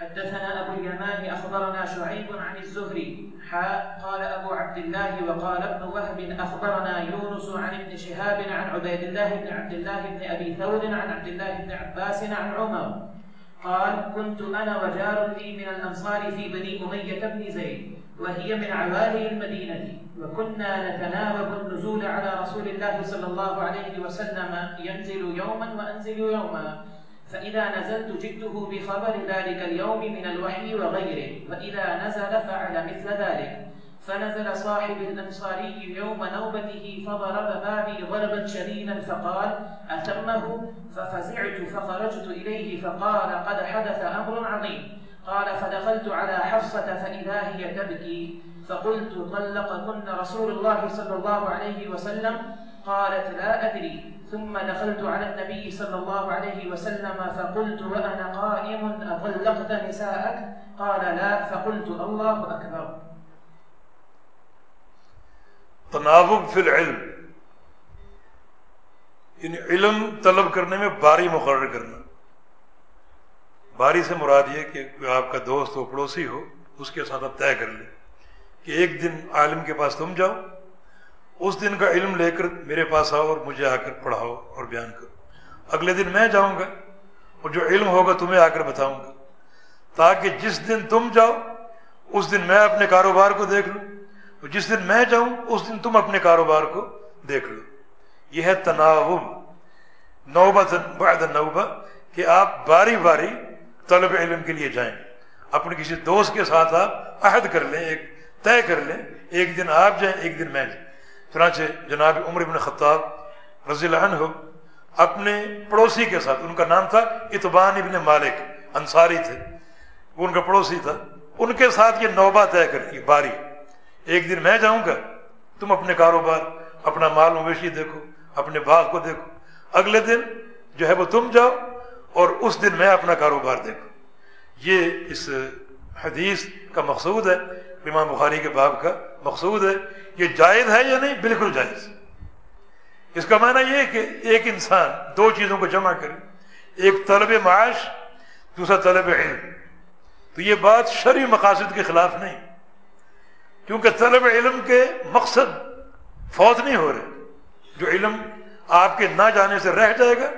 حدثنا أبو اليمان أخبرنا شعيب عن الزهري حاء قال أبو عبد الله وقال ابن وهب أخبرنا يونس عن ابن شهاب عن عبيد الله بن عبد الله بن أبي ثور عن عبد الله بن عباس عن عمر. قال كنت أنا وجار لي من الأنصار في بني أمية بن زيد وهي من عوالي المدينة وكنا نتناوب النزول على رسول الله صلى الله عليه وسلم ينزل يوما وأنزل يوما. فإذا نزلت جئته بخبر ذلك اليوم من الوحي وغيره فإذا نزل فعل مثل ذلك. فنزل صاحب الأنصاري يوم نوبته فضرب بابي ضربا شديدا فقال أتمه؟ ففزعت فخرجت إليه فقال قد حدث أمر عظيم. قال فدخلت على حفصة فإذا هي تبكي. فقلت طلقكن رسول الله صلى الله عليه وسلم؟ قالت لا أدري. ثم دخلت على النبي صلى الله عليه وسلم فقلت وأنا قائم؟ أطلقت نساءك؟ قال لا، فقلت الله أكبر. تناوب فی العلم. یعنی علم طلب کرنے میں باری مقرر کرنا. باری سے مراد یہ کہ آپ کا دوست ہو، پڑوسی ہو، اس کے ساتھ آپ طے کر لیں کہ ایک دن عالم کے پاس تم جاؤ اس دن کا علم لے کر میرے پاس آؤ اور مجھے آ کر پڑھاؤ اور بیان کرو۔ اگلے دن میں جاؤں گا اور جو علم ہوگا تمہیں آ کر بتاؤں گا۔ تاکہ جس دن تم جاؤ، اس دن میں اپنے کاروبار کو دیکھ لوں۔ اور جس دن میں جاؤں، اس دن تم اپنے کاروبار کو دیکھ لو۔ یہ ہے تناوب۔ نوبت بعد نوبہ کہ آپ باری باری طلب علم کے لیے جائیں۔ اپنے کسی دوست کے ساتھ آپ عہد کر لیں، ایک طے کر لیں۔ ایک دن آپ جائیں، ایک دن میں جائیں چنانچہ جناب عمر ابن خطاب رضی اللہ عنہ اپنے پڑوسی کے ساتھ، ان کا نام تھا اتبان ابن مالک، انصاری تھے۔ وہ ان کا پڑوسی تھا۔ ان کے ساتھ یہ نوبہ طے کر کی باری۔ ایک دن میں جاؤں گا، تم اپنے کاروبار، اپنا مال مویشی دیکھو، اپنے باغ کو دیکھو۔ اگلے دن جو ہے وہ تم جاؤ اور اس دن میں اپنا کاروبار دیکھو۔ یہ اس حدیث کا مقصود ہے، امام بخاری کے باب کا۔ مقصود ہے یہ جائز ہے یا نہیں؟ بالکل جائز۔ اس کا معنی یہ کہ ایک انسان دو چیزوں کو جمع کرے، ایک طلب معاش، دوسرا طلب علم۔ تو یہ بات شرعی مقاصد کے خلاف نہیں، کیونکہ طلب علم کے مقصد فوت نہیں ہو رہے۔ جو علم آپ کے نہ جانے سے رہ جائے گا،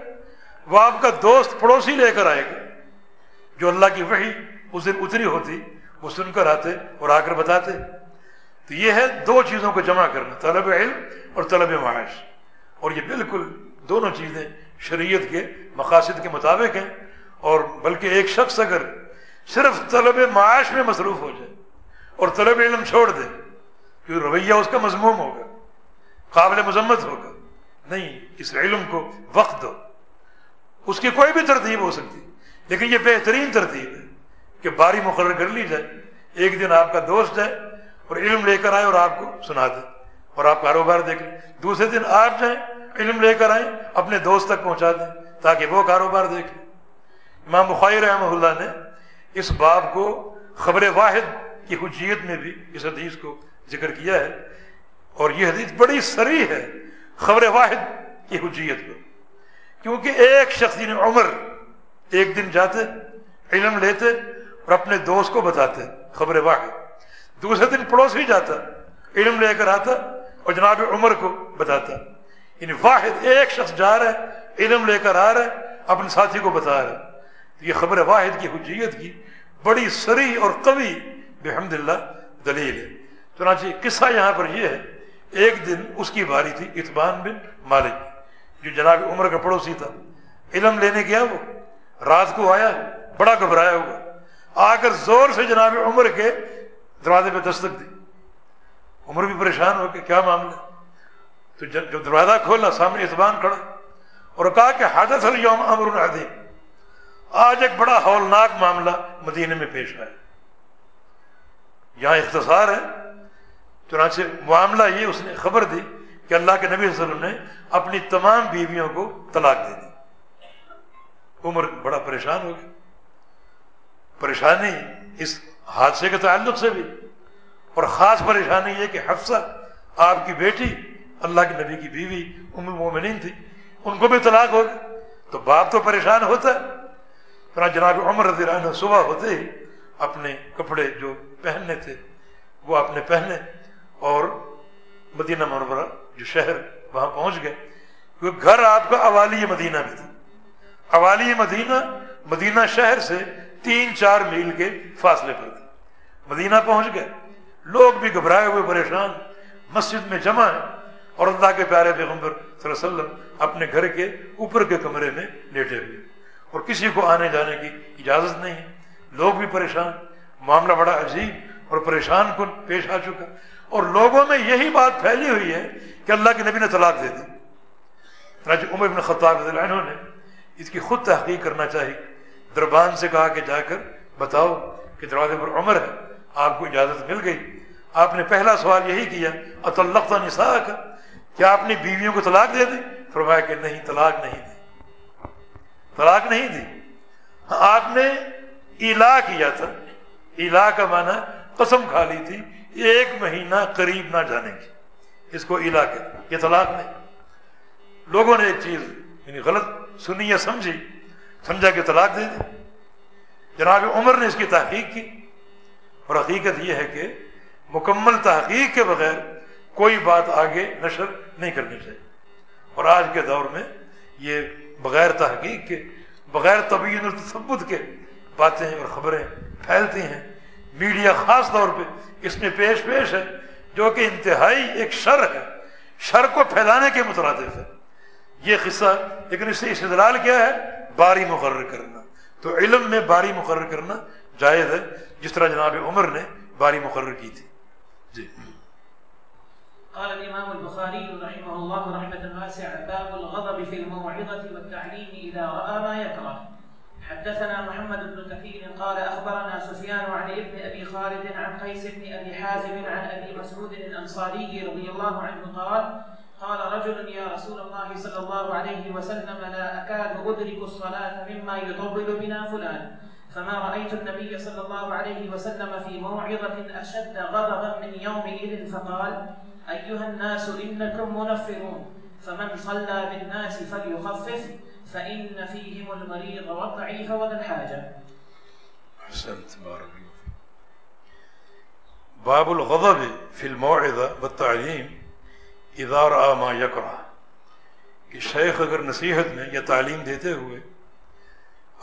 وہ آپ کا دوست پڑوسی لے کر آئے گا۔ جو اللہ کی وحی اس دن اتری ہوتی، وہ سن کر آتے اور آ کر بتاتے۔ تو یہ ہے دو چیزوں کو جمع کرنا، طلب علم اور طلب معاش۔ اور یہ بالکل دونوں چیزیں شریعت کے مقاصد کے مطابق ہیں۔ اور بلکہ ایک شخص اگر صرف طلب معاش میں مصروف ہو جائے اور طلب علم چھوڑ دے کیونکہ رویہ اس کا مضموم ہوگا، قابل مذمت ہوگا۔ نہیں، اس علم کو وقت دو۔ اس کی کوئی بھی ترتیب ہو سکتی، لیکن یہ بہترین ترتیب ہے کہ باری مقرر کر لی جائے۔ ایک دن آپ کا دوست ہے اور علم لے کر آئے اور آپ کو سنا دے اور آپ کاروبار دیکھ لیں۔ دوسرے دن آپ جائیں، علم لے کر آئیں، اپنے دوست تک پہنچا دیں تاکہ وہ کاروبار دیکھ لیں۔ امام بخاری رحمہ اللہ نے اس باب کو خبر واحد کی حجیت میں بھی اس حدیث کو ذکر کیا ہے۔ اور یہ حدیث بڑی سری ہے، خبر واحد کی حجیت پر۔ کیونکہ ایک شخص یعنی عمر ایک دن جاتے، علم لیتے اور اپنے دوست کو بتاتے، خبر واحد۔ دوسرے دن پڑوس ہی جاتا، علم لے کر آتا اور جناب عمر کو بتاتا۔ یعنی واحد ایک شخص جا رہا ہے، علم لے کر آ رہا ہے، اپنے ساتھی کو بتا رہا ہے۔ تو یہ خبر واحد کی، حجیت کی بڑی سری اور قوی بحمد اللہ دلیل ہے۔ چنانچہ قصہ یہاں پر یہ ہے، ایک دن اس کی باری تھی اطبان بن مالک۔ جو جناب عمر کا پڑوسی تھا، علم لینے گیا وہ۔ رات کو آیا، بڑا گھبرایا ہوا۔ آ کر زور سے جناب عمر کے دروازے پہ دستک دی۔ عمر بھی پریشان ہو کے کیا معاملہ؟ تو جب دروازہ کھولا سامنے اطبان کھڑا اور کہا کہ حادث اليوم امر عظیم۔ آج ایک بڑا ہولناک معاملہ مدینے میں پیش آیا۔ یہاں اختصار ہے۔ چنانچہ معاملہ یہ اس نے خبر دی کہ اللہ کے نبی صلی اللہ علیہ وسلم نے اپنی تمام بیویوں کو طلاق دے دی۔ عمر بڑا پریشان ہو گیا۔ پریشانی اس حادثے کے تعلق سے بھی۔ اور خاص پریشانی یہ کہ حفصہ، آپ کی بیٹی، اللہ کے نبی کی بیوی ام المومنین تھی، ان کو بھی طلاق ہو گئی۔ تو باپ تو پریشان ہوتا ہے۔ جناب عمر رضی اللہ عنہ صبح ہوتے ہی اپنے کپڑے جو پہننے تھے، وہ اپنے پہنے اور مدینہ منورہ جو شہر وہاں پہنچ گئے۔ کیونکہ گھر آپ کا اوالی مدینہ میں تھا اوالی مدینہ مدینہ شہر سے تین چار میل کے فاصلے پر تھے مدینہ پہنچ گئے۔ لوگ بھی گھبرائے ہوئے پریشان۔ مسجد میں جمع ہے اور اللہ کے پیارے پیغمبر صلی اللہ علیہ وسلم اپنے گھر کے اوپر کے کمرے میں لیٹے ہوئے۔ اور کسی کو آنے جانے کی اجازت نہیں۔ لوگ بھی پریشان۔ معاملہ بڑا عجیب اور پریشان کن پیش آ چکا۔ اور لوگوں میں یہی بات پھیلی ہوئی ہے کہ اللہ کے نبی نے طلاق دے دی۔ عمر بن خطاب عنہ نے اس کی خود تحقیق کرنا چاہیے دربان سے کہا کہ جا کر بتاؤ کہ دروازے پر عمر ہے، آپ کو اجازت مل گئی۔ آپ نے پہلا سوال یہی کیا اطلق نسا کا کیا آپ نے بیویوں کو طلاق دے دی؟ فرمایا کہ نہیں، طلاق نہیں دی۔ طلاق نہیں دی۔ آپ نے الا کیا تھا۔ الا کا معنی قسم کھا لی تھی، ایک مہینہ قریب نہ جانے کی۔ اس کو الا کے یہ طلاق نہیں۔ لوگوں نے ایک چیز یعنی غلط سنی یا سمجھی۔ سمجھا کہ طلاق دے دی۔ جناب عمر نے اس کی تحقیق کی اور حقیقت یہ ہے کہ مکمل تحقیق کے بغیر کوئی بات آگے نشر نہیں کرنی چاہیے۔ اور آج کے دور میں یہ بغیر تحقیق کے، بغیر طبی التصبت کے باتیں اور خبریں پھیلتی ہیں۔ میڈیا خاص طور پہ اس میں پیش پیش ہے، جو کہ انتہائی ایک شر ہے۔ شر کو پھیلانے کے مترادف ہے۔ یہ قصہ لیکن اس سے استدلال کیا ہے۔ باری مقرر کرنا۔ تو علم میں باری مقرر کرنا جائز ہے۔ جس طرح جناب عمر نے باری مقرر کی تھی۔ جی۔ قال الإمام البخاري رحمه الله رحمة واسعة، باب الغضب في الموعظة والتعليم إذا رأى ما يكره. حدثنا محمد بن كثير قال أخبرنا سفيان عن ابن أبي خالد عن قيس بن أبي حازم عن أبي مسعود الأنصاري رضي الله عنه قال قال رجل يا رسول الله صلى الله عليه وسلم لا أكاد أدرك الصلاة مما يطول بنا فلان. فما رأيت النبي صلى الله عليه وسلم في موعظة أشد غضبا من يومئذ فقال أيها الناس إنكم منفرون. فمن صلى بالناس فليخفف فإن فيهم المريض والضعيف وذا الحاجة. أحسنت بارك باب الغضب في الموعظة والتعليم. اذا رأى ما يكره کہ شیخ اگر نصیحت میں یا تعلیم دیتے ہوئے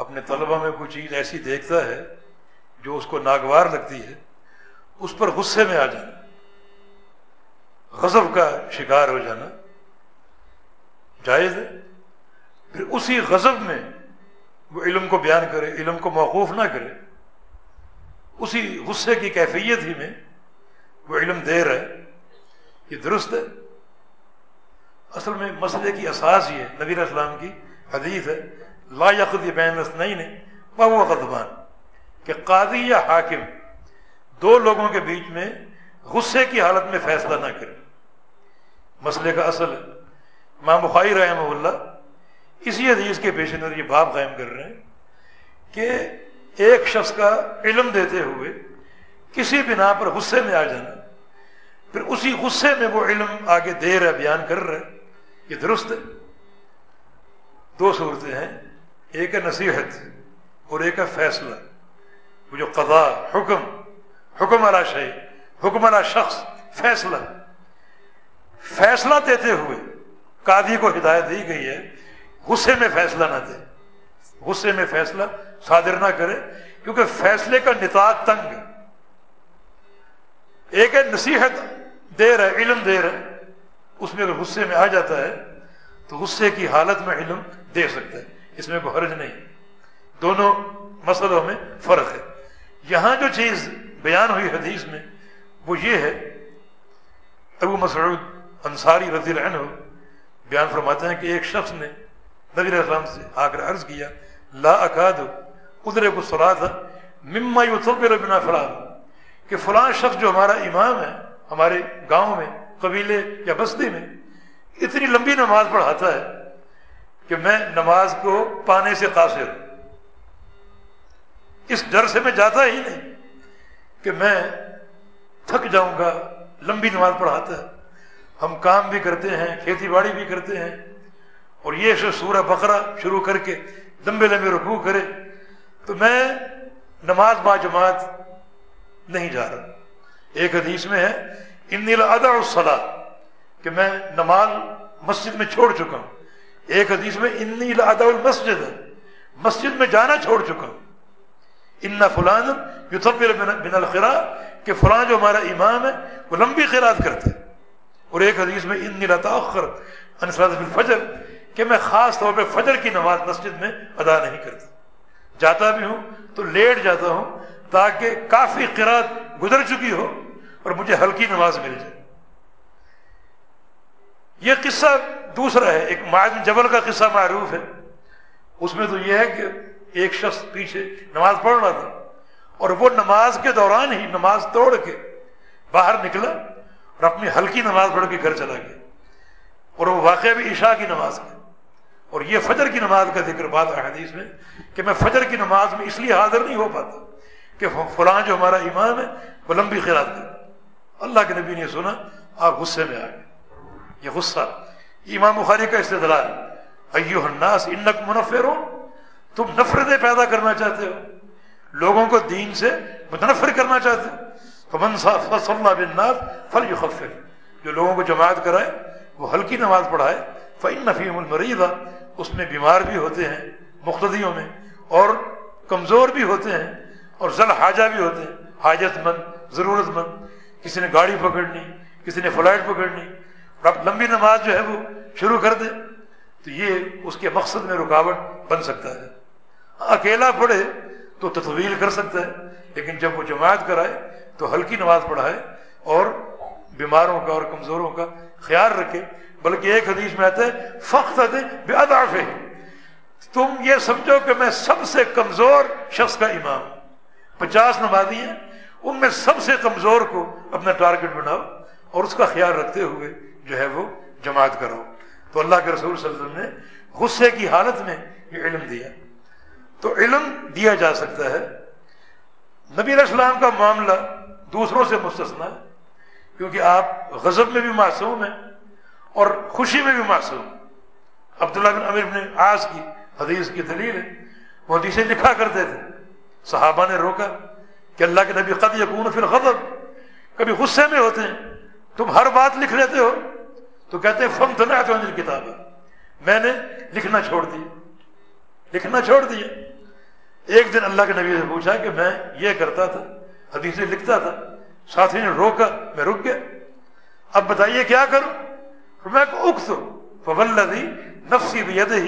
اپنے طلبہ میں کوئی چیز ایسی دیکھتا ہے جو اس کو ناگوار لگتی ہے، اس پر غصے میں آ جانا، غضب کا شکار ہو جانا جائز ہے۔ پھر اسی غضب میں وہ علم کو بیان کرے، علم کو موقوف نہ کرے، اسی غصے کی کیفیت ہی میں وہ علم دے رہے، یہ درست ہے۔ اصل میں مسئلے کی اساس یہ ہے، نبی اسلام کی حدیث ہے، لا یقدی بین نہیں نے وہ غضبان، کہ قاضی یا حاکم دو لوگوں کے بیچ میں غصے کی حالت میں فیصلہ نہ کرے۔ مسئلے کا اصل ہے ماں بخاری رحمہ اللہ اسی حدیث کے پیش نظر یہ باب قائم کر رہے ہیں کہ ایک شخص کا علم دیتے ہوئے کسی بنا پر غصے میں آ جانا، پھر اسی غصے میں وہ علم آگے دے رہا بیان کر رہا ہے یہ درست ہے؟ دو صورتیں ہیں، ایک ہے نصیحت اور ایک ہے فیصلہ۔ وہ جو قضا حکم حکم والا شے حکم والا شخص، فیصلہ۔ فیصلہ دیتے ہوئے قاضی کو ہدایت دی گئی ہے، غصے میں فیصلہ نہ دے۔ غصے میں فیصلہ صادر نہ کرے، کیونکہ فیصلے کا نتاج تنگ ہے۔ ایک ہے نصیحت دے رہا ہے، علم دے رہا ہے۔ اس میں اگر غصے میں آ جاتا ہے، تو غصے کی حالت میں علم دے سکتا ہے۔ اس میں کوئی حرج نہیں۔ دونوں مسئلوں میں فرق ہے۔ یہاں جو چیز بیان ہوئی حدیث میں، وہ یہ ہے، ابو مسعود انصاری رضی اللہ عنہ بیان فرماتے ہیں کہ ایک شخص نے نبی السلام سے آ کر عرض کیا، لا اکاد ادرے کو سلا تھا مما بنا فلاں کہ فلاں شخص جو ہمارا امام ہے، ہمارے گاؤں میں قبیلے یا بستی میں اتنی لمبی نماز پڑھاتا ہے کہ میں نماز کو پانے سے قاصر ہوں۔ اس ڈر سے میں جاتا ہی نہیں کہ میں تھک جاؤں گا، لمبی نماز پڑھاتا ہے۔ ہم کام بھی کرتے ہیں، کھیتی باڑی بھی کرتے ہیں۔ اور یہ سورہ بقرہ شروع کر کے لمبے لمبے رکوع کرے، تو میں نماز با جماعت نہیں جا رہا۔ ایک حدیث میں ہے ان ادا الصلاح کہ میں نماز مسجد میں چھوڑ چکا ہوں۔ ایک حدیث میں ان ادا المسجد ہے مسجد میں جانا چھوڑ چکا ہوں۔ ان فلان بن الخرا کہ فلاں جو ہمارا امام ہے، وہ لمبی خیرات کرتے اور ایک حدیث میں ان تاخر الفجر، کہ میں خاص طور پہ فجر کی نماز مسجد میں ادا نہیں کرتا۔ جاتا بھی ہوں تو لیٹ جاتا ہوں تاکہ کافی قرات گزر چکی ہو۔ اور مجھے ہلکی نماز مل جائے۔ یہ قصہ دوسرا ہے، ایک معدن جبل کا قصہ معروف ہے۔ اس میں تو یہ ہے کہ ایک شخص پیچھے نماز پڑھ رہا تھا اور وہ نماز کے دوران ہی نماز توڑ کے باہر نکلا اور اپنی ہلکی نماز پڑھ کے گھر چلا گیا۔ اور وہ واقعہ بھی عشاء کی نماز کا اور یہ فجر کی نماز کا ذکر بات حدیث میں کہ میں فجر کی نماز میں اس لیے حاضر نہیں ہو پاتا کہ فلاں جو ہمارا امام ہے وہ لمبی خیرات کر اللہ کے نبی نے سنا، آپ غصے میں آ گئے۔ یہ غصہ۔ امام بخاری کا استدلال۔ ایو الناس انک منفر ہو تم نفرتیں پیدا کرنا چاہتے ہو۔ لوگوں کو دین سے متنفر کرنا چاہتے ہو۔ تو بنناس فل یخفر جو لوگوں کو جماعت کرائے، وہ ہلکی نماز پڑھائے فعن نفیم المریض اس میں بیمار بھی ہوتے ہیں مختدیوں میں، اور کمزور بھی ہوتے ہیں، اور ذل حاجہ بھی ہوتے ہیں۔ حاجت مند، ضرورت مند۔ کسی نے گاڑی پکڑنی، کسی نے فلائٹ پکڑنی، اور اب لمبی نماز جو ہے وہ شروع کر دے، تو یہ اس کے مقصد میں رکاوٹ بن سکتا ہے۔ اکیلا پڑھے تو تطویل کر سکتا ہے، لیکن جب وہ جماعت کرائے تو ہلکی نماز پڑھائے اور بیماروں کا اور کمزوروں کا خیال رکھے۔ بلکہ ایک حدیث میں آتا ہے فخت بے اداف تم یہ سمجھو کہ میں سب سے کمزور شخص کا امام پچاس نمازی ہیں ان میں سب سے کمزور کو اپنا ٹارگٹ بناؤ اور اس کا خیال رکھتے ہوئے جو ہے وہ جماعت کرو۔ تو اللہ کے رسول صلی اللہ علیہ وسلم نے غصے کی حالت میں یہ علم دیا۔ تو علم دیا جا سکتا ہے۔ نبی علیہ السلام کا معاملہ دوسروں سے مستثنا ہے کیونکہ آپ غضب میں بھی معصوم ہیں اور خوشی میں بھی معصوم۔ عبداللہ بن امیر بن آس کی حدیث کی دلیل ہے۔ وہ حدیثیں لکھا کرتے تھے۔ صحابہ نے روکا۔ کہ اللہ کے نبی قد یقون پھر غضب کبھی غصے میں ہوتے ہیں، تم ہر بات لکھ لیتے ہو۔ تو کہتے ہیں، فم تو کتاب میں نے لکھنا چھوڑ دیا لکھنا چھوڑ دیا ایک دن اللہ کے نبی سے پوچھا کہ میں یہ کرتا تھا، حدیثیں لکھتا تھا، ساتھی نے روکا، میں رک گیا۔ اب بتائیے کیا کروں؟ میں اکت فولدی نفسی بیدہی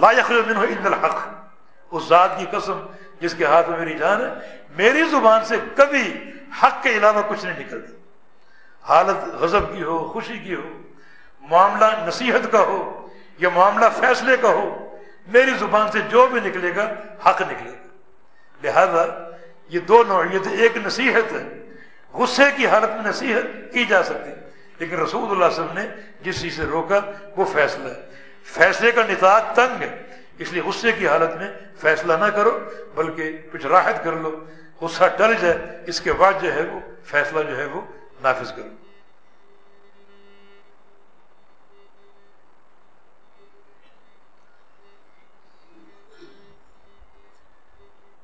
لا یخرج منہ الا الحق۔ اس ذات کی قسم جس کے ہاتھ میں میری جان ہے میری زبان سے کبھی حق کے علاوہ کچھ نہیں نکلتی حالت غضب کی ہو، خوشی کی ہو، معاملہ نصیحت کا ہو یا معاملہ فیصلے کا ہو، میری زبان سے جو بھی نکلے گا، حق نکلے گا۔ لہذا یہ دو نوعیت، ایک نصیحت ہے غصے کی حالت میں نصیحت کی جا سکتی۔ لیکن رسول اللہ علیہ وسلم نے جس چیز سے روکا، وہ فیصلہ ہے۔ فیصلے کا نتاج تنگ ہے، اس لیے غصے کی حالت میں فیصلہ نہ کرو، بلکہ کچھ راحت کر لو۔ غصہ ٹل جائے اس کے بعد جو ہے وہ فیصلہ جو ہے وہ نافذ کرو۔